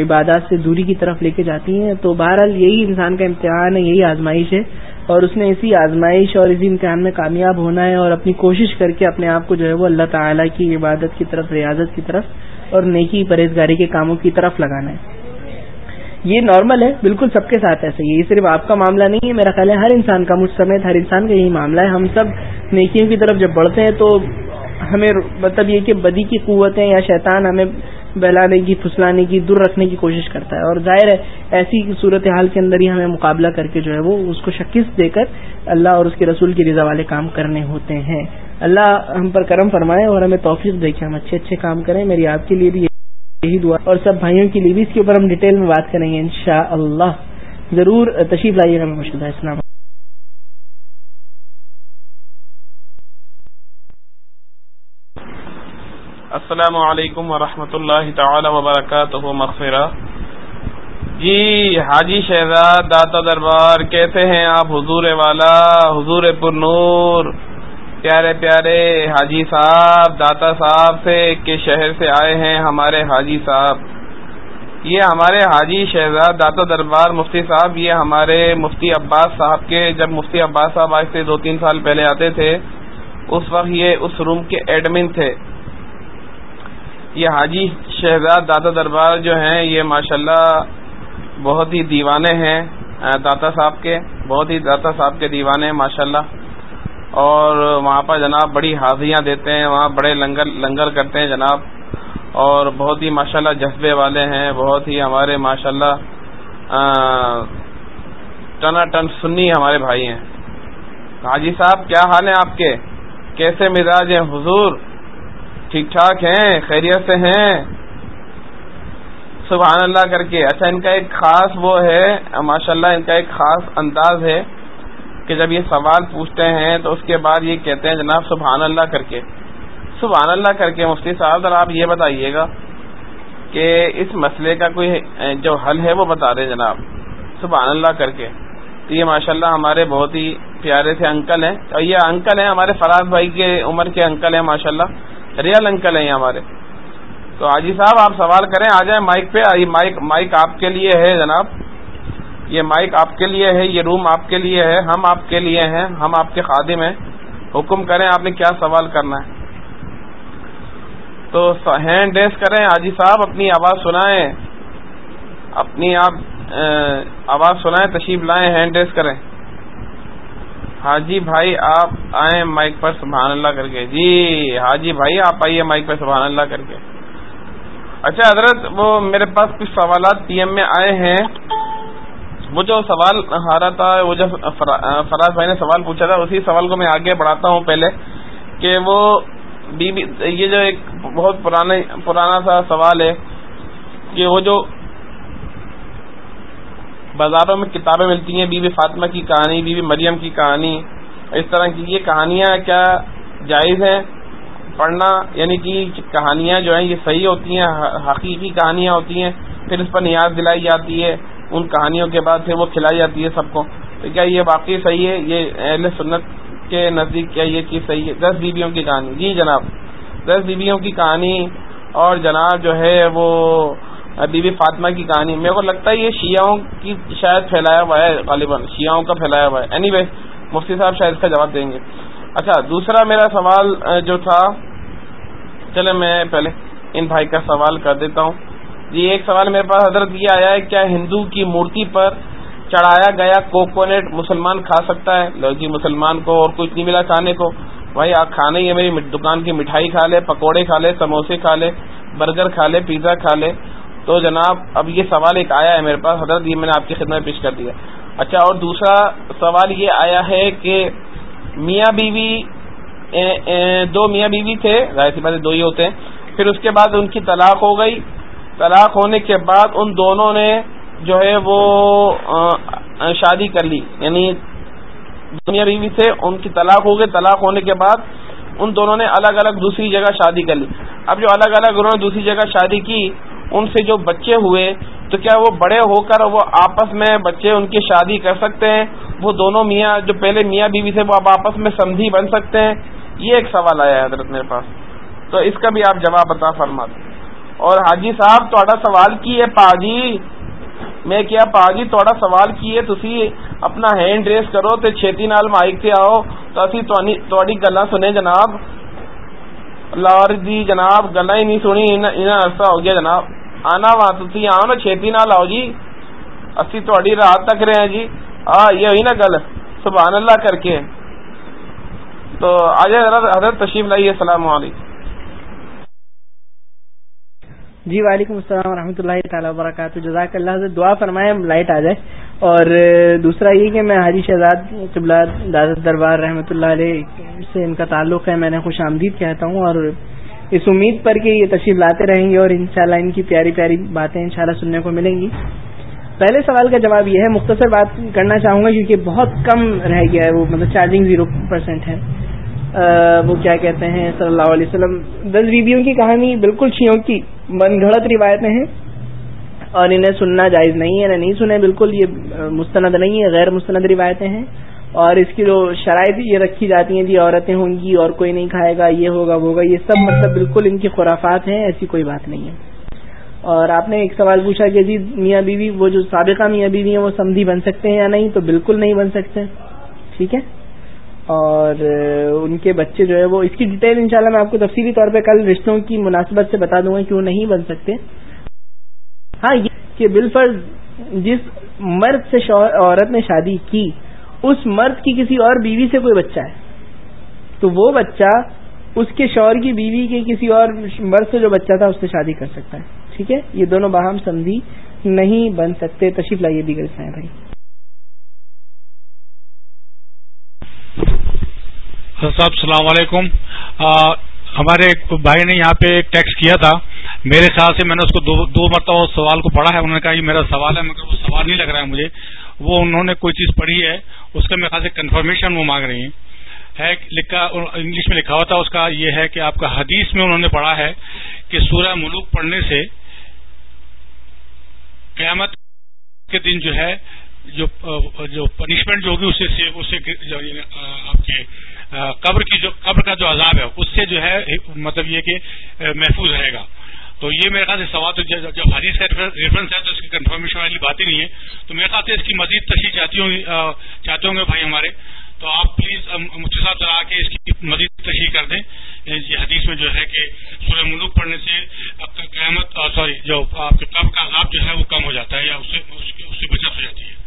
عبادات سے دوری کی طرف لے کے جاتی ہیں۔ تو بہرحال یہی انسان کا امتحان ہے، یہی آزمائش ہے اور اس نے اسی آزمائش اور اسی امتحان میں کامیاب ہونا ہے اور اپنی کوشش کر کے اپنے آپ کو جو ہے وہ اللہ تعالیٰ کی عبادت کی طرف، ریاضت کی طرف اور نیکی پرہیزگاری کے کاموں کی طرف لگانا ہے۔ یہ نارمل ہے، بالکل سب کے ساتھ ایسا ہی یہ صرف آپ کا معاملہ نہیں ہے، میرا خیال ہے ہر انسان کا، مجھ سمیت ہر انسان کا یہی معاملہ ہے۔ ہم سب نیکیوں کی طرف جب بڑھتے ہیں تو ہمیں مطلب یہ کہ بدی کی قوتیں یا شیطان ہمیں بہلانے کی، پھسلانے کی، دور رکھنے کی کوشش کرتا ہے۔ اور ظاہر ہے، ایسی صورت حال کے اندر ہی ہمیں مقابلہ کر کے جو ہے وہ اس کو شکست دے کر اللہ اور اس کے رسول کی رضا والے کام کرنے ہوتے ہیں۔ اللہ ہم پر کرم فرمائے اور ہمیں توفیق دے کے ہم اچھے اچھے کام کریں۔ میری آپ کے لیے بھی یہی دعا اور سب بھائیوں کے لیے بھی اس کے اوپر ہم ڈیٹیل میں بات کریں گے انشاء اللہ ضرور تشریف لائیے گا مشدہ اسلام السلام علیکم ورحمۃ اللہ تعالی وبرکاتہ، مغفرہ۔ جی حاجی شہزاد داتا دربار کیسے ہیں آپ؟ حضور والا، حضور پر نور۔ پیارے پیارے حاجی صاحب، داتا صاحب سے کے شہر سے آئے ہیں ہمارے حاجی صاحب۔ یہ ہمارے حاجی شہزاد داتا دربار مفتی صاحب، یہ ہمارے مفتی عباس صاحب کے جب مفتی عباس صاحب آج سے دو تین سال پہلے آتے تھے، اس وقت یہ اس روم کے ایڈمن تھے۔ یہ حاجی شہزاد داتا دربار جو ہیں، یہ ماشاءاللہ بہت ہی دیوانے ہیں داتا صاحب کے، بہت ہی داتا صاحب کے دیوانے ہیں، ماشاءاللہ۔ اور وہاں پر جناب بڑی حاضیاں دیتے ہیں، وہاں بڑے لنگر لنگر کرتے ہیں جناب۔ اور بہت ہی ماشاءاللہ جذبے والے ہیں، بہت ہی ہمارے ماشاءاللہ ٹنا ٹن سنی ہمارے بھائی ہیں۔ حاجی صاحب، کیا حال ہے آپ کے؟ کیسے مزاج ہیں؟ حضور، ٹھیک ٹھاک ہیں؟ خیریت سے ہیں؟ سبحان اللہ کر کے۔ اچھا ان کا ایک خاص وہ ہے ماشاء اللہ ان کا ایک خاص انداز ہے۔ کہ جب یہ سوال پوچھتے ہیں تو اس کے بعد یہ کہتے ہیں جناب سبحان اللہ کر کے۔ سبحان اللہ کر کے مفتی صاحب، ذرا آپ یہ بتائیے گا کہ اس مسئلے کا کوئی جو حل ہے وہ بتا دیں جناب۔ سبحان اللہ کر کے۔ تو یہ ماشاء اللہ ہمارے بہت ہی پیارے سے انکل ہیں۔ اور یہ انکل ہیں ہمارے فراز بھائی کے عمر کے انکل ہیں ماشاء اللہ ریئل انکل ہیں یہ ہمارے۔ تو حاجی صاحب، آپ سوال کریں، آ جائیں مائک پہ۔ مائک مائک آپ کے لیے ہے جناب۔ یہ مائک آپ کے لیے ہے، یہ روم آپ کے لیے ہے، ہم آپ کے لیے ہیں، ہم آپ کے خادم ہیں۔ حکم کریں آپ نے کیا سوال کرنا ہے؟ تو ہینڈ ریس کریں، حاجی صاحب، اپنی آواز سنائیں۔ اپنی آپ آواز سنائیں، تشریف لائیں، ہینڈ ریس کریں۔ حاجی بھائی، آپ آئیں مائک پر، سبحان اللہ کر کے۔ جی حاجی بھائی، آپ آئیے مائک پر، سبحان اللہ کر کے۔ اچھا حضرت، وہ میرے پاس کچھ سوالات پی ایم میں آئے ہیں۔ وہ جو سوال آ رہا تھا، وہ جو فراز بھائی نے سوال پوچھا تھا، اسی سوال کو میں آگے بڑھاتا ہوں پہلے کہ وہ بی بی، یہ جو ایک بہت پرانے، پرانا سا سوال ہے کہ وہ جو بازاروں میں کتابیں ملتی ہیں، بی بی فاطمہ کی کہانی، بی بی مریم کی کہانی، اس طرح کی، یہ کہانیاں کیا جائز ہیں؟ پڑھنا یعنی کہ کہانیاں جو ہیں، یہ صحیح ہوتی ہیں، حقیقی کہانیاں ہوتی ہیں، پھر اس پر نیاز دلائی جاتی ہے۔ ان کہانیوں کے بعد پھر وہ کھلائی جاتی ہے سب کو۔ تو کیا یہ واقعی صحیح ہے؟ یہ اہل سنت کے نزدیک کیا یہ چیز صحیح ہے؟ دس بیویوں کی کہانی۔ جی جناب، دس بیویوں کی کہانی اور جناب جو ہے وہ بی بی فاطمہ کی کہانی۔ میرے کو لگتا ہے یہ شیعوں کی شاید پھیلایا ہوا ہے غالباً، شیعوں کا پھیلایا ہوا ہے۔ اینی وے مفتی صاحب شاید اس کا جواب دیں گے۔ اچھا دوسرا میرا سوال جو تھا چلے میں پہلے ان بھائی کا سوال کر دیتا ہوں۔ جی ایک سوال میرے پاس حضرت یہ آیا ہے، کیا ہندو کی مورتی پر چڑھایا گیا کوکونٹ مسلمان کھا سکتا ہے؟ جی مسلمان کو اور کچھ نہیں ملا کھانے کو۔ بھائی، آپ کھانے ہی میری دکان کی مٹھائی کھا لے، پکوڑے کھا لے، سموسے کھا لے، برگر کھا لے، پیزا کھا لے۔ تو جناب، اب یہ سوال ایک آیا ہے میرے پاس۔ حضرت، یہ میں نے آپ کی خدمت پیش کر دیا۔ اچھا اور دوسرا سوال یہ آیا ہے کہ میاں بیوی دو میاں بیوی تھے، ظاہر سی بات دو ہی ہوتے ہیں۔ پھر اس کے بعد ان کی طلاق ہو گئی۔ طلاق ہونے کے بعد ان دونوں نے جو ہے وہ شادی کر لی۔ یعنی میاں بیوی تھے ان کی طلاق ہو گئی، طلاق ہونے کے بعد ان دونوں نے الگ الگ دوسری جگہ شادی کر لی۔ اب جو الگ الگ انہوں نے دوسری جگہ شادی کی، ان سے جو بچے ہوئے، تو کیا وہ بڑے ہو کر وہ آپس میں بچے ان کی شادی کر سکتے ہیں؟ وہ دونوں میاں، جو پہلے میاں بیوی تھے، وہ اب آپس میں سمدھی بن سکتے ہیں؟ یہ ایک سوال آیا ہے حضرت میرے پاس۔ تو اس کا بھی آپ جواب بتا فرما دیں اور حاجی صاحب تھوڑا سوال کی ہے؟ پاجی، میں کیا پاجی تھوڑا سوال کی ہے؟ تھی اپنا ہینڈ ریس کرو تو چھتی نال مائک سے آؤ تو اسی تھوڑی گلا سنے جناب۔ لاہور جی جناب گلا ہی نہیں سنی عرصہ ہو گیا جناب۔ آنا وا تھی آؤ نا چھتی نال آؤ جی۔ اسی تھوڑی رات تک رہے ہیں جی۔ ہاں یہ ہوئی نا گل۔ سبحان اللہ کر کے۔ تو آج حضرت تشریف لائیے، السلام علیکم۔ جی وعلیکم السلام ورحمۃ اللہ تعالیٰ وبرکاتہ۔ جزاک اللہ سے دعا فرمائے لائٹ آ جائے اور دوسرا یہ کہ میں حاجی شہزاد قبلہ دادت دربار رحمۃ اللہ علیہ سے ان کا تعلق ہے، میں نے خوش آمدید کہتا ہوں۔ اور اس امید پر کہ یہ تشریف لاتے رہیں گے اور انشاءاللہ ان کی پیاری پیاری باتیں انشاءاللہ سننے کو ملیں گی۔ پہلے سوال کا جواب یہ ہے، مختصر بات کرنا چاہوں گا کیونکہ بہت کم رہ گیا ہے، وہ مطلب چارجنگ زیرو پرسینٹ ہے۔ وہ کیا کہتے ہیں، صلی اللہ علیہ وسلم۔ دس بیویوں کی کہانی بالکل شیوں کی من گھڑت روایتیں ہیں اور انہیں سننا جائز نہیں ہے، انہیں نہیں سنے بالکل، یہ مستند نہیں ہے، غیر مستند روایتیں ہیں۔ اور اس کی جو شرائط یہ رکھی جاتی ہیں جی عورتیں ہوں گی اور کوئی نہیں کھائے گا، یہ ہوگا، وہ ہوگا، یہ سب مطلب بالکل ان کی خرافات ہیں، ایسی کوئی بات نہیں ہے۔ اور آپ نے ایک سوال پوچھا کہ جی میاں بیوی، وہ جو سابقہ میاں بیوی ہیں، وہ سمدھی بن سکتے ہیں یا نہیں؟ تو بالکل نہیں بن سکتے۔ ٹھیک ہے؟ اور ان کے بچے جو ہے وہ، اس کی ڈیٹیل انشاءاللہ میں آپ کو تفصیلی طور پہ کل رشتوں کی مناسبت سے بتا دوں گا کہ وہ نہیں بن سکتے۔ ہاں یہ کہ بالفرض جس مرد سے عورت نے شادی کی، اس مرد کی کسی اور بیوی سے کوئی بچہ ہے۔ تو وہ بچہ، اس کے شوہر کی بیوی کے کسی اور مرد سے جو بچہ تھا، اس سے شادی کر سکتا ہے۔ ٹھیک ہے؟ یہ دونوں باہم سمدھی نہیں بن سکتے۔ تشریف لائیے دیگر سے بھائی۔ ہاں صاحب، السلام علیکم۔ ہمارے بھائی نے یہاں پہ ایک ٹیکس کیا تھا۔ میرے خیال سے میں نے اس کو دو مرتبہ اس سوال کو پڑھا ہے۔ انہوں نے کہا، یہ میرا سوال ہے، مگر وہ سوال نہیں لگ رہا ہے مجھے۔ وہ انہوں نے کوئی چیز پڑھی ہے، اس کا میرے خیال سے کنفرمیشن وہ مانگ رہی ہیں۔ ہے لکھا، انگلش میں لکھا ہوا تھا، اس کا یہ ہے کہ آپ کا حدیث میں انہوں نے پڑھا ہے کہ سورہ ملوک پڑھنے سے قیامت کے دن جو ہے جو جو پنشمنٹ جو ہوگی اسے آپ کے قبر کی جو قبر کا جو عذاب ہے، اس سے جو ہے مطلب یہ کہ محفوظ رہے گا۔ تو یہ میرے خیال سے سوال تو جب حدیث کا ریفرنس ہے تو اس کی کنفرمیشن والی بات ہی نہیں ہے۔ تو میرے خیال سے اس کی مزید تشریح چاہتی ہوں چاہتے ہوں گے بھائی ہمارے۔ تو آپ پلیز مجھ کے ساتھ آ کے اس کی مزید تشریح کر دیں۔ یہ حدیث میں جو ہے کہ سورہ ملوک پڑھنے سے قیامت سوری، جو آپ کے قبر کا عذاب جو ہے وہ کم ہو جاتا ہے یا اس سے بچت ہو جاتی ہے۔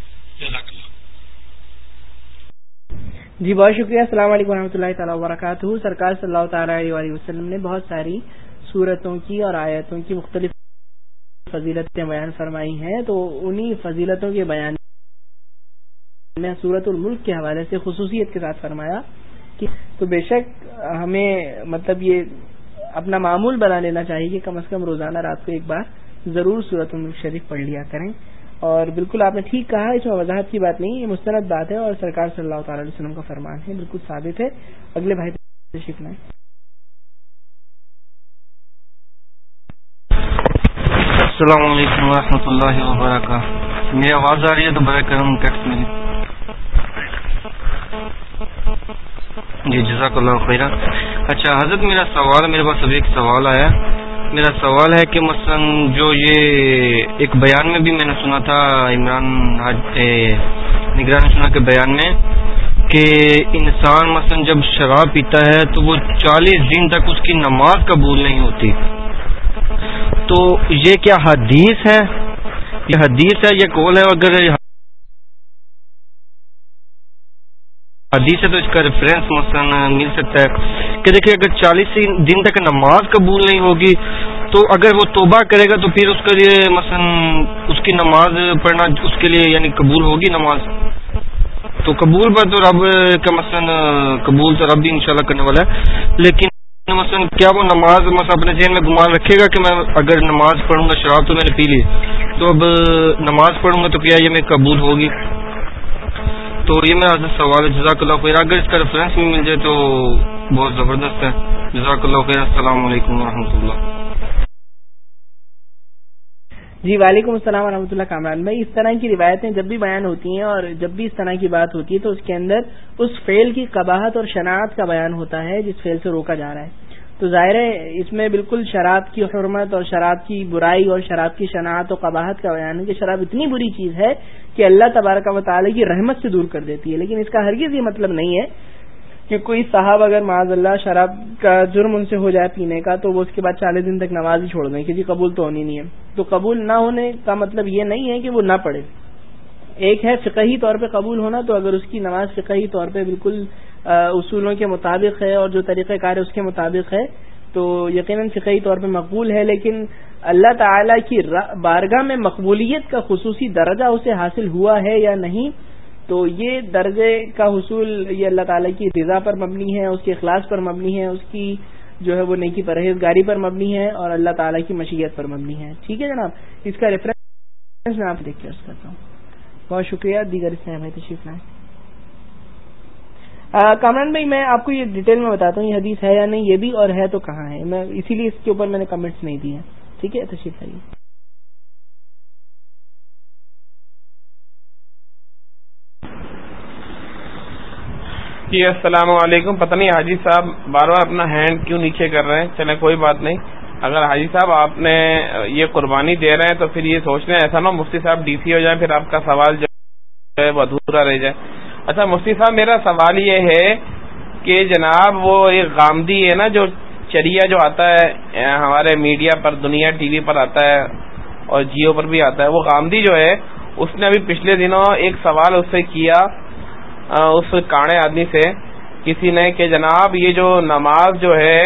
جی بہت شکریہ۔ السلام علیکم و رحمۃ اللہ تعالیٰ وبرکاتہ۔ سرکار صلی اللہ تعالیٰ علیہ وسلم نے بہت ساری صورتوں کی اور آیتوں کی مختلف فضیلتیں بیان فرمائی ہیں۔ تو انہی فضیلتوں کے بیان میں صورت الملک کے حوالے سے خصوصیت کے ساتھ فرمایا کہ تو بے شک ہمیں مطلب یہ اپنا معمول بنا لینا چاہیے کہ کم از کم روزانہ رات کو ایک بار ضرور صورت الملک شریف پڑھ لیا کریں۔ اور بالکل آپ نے ٹھیک کہا، اس میں وضاحت کی بات نہیں یہ مستند بات ہے اور سرکار صلی اللہ تعالی علیہ وسلم کا فرمان ہے، بالکل ثابت ہے۔ اگلے بھائی تشریف لائیں۔ السلام علیکم ورحمۃ اللہ وبرکاتہ۔ میری آواز آ رہی ہے تو برائے کرم ٹیکس میری۔ جی جزاک اللہ خیر اچھا حضرت، میرا سوال، میرے پاس ابھی ایک سوال آیا۔ میرا سوال ہے کہ مثلا جو یہ ایک بیان میں بھی میں نے سنا تھا، عمران نگران سنا کے بیان میں، کہ انسان مثلا جب شراب پیتا ہے تو وہ چالیس دن تک اس کی نماز قبول نہیں ہوتی۔ تو یہ کیا حدیث ہے؟ یہ حدیث ہے، یہ کول ہے، اگر حدیث ہے تو اس کا ریفرنس مثلا مل سکتا ہے۔ کہ دیکھیں اگر چالیس دن تک نماز قبول نہیں ہوگی، تو اگر وہ توبہ کرے گا، تو پھر اس کے لیے مثلا اس کی نماز پڑھنا اس کے لیے یعنی قبول ہوگی نماز۔ تو قبول پر تو رب کا مثلا قبول تو رب بھی انشاءاللہ کرنے والا ہے۔ لیکن مثلا کیا وہ نماز مثلا اپنے ذہن میں گمان رکھے گا کہ میں اگر نماز پڑھوں گا، شراب تو میں نے پی لی۔ تو اب نماز پڑھوں گا تو کیا یہ میں قبول ہوگی؟ تو یہ میرا سوال ہے، جزاک اللہ خیر، اگر اس کا ریفرنس بھی مل جائے تو بہت زبردست ہے۔ جزاک اللہ خیر، السلام علیکم و اللہ۔ جی وعلیکم السلام ورحمۃ اللہ کامران۔ بھائی اس طرح کی روایتیں جب بھی بیان ہوتی ہیں اور جب بھی اس طرح کی بات ہوتی ہے تو اس کے اندر اس فیل کی قباحت اور شناخت کا بیان ہوتا ہے، جس فیل سے روکا جا رہا ہے۔ تو ظاہر ہے اس میں بالکل شراب کی حرمت اور شراب کی برائی اور شراب کی شناخت و قباحت کا بیان ہے کہ شراب اتنی بری چیز ہے کہ اللہ تبارک و تعالی کی رحمت سے دور کر دیتی ہے۔ لیکن اس کا ہرگز یہ مطلب نہیں ہے کہ کوئی صاحب اگر معاذ اللہ شراب کا جرم ان سے ہو جائے پینے کا تو وہ اس کے بعد چالیس دن تک نماز ہی چھوڑ دیں کہ جی قبول تو ہونی نہیں ہے۔ تو قبول نہ ہونے کا مطلب یہ نہیں ہے کہ وہ نہ پڑھے۔ ایک ہے فقہی طور پہ قبول ہونا، تو اگر اس کی نماز فقہی طور پہ بالکل اصولوں کے مطابق ہے اور جو طریقہ کار ہے اس کے مطابق ہے۔ تو یقیناً فقہی طور پہ مقبول ہے، لیکن اللہ تعالی کی بارگاہ میں مقبولیت کا خصوصی درجہ اسے حاصل ہوا ہے یا نہیں، تو یہ درجے کا حصول یہ اللہ تعالیٰ کی رضا پر مبنی ہے، اس کے اخلاص پر مبنی ہے، اس کی جو ہے وہ نیکی پرہیزگاری پر مبنی ہے اور اللہ تعالیٰ کی مشیت پر مبنی ہے۔ ٹھیک ہے جناب؟ اس کا ریفرنس میں آپ دیکھ کے کرتا ہوں۔ بہت شکریہ، دیگر اسلام تشریف لائیں۔ کامران بھائی، میں آپ کو یہ ڈیٹیل میں بتاتا ہوں، یہ حدیث ہے یا نہیں، یہ بھی اور ہے تو کہاں ہے؟ میں اسی لیے اس کے اوپر میں نے کمنٹس نہیں دیے ٹھیک ہے؟ تشریف لائیے۔ جی السلام علیکم۔ پتہ نہیں حاجی صاحب بار بار اپنا ہینڈ کیوں نیچے کر رہے ہیں؟ چلیں، کوئی بات نہیں۔ اگر حاجی صاحب آپ نے یہ قربانی دے رہے ہیں تو پھر یہ سوچ رہے ہیں ایسا نا مفتی صاحب ڈی سی ہو جائیں، پھر آپ کا سوال جو ہے وہ ادھورا رہ جائے۔ اچھا مفتی صاحب، میرا سوال یہ ہے کہ جناب، وہ ایک گامدی ہے نا، جو چریا جو آتا ہے، ہمارے میڈیا پر، دنیا ٹی وی پر آتا ہے اور جیو پر بھی آتا ہے، وہ گامدی جو ہے، اس نے ابھی پچھلے دنوں ایک سوال اس سے کیا اس کاڑے آدمی سے، کسی نے کہ جناب، یہ جو نماز جو ہے،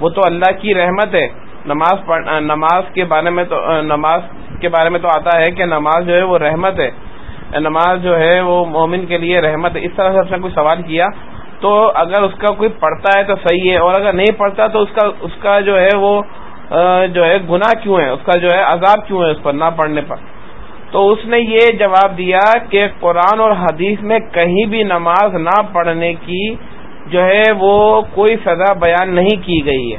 وہ تو اللہ کی رحمت ہے۔ نماز نماز کے بارے میں تو، نماز کے بارے میں تو آتا ہے کہ نماز جو ہے، وہ رحمت ہے۔ نماز جو ہے وہ مومن کے لیے رحمت اس طرح سے اس نے کوئی سوال کیا تو اگر اس کا کوئی پڑھتا ہے تو صحیح ہے، اور اگر نہیں پڑھتا تو اس کا اس کا جو ہے وہ جو ہے گناہ کیوں ہے اس کا جو ہے عذاب کیوں ہے اس پر، نہ پڑھنے پر؟ تو اس نے یہ جواب دیا کہ قرآن اور حدیث میں کہیں بھی نماز نہ پڑھنے کی جو ہے وہ کوئی سزا بیان نہیں کی گئی ہے۔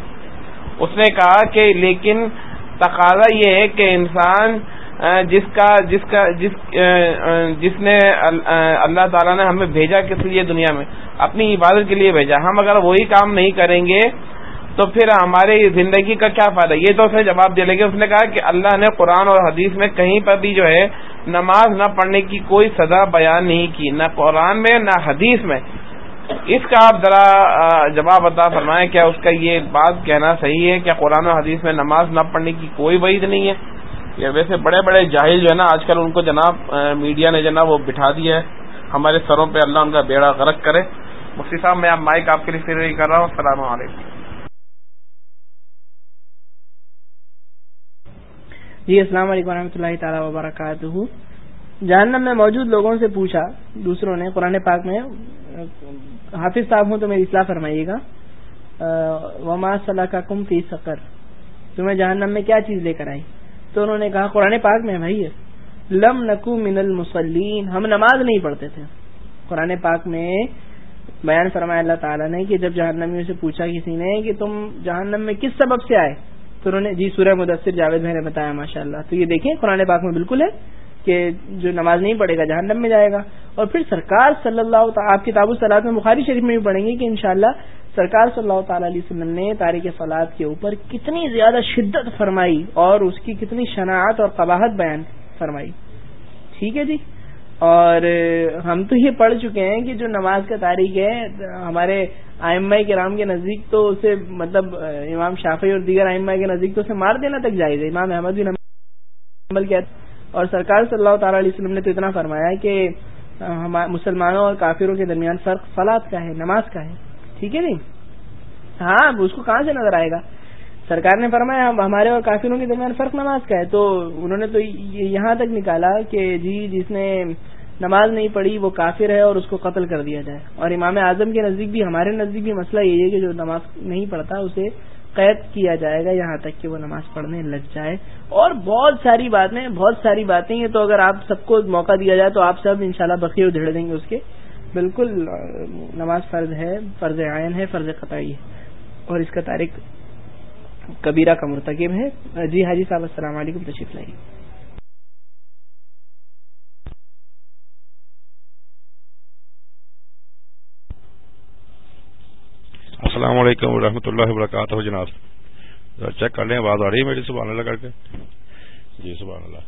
اس نے کہا کہ لیکن تقاضا یہ ہے کہ انسان جس کا جس کا، جس جس نے اللہ تعالیٰ نے ہمیں بھیجا کس لیے دنیا میں؟ اپنی عبادت کے لیے بھیجا۔ ہم اگر وہی کام نہیں کریں گے تو پھر ہمارے زندگی کا کیا فائدہ؟ یہ تو اس نے جواب دے لگے اس نے کہا کہ اللہ نے قرآن اور حدیث میں کہیں پر بھی جو ہے نماز نہ پڑھنے کی کوئی سزا بیان نہیں کی، نہ قرآن میں، نہ حدیث میں۔ اس کا آپ ذرا جواب عطا فرمائیں، کیا اس کا یہ بات کہنا صحیح ہے کیا قرآن و حدیث میں نماز نہ پڑھنے کی کوئی وعید نہیں ہے؟ یہ ویسے بڑے بڑے جاہل جو ہے نا، آج کل ان کو جناب میڈیا نے جناب وہ بٹھا دیا ہے۔ ہمارے سروں پہ اللہ ان کا بیڑا غرق کرے۔ مفتی صاحب، میں آپ مائک آپ کے لیے فری کر رہا ہوں۔ السلام علیکم۔ جی السلام علیکم ورحمۃ اللہ تعالیٰ وبرکاتہ۔ جہنم میں موجود لوگوں سے پوچھا، دوسروں نے، قرآن پاک میں، حافظ صاحب ہوں تو میری اصلاح فرمائیے گا۔ وما صلاح کا کم فی سکر تمہیں جہنم میں کیا چیز لے کر آئی تو انہوں نے کہا قرآن پاک میں بھائی لم نقو من المسلین ہم نماز نہیں پڑھتے تھے۔ قرآن پاک میں بیان فرمایا اللہ تعالیٰ نے کہ جب جہنمیوں سے پوچھا کسی نے کہ تم جہنم میں کس سبب سے آئے؟ تو انہوں نے جی سورہ مدثر جاوید میں نے بتایا ماشاء اللہ تو یہ دیکھیں، قرآن پاک میں بالکل ہے کہ جو نماز نہیں پڑھے گا، جہنم میں جائے گا۔ اور پھر سرکار صلی اللہ آپ کتاب الصلاط میں بخاری شریف میں بھی پڑھیں گے کہ انشاءاللہ سرکار صلی اللہ تعالی علیہ وسلم نے تاریخ فلاد کے اوپر کتنی زیادہ شدت فرمائی اور اس کی کتنی شناعت اور قباحت بیان فرمائی۔ ٹھیک ہے جی؟ اور ہم تو یہ پڑھ چکے ہیں کہ جو نماز کا تاریخ ہے، ہمارے آئمہ کے رام کے نزدیک تو اسے مطلب امام شافی اور دیگر آئمہ کے نزدیک تو اسے مار دینا تک جائز ہے۔ امام احمد بن عمل کیا اور سرکار صلی اللہ تعالی علیہ وسلم نے تو اتنا فرمایا کہ مسلمانوں اور کافروں کے درمیان فرق فلاد کا ہے، نماز کا ہے۔ ٹھیک ہے نہیں؟ ہاں اس کو کہاں سے نظر آئے گا؟ سرکار نے فرمایا ہمارے اور کافروں کے درمیان فرق نماز کا ہے۔ تو انہوں نے تو یہاں تک نکالا کہ جی جس نے نماز نہیں پڑھی، وہ کافر ہے اور اس کو قتل کر دیا جائے۔ اور امام اعظم کے نزدیک بھی، ہمارے نزدیک بھی مسئلہ یہی ہے کہ جو نماز نہیں پڑھتا، اسے قید کیا جائے گا یہاں تک کہ وہ نماز پڑھنے لگ جائے۔ اور بہت ساری باتیں، بہت ساری باتیں یہ تو اگر آپ سب کو موقع دیا جائے، تو آپ سب انشاءاللہ شاء اللہ دھڑ دیں گے اس کے۔ بالکل، نماز فرض ہے، فرض عین ہے، فرض قطعی ہے۔ اور اس کا تاریخ کبیرہ کا مرتکب ہے۔ جی حاجی صاحب، السلام علیکم، تشریف لائیے۔ السلام علیکم ورحمۃ اللہ وبرکاتہ، جناب۔ چیک کر لیں، آواز آ رہی ہے میری، سبحان اللہ کر کے۔ جی سبحان اللہ۔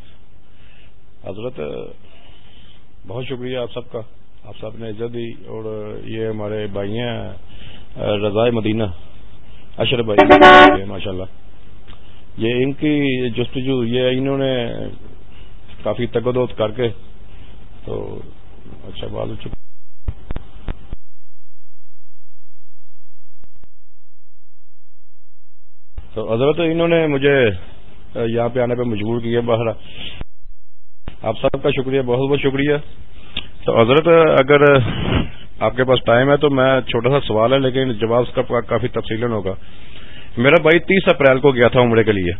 حضرت، بہت شکریہ آپ سب کا۔ آپ سب نے عزت دی اور یہ ہمارے بھائی ہیں رضائے مدینہ، اشرف بھائی ماشاء اللہ یہ ان کی جستجو، یہ انہوں نے کافی تگدوت کر کے تو اچھا بات چکا تو حضرت انہوں نے مجھے یہاں پہ آنے پہ مجبور کیا باہر آپ سب کا شکریہ، بہت بہت شکریہ۔ تو حضرت، اگر آپ کے پاس ٹائم ہے تو میں چھوٹا سا سوال ہے، لیکن جواب اس کا کافی تفصیل ہوگا۔ میرا بھائی تیس اپریل کو گیا تھا عمرے کے لیے۔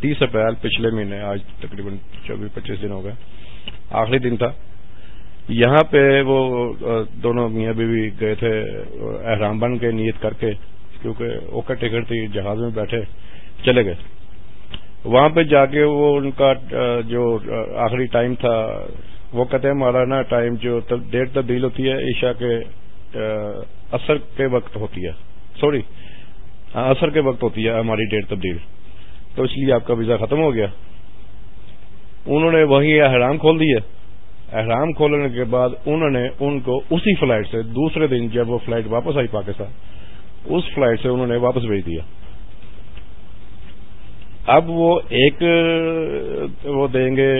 تیس اپریل پچھلے مہینے، آج تقریباً چوبیس، پچیس دن ہو گئے۔ آخری دن تھا۔ یہاں پہ وہ دونوں میاں بیوی گئے تھے، احرام بن کے نیت کر کے، کیونکہ اوکر ٹکٹ تھی، جہاز میں بیٹھے چلے گئے۔ وہاں پہ جا کے وہ ان کا جو آخری ٹائم تھا وہ کہتے ہیں ہمارا نا ٹائم جو ڈیٹ تبدیل ہوتی ہے، عشاء کے اثر کے وقت ہوتی ہے۔ سوری ہاں، اثر کے وقت ہوتی ہے ہماری ڈیٹ تبدیل۔ تو اس لیے آپ کا ویزا ختم ہو گیا۔ انہوں نے وہی احرام کھول دیا احرام کھولنے کے بعد انہوں نے ان کو اسی فلائٹ سے دوسرے دن جب وہ فلائٹ واپس آئی پاکستان، اس فلائٹ سے انہوں نے واپس بھیج دیا۔ اب وہ ایک، وہ دیں گے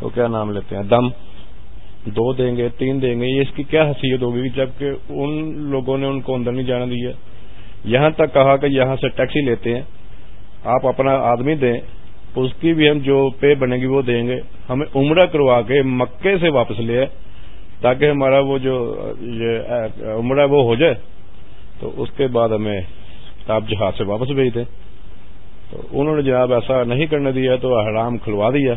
وہ کیا نام لیتے ہیں، دم، دو دیں گے، تین دیں گے، یہ اس کی کیا حیثیت ہوگی جبکہ ان لوگوں نے ان کو اندر نہیں جانا دیا۔ یہاں تک کہا کہ یہاں سے ٹیکسی لیتے ہیں، آپ اپنا آدمی دیں، اس کی بھی ہم جو پے بنے گی وہ دیں گے۔ ہمیں عمرہ کروا کے مکے سے واپس لے تاکہ ہمارا وہ جو عمرہ وہ ہو جائے۔ تو اس کے بعد ہمیں آپ جہاز سے واپس بھیج دیں۔ تو انہوں نے جناب ایسا نہیں کرنے دیا، تو احرام کھلوا دیا۔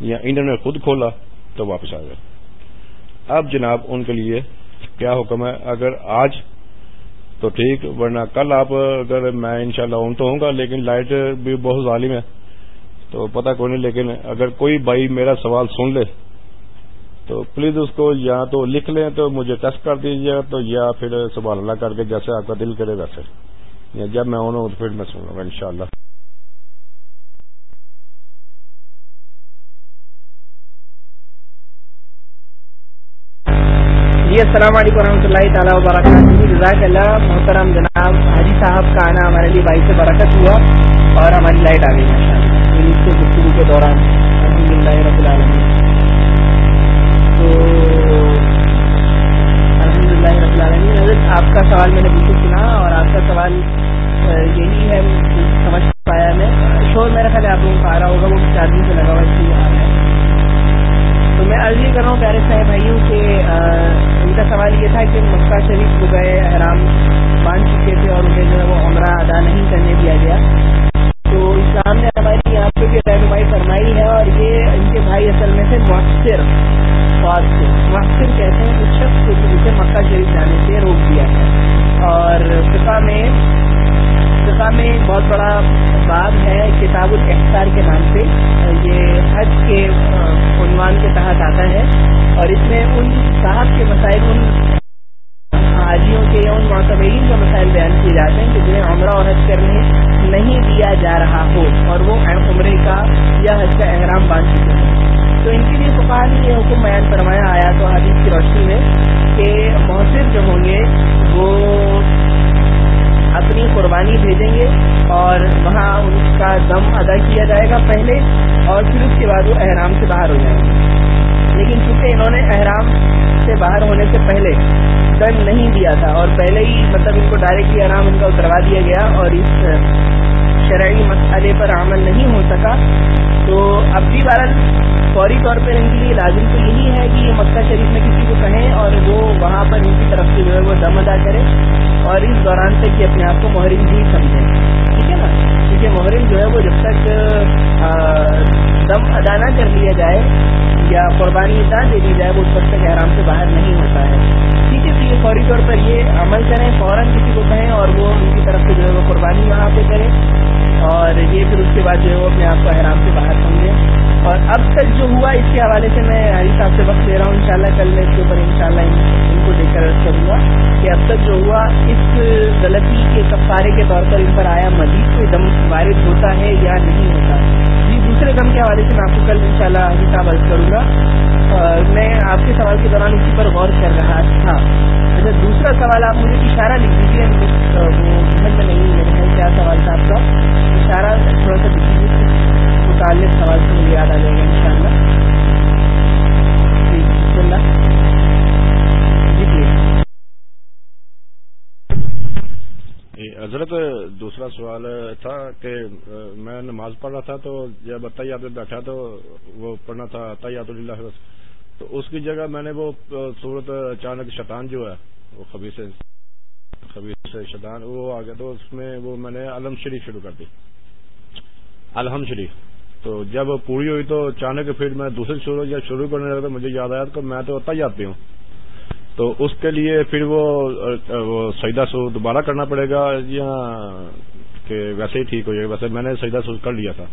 یا انہوں نے خود کھولا تو واپس آ گئے۔ اب جناب ان کے لیے کیا حکم ہے؟ اگر آج تو ٹھیک، ورنہ کل آپ اگر میں انشاءاللہ شاء تو ہوں گا، لیکن لائٹ بھی بہت ظالم ہے۔ تو پتہ کوئی نہیں، لیکن اگر کوئی بھائی میرا سوال سن لے، تو پلیز اس کو یا تو لکھ لیں، تو مجھے ٹیسٹ کر دیجیے، تو یا پھر سوال اللہ کر کے جیسے آپ کا دل کرے، ویسے۔ یا جب میں تو پھر میں سنوں گا انشاءاللہ۔ جی السلام علیکم ورحمۃ اللہ تعالیٰ وبرکاتہ۔ جزاک اللہ محترم جناب حاجی صاحب کا آنا ہمارے لیے بھائی سے برکت ہوا اور ہماری لائٹ آ گئی ماشاء گفتگو کے دوران۔ الحمد للہ رب العالمین۔ تو الحمد للہ رب العالمین۔ حضرت آپ کا سوال میں نے بالکل سنا اور آپ کا سوال یہی ہے، سمجھ پایا میں۔ شور میرا خیال آپ لوگوں کو آ رہا ہوگا، وہ چار دن سے لگا ہوا اس ہے۔ تو میں عرض یہ کر رہا ہوں پیارے صاحب بھائیوں کہ ان کا سوال یہ تھا کہ مکہ شریف کو گئے احرام باندھ چکے تھے اور انہیں جو ہے وہ عمرہ ادا نہیں کرنے دیا گیا۔ تو اسلام نے ہماری یہاں پہ بھی رہنمائی فرمائی ہے اور یہ ان کے بھائی اصل میں سے مؤثر۔ فوج مؤثر کہتے ہیں اس شخص کو جسے مکہ شریف جانے سے روک دیا ہے اور فقہ میں فقہ میں بہت بڑا باب ہے کتاب الاحسار کے نام سے، یہ حج کے عنوان کے تحت آتا ہے اور اس میں ان صاحب کے مسائل، ان حاجیوں کے یا ان معتبرین کے مسائل بیان کیے جاتے ہیں کہ جنہیں عمرہ اور حج کرنے نہیں دیا جا رہا ہو اور وہ عمرے کا یا حج کا احرام باندھ چکے ہیں۔ تو ان کے لیے فقہ نے یہ حکم بیان فرمایا آیا تو حدیث کی روشنی میں کہ مؤثر جو ہوں گے وہ اپنی قربانی بھیجیں گے اور وہاں ان کا دم ادا کیا جائے گا پہلے اور پھر اس کے بعد وہ احرام سے باہر ہو جائیں گے۔ لیکن چونکہ انہوں نے احرام سے باہر ہونے سے پہلے دم نہیں دیا تھا اور پہلے ہی مطلب ان کو ڈائریکٹلی احرام ان کا اتروا دیا گیا اور اس شرعی مسئلے پر عمل نہیں ہو سکا، تو اب بھی بہرحال فوری طور پر ان کے لیے لازم تو یہی ہے کہ یہ مکہ شریف میں کسی کو کہیں اور وہ وہاں پر ان کی طرف سے جو ہے وہ دم ادا کرے اور اس دوران تک یہ اپنے آپ کو محرم بھی سمجھیں ٹھیک ہے نا؟ کیونکہ محرم جو ہے وہ جب تک دم ادا نہ کر لیا جائے یا قربانی نہ دے دی جائے، وہ اس وقت تک احرام سے باہر نہیں ہوتا ہے۔ ٹھیک ہے، تو یہ فوری طور پر یہ عمل کریں، فوراً کسی کو کہیں اور وہ ان کی طرف سے جو ہے وہ قربانی وہاں پہ کریں اور یہ پھر اس کے بعد جو ہے وہ اپنے آپ کو احرام سے باہر سمجھیں اور اب تک جو ہوا اس کے حوالے سے میں علی صاحب سے وقت لے رہا ہوں، انشاءاللہ کل میں اس کے اوپر انشاءاللہ ان کو دیکھ کر کروں گا کہ اب تک جو ہوا اس غلطی کے کفارے کے طور پر ان پر آیا مزید کوئی دم وارد ہوتا ہے یا نہیں ہوتا۔ جی دوسرے دم کے حوالے سے میں آپ کو کل ان شاء اللہ حساب عرض کروں گا۔ میں آپ کے سوال کے دوران اسی پر غور کر رہا تھا۔ اچھا دوسرا سوال آپ مجھے اشارہ لکھ دیجیے وہ میں نہیں میرے کیا سوال تھا آپ کا؟ اشارہ تھوڑا سا لکھ دیجیے متعلق سوال سے مجھے یاد آ جائے گا ان شاء جی، اللہ۔ جی، جی۔ حضرت دوسرا سوال تھا کہ میں نماز پڑھ رہا تھا تو جب اتیات میں بیٹھا تو وہ پڑھنا تھا اتیات اللہ تو اس کی جگہ میں نے وہ صورت اچانک شیطان جو ہے، وہ خبی سے سے وہ آ گیا تو اس میں وہ میں نے علم شریف شروع کر دی۔ الحم شریف۔ تو جب پوری ہوئی تو اچانک پھر میں دوسری شروع جب شروع کرنے لگا تو مجھے یاد آیا کہ میں تو اتیات پہ ہوں۔ تو اس کے لیے پھر وہ سجدہ سو دوبارہ کرنا پڑے گا یا کہ ویسے ہی ٹھیک ہو جائے گا؟ ویسے میں نے سجدہ سو کر لیا تھا۔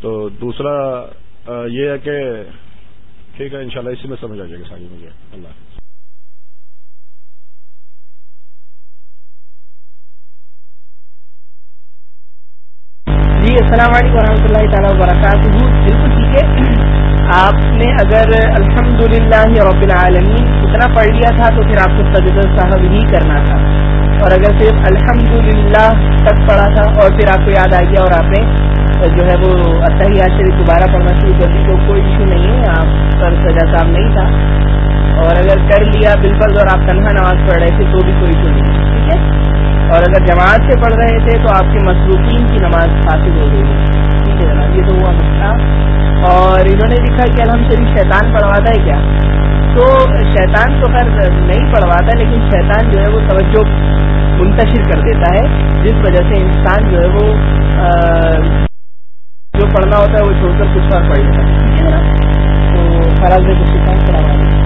تو دوسرا یہ ہے کہ ٹھیک ہے، انشاءاللہ اسی میں سمجھ آ جائے گی ساری مجھے۔ اللہ جی السلام علیکم ورحمۃ اللہ تعالیٰ وبرکاتہ۔ بالکل ٹھیک ہے۔ آپ نے اگر الحمد للہ رب العالمین اتنا پڑھ لیا تھا تو پھر آپ کو سجد صاحب ہی کرنا تھا۔ اور اگر صرف الحمد للہ تک پڑھا تھا اور پھر آپ کو یاد آ گیا اور آپ نے جو ہے وہ اتحیات شریف دوبارہ پڑھنا شروع کر دی تو کوئی ایشو نہیں ہے، آپ پر سجا صاحب نہیں تھا۔ اور اگر کر لیا بالکل اور آپ تنہا نماز پڑھ رہے تھے تو بھی کوئی ایشو نہیں ٹھیک ہے؟ اور اگر جماعت سے پڑھ رہے تھے تو آپ کے مصروفین کی نماز حاصل ہو گئی۔ ٹھیک ہے جناب، یہ تو ہوا مسئلہ۔ اور انہوں نے لکھا کہ الحمد شریف شیطان پڑھواتا ہے کیا؟ تو شیطان تو خیر نہیں پڑھواتا، لیکن شیطان جو ہے وہ توجہ منتشر کر دیتا ہے، جس وجہ سے انسان جو ہے وہ جو پڑھنا ہوتا ہے وہ چھوڑ کر کچھ اور پڑھ لیتا ہے۔ ٹھیک ہے نا تو خراب سے کچھ شیطان پڑھوا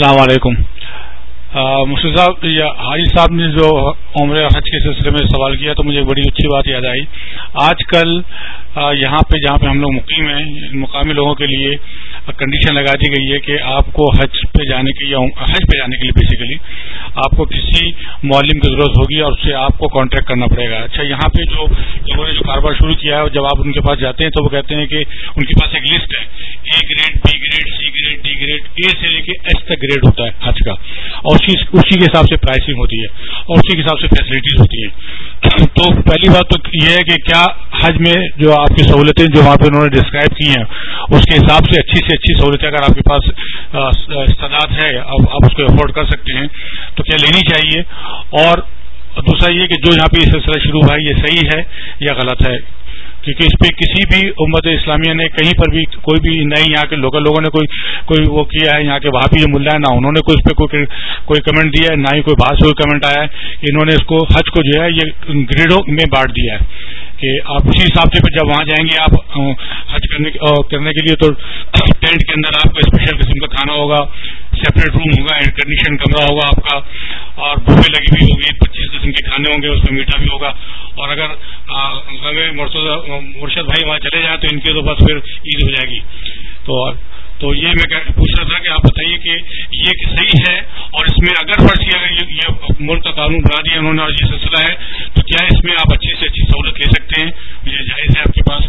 السلام علیکم۔ مشکل صاحب یا حاجی صاحب نے جو عمر حج کے سلسلے میں سوال کیا تو مجھے بڑی اچھی بات یاد آئی۔ آج کل یہاں پہ جہاں پہ ہم لوگ مقیم ہیں، مقامی لوگوں کے لیے کنڈیشن لگا دی گئی ہے کہ آپ کو حج پہ جانے کے یا حج پہ جانے کے لیے بیسیکلی آپ کو کسی معلم کی ضرورت ہوگی اور اسے آپ کو کانٹیکٹ کرنا پڑے گا۔ اچھا یہاں پہ جو لوگوں نے جو کاروبار شروع کیا ہے جب آپ ان کے پاس جاتے ہیں تو وہ کہتے ہیں کہ ان کے پاس ایک لسٹ ہے۔ A grade B grade C grade D grade A سے لے کے ایس تک گریڈ ہوتا ہے حج کا۔ اور اسی کے حساب سے پرائسنگ ہوتی ہے اور اسی کے حساب سے فیسلٹیز ہوتی ہیں۔ تو پہلی بات تو یہ ہے کہ کیا حج میں جو آپ کی سہولتیں جو وہاں پہ انہوں نے ڈسکرائب کی ہیں، اس کے حساب سے اچھی سے اچھی سہولتیں اگر آپ کے پاس استعداد ہے اب آپ اس کو افورڈ کر سکتے ہیں، تو کیا لینی چاہیے؟ اور دوسرا یہ کہ جو یہاں پہ یہ سلسلہ شروع ہوا ہے، یہ صحیح ہے یا غلط ہے؟ کیونکہ اس پہ کسی بھی امت اسلامیہ نے کہیں پر بھی کوئی بھی نہیں، یہاں کے لوکل لوگوں نے کوئی کوئی وہ کیا ہے، یہاں کے وہاں بھی جو ملا ہے، نہ انہوں نے کوئی اس پہ کوئی کوئی کمنٹ دیا ہے، نہ ہی کوئی باہر سے کوئی کمنٹ آیا ہے۔ انہوں نے اس کو، حج کو جو ہے یہ گریڈوں میں بانٹ دیا ہے کہ آپ اسی حساب سے جب وہاں جائیں گے، آپ حج کرنے کرنے کے لیے تو ٹینٹ کے اندر آپ کو اسپیشل قسم کا کھانا ہوگا سیپریٹ روم ہوگا ایئر کنڈیشن کمرہ ہوگا آپ کا۔ اور بوفے لگی ہوئی ہوگی، پچیس قسم کے کھانے ہوں گے، اس میں میٹھا بھی ہوگا۔ اور اگر مرشد بھائی وہاں چلے جائیں تو ان کے تو بس پھر عید ہو جائے گی۔ تو تو یہ میں پوچھ رہا تھا کہ آپ بتائیے کہ یہ صحیح ہے اور اس میں اگر فرضی اگر یہ ملک کا قانون بنا دیا انہوں نے اور یہ سلسلہ ہے، تو کیا اس میں آپ اچھی سے اچھی سہولت لے سکتے ہیں؟ یہ جائز ہے آپ کے پاس۔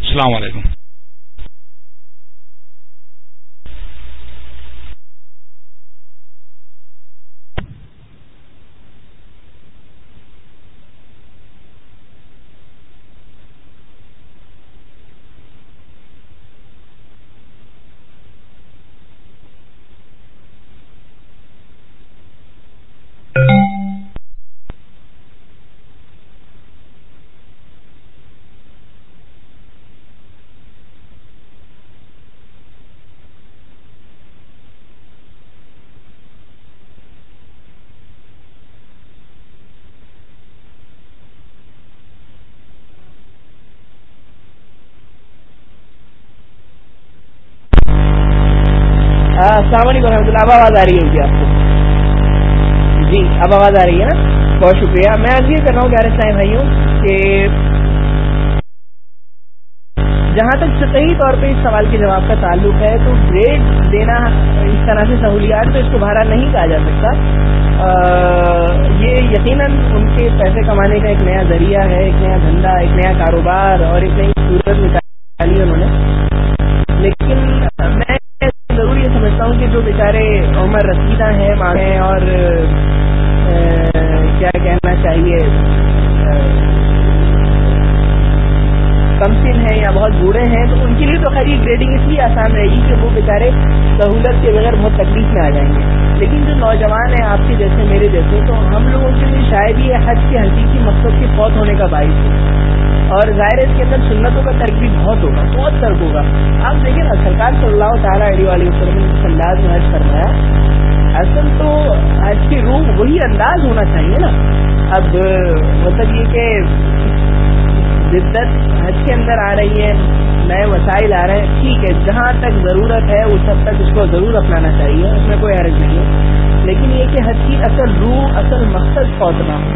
السلام علیکم۔ السلام علیکم رحمۃ اللہ، اب آواز آ رہی ہوگی آپ کو۔ جی اب آواز آ رہی ہے نا؟ بہت شکریہ۔ میں یہ کر رہا ہوں پیارے سائیں بھائیوں کہ جہاں تک صحیح طور پہ اس سوال کے جواب کا تعلق ہے، تو گریڈ دینا اس طرح سے سہولیات تو اس کو بھارا نہیں کہا جا سکتا۔ یہ یقیناً ان کے پیسے کمانے کا ایک نیا ذریعہ ہے، ایک نیا دھندا، ایک نیا کاروبار اور ایک نئی صورت نکالی انہوں نے۔ لیکن میں ہوں کہ جو بیچارے عمر رسیدہ ہیں مانے اور کیا کہنا چاہیے کم سن ہیں یا بہت بوڑھے ہیں، تو ان کے لیے تو خرید گریڈنگ اس لیے آسان رہے گی کہ وہ بیچارے سہولت کے بغیر بہت تکلیف میں آ جائیں گے۔ لیکن جو نوجوان ہیں آپ کے جیسے میرے جیسے، تو ہم لوگوں کے لیے شاید یہ حج کے حقیقی مقصد کے فوت ہونے کا باعث ہے۔ اور ظاہر اس کے اندر سنتوں کا ترک بھی بہت ہوگا، بہت ترک ہوگا۔ آپ دیکھیں نا، سرکار صلی اللہ تعالیٰ علیہ علیہ وسلم انداز میں حج فرمایا، اصل تو حج کی روح وہی انداز ہونا چاہیے نا۔ اب مطلب یہ کہ جدت حج کے اندر آ رہی ہے، نئے وسائل آ رہے ہیں، ٹھیک ہے، جہاں تک ضرورت ہے، اس حد تک اس کو ضرور اپنانا چاہیے، اس میں کوئی حرج نہیں ہے۔ لیکن یہ کہ حج کی اصل روح، اصل مقصد پہنچنا ہو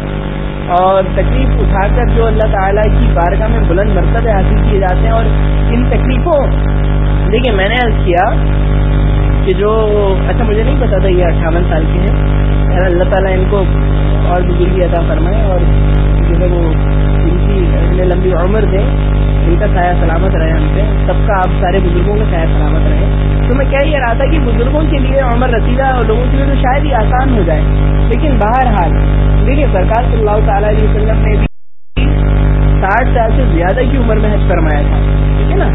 اور تکلیف اٹھا کر جو اللہ تعالیٰ کی بارگاہ میں بلند مرتبہ حاصل کیے جاتے ہیں اور ان تکلیفوں دیکھیے میں نے عرض کیا کہ جو اچھا مجھے نہیں پتا تھا یہ اٹھاون سال کے ہیں۔ اللہ تعالیٰ ان کو اور بزرگی عطا فرمائے اور جو ہے وہ ان کی لمبی عمر دیں۔ ان کا سایہ سلامت رہے ہم سے سب کا آپ سارے بزرگوں کا سایہ سلامت رہے۔ تو میں کیا یہ رہا تھا کہ بزرگوں کے لیے عمر رسیدہ اور لوگوں کے لیے تو شاید ہی آسان ہو جائے۔ لیکن بہرحال دیکھیے سرکار صلی اللہ تعالیٰ علیہ وسلم نے بھی ساٹھ سال سے زیادہ کی عمر میں حج فرمایا تھا۔ ٹھیک ہے نا؟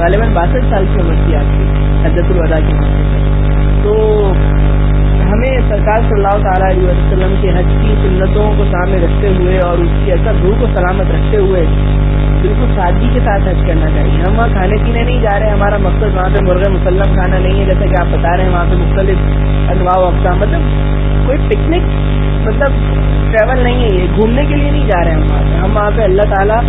غالباً باسٹھ سال کی عمر تھی آپ کی حضرت الوداع کی موقع تو ہمیں سرکار صلی اللہ تعالیٰ علیہ وسلم کے حج کی سنتوں کو سامنے رکھتے ہوئے اور اس کی اثر روح کو سلامت رکھتے ہوئے بالکل سادگی کے ساتھ حج کرنا چاہیے۔ ہم وہاں کھانے پینے نہیں جا رہے ہیں ہمارا مقصد وہاں پہ مرغے مسلم کھانا نہیں ہے، جیسا کہ آپ بتا رہے ہیں وہاں پہ مختلف انواع و اقسام۔ مطلب کوئی پکنک مطلب ٹریول نہیں ہے یہ۔ گھومنے کے لیے نہیں جا رہے ہیں وہاں پہ ہم وہاں پہ اللہ تعالیٰ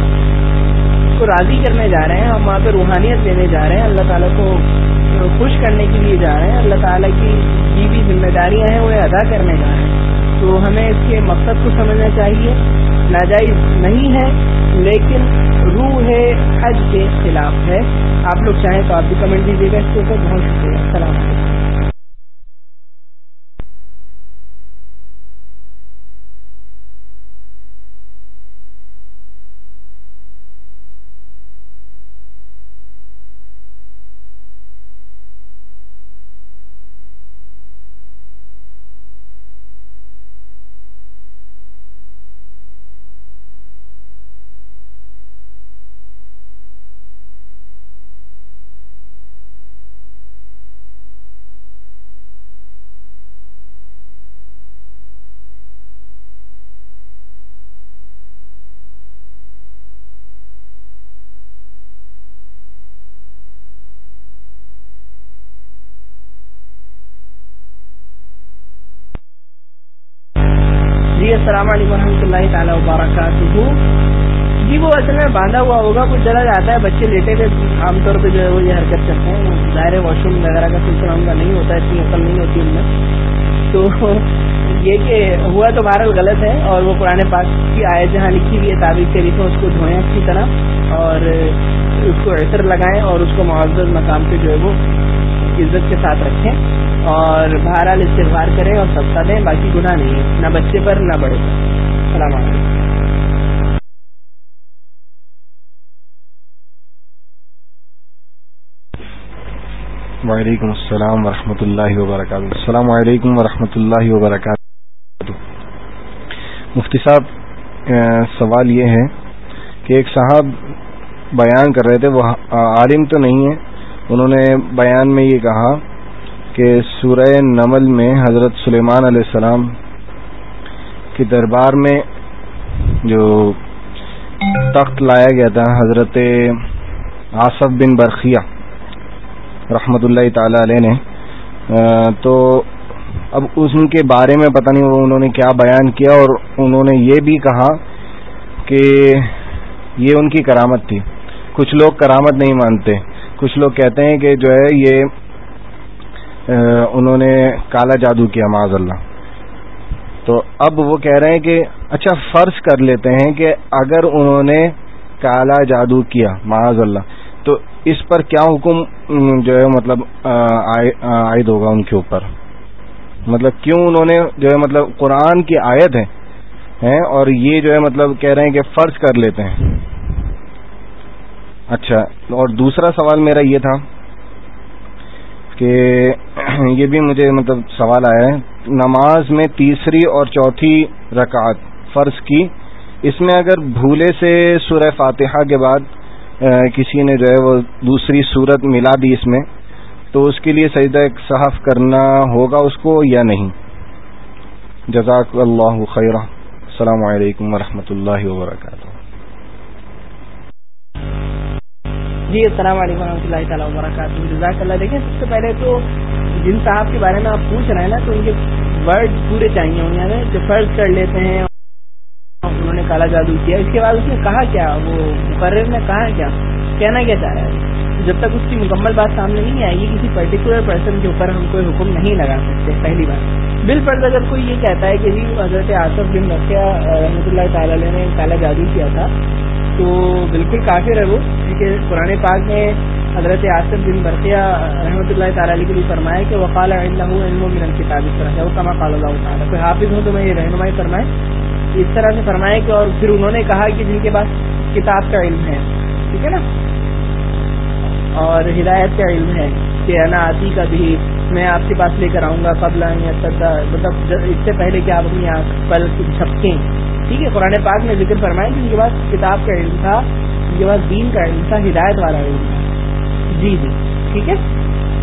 کو راضی کرنے جا رہے ہیں، ہم وہاں پہ روحانیت دینے جا رہے ہیں۔ اللہ تعالیٰ کو خوش کرنے کے لیے جا رہے ہیں۔ اللہ تعالیٰ کی کی بھی ذمہ داریاں ہیں، وہ ادا کرنے جا رہے ہیں۔ تو ہمیں اس کے مقصد کو سمجھنا چاہیے۔ ناجائز نہیں ہے، لیکن روح حج کے خلاف ہے۔ آپ لوگ چاہیں تو آپ بھی کمنٹ دیجیے گا اس کے اوپر۔ بہت شکریہ۔ السلام علیکم۔ السلام علیکم و رحمۃ اللہ تعالیٰ وبرکاتہ۔ جی وہ اصل میں باندھا ہوا ہوگا، کچھ چلا جاتا ہے، بچے لیٹے ہوئے عام طور پہ جو ہے وہ یہ حرکت کرتے ہیں۔ ظاہر واش روم وغیرہ کا سلسلہ ان کا نہیں ہوتا، اتنی عقل نہیں ہوتی ان میں۔ تو یہ کہ ہوا تو بہرحال غلط ہے اور وہ قرآن پاک کی آئے جہاں لکھی ہوئی ہے تعبیر شریف اس کو دھوئیں اچھی طرح اور اس کو عطر لگائیں اور اس کو معذر مقام پہ جو ہے وہ عزت کے ساتھ رکھیں اور بہرحال استغفار کریں اور سب دیں باقی گناہ نہیں ہے نہ بچے پر، نہ بڑے پر۔ السلام علیکم۔ وعلیکم السلام ورحمۃ اللہ وبرکاتہ۔ السلام علیکم ورحمۃ اللہ وبرکاتہ۔ مفتی صاحب سوال یہ ہے کہ ایک صاحب بیان کر رہے تھے، وہ عالم تو نہیں ہے انہوں نے بیان میں یہ کہا کہ سورہ نمل میں حضرت سلیمان علیہ السلام کے دربار میں جو تخت لایا گیا تھا، حضرت آصف بن برقیہ رحمت اللہ تعالی علیہ نے تو اب ان کے بارے میں پتہ نہیں انہوں نے کیا بیان کیا اور انہوں نے یہ بھی کہا کہ یہ ان کی کرامت تھی۔ کچھ لوگ کرامت نہیں مانتے۔ کچھ لوگ کہتے ہیں کہ جو ہے یہ انہوں نے کالا جادو کیا معاذ اللہ تو اب وہ کہہ رہے ہیں کہ اچھا فرض کر لیتے ہیں کہ اگر انہوں نے کالا جادو کیا معاذ اللہ تو اس پر کیا حکم جو ہے مطلب عائد ہوگا ان کے اوپر؟ مطلب کیوں انہوں نے، جو ہے مطلب قرآن کی آیت ہے اور یہ جو ہے مطلب کہہ رہے ہیں کہ فرض کر لیتے ہیں۔ اچھا اور دوسرا سوال میرا یہ تھا کہ یہ بھی مجھے مطلب سوال آیا ہے، نماز میں تیسری اور چوتھی رکعت فرض کی، اس میں اگر بھولے سے سورہ فاتحہ کے بعد کسی نے جو ہے وہ دوسری صورت ملا دی اس میں، تو اس کے لیے سجدہ صحف کرنا ہوگا اس کو یا نہیں؟ جزاک اللہ خیر السلام علیکم ورحمۃ اللہ وبرکاتہ۔ جی السلام علیکم و رحمۃ اللہ تعالیٰ وبرکاتہ۔ جزاک اللہ دیکھیں، سب سے پہلے تو جن صاحب کے بارے میں آپ پوچھ رہے ہیں نا، تو ان کے ورڈ پورے چاہیے ہوں یعنی جو فرض کر لیتے ہیں، انہوں نے کالا جادو کیا۔ اس کے بعد اس نے کہا کیا؟ وہ مقرر نے کہا کیا؟ کہنا کیا چاہ رہا ہے جب تک اس کی مکمل بات سامنے نہیں آئے گی، کسی پرٹیکولر پرسن کے اوپر ہم کوئی حکم نہیں لگا سکتے، پہلی بات۔ بال فرض اگر کوئی یہ کہتا ہے کہ جی حضرت آصف بن رقیہ رحمۃ اللہ تعالی نے کالا جادو کیا تھا، تو بالکل کافر ہے وہ۔ کیونکہ قرآن پاک میں حضرت آصف بن برقیہ رحمۃ اللہ تعالیٰ علیہ کے لیے فرمایا کہ وقال علم علم و من کتاب اس طرح ہے وہ کما قال اللہ تعالیٰ۔ کوئی حافظ ہوں تو میں یہ رہنمائی فرمائے۔ اس طرح سے فرمایا کہ اور پھر انہوں نے کہا کہ جن کے پاس کتاب کا علم ہے۔ ٹھیک ہے نا؟ اور ہدایت کا علم ہے کہ انا آتی کا بھی میں آپ کے پاس لے کر آؤں گا قبل مطلب اس سے پہلے کہ آپ اپنی آنکھ پل چھپکیں۔ ٹھیک ہے، قرآن پاک میں ذکر فرمائے کہ ان کے پاس کتاب کا علم تھا، ان کے پاس دین کا علم تھا، ہدایت والا علم تھا۔ جی جی ٹھیک ہے۔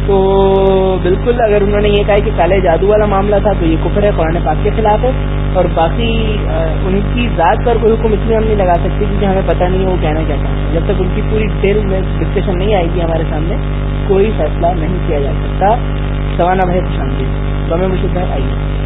تو بالکل اگر انہوں نے یہ کہا کہ کالے جادو والا معاملہ تھا تو یہ کفر ہے، قرآن پاک کے خلاف ہے۔ اور باقی ان کی ذات پر کوئی حکم اس لیے ہم نہیں لگا سکتے کیونکہ ہمیں پتہ نہیں وہ کہنا کیا تھا۔ جب تک ان کی پوری ڈیٹیل میں ڈسکشن نہیں آئے گی ہمارے سامنے، کوئی فیصلہ نہیں کیا جا سکتا۔ سوانا بھائی خوش آمدید۔ تو ہمیں مشکل آئیے۔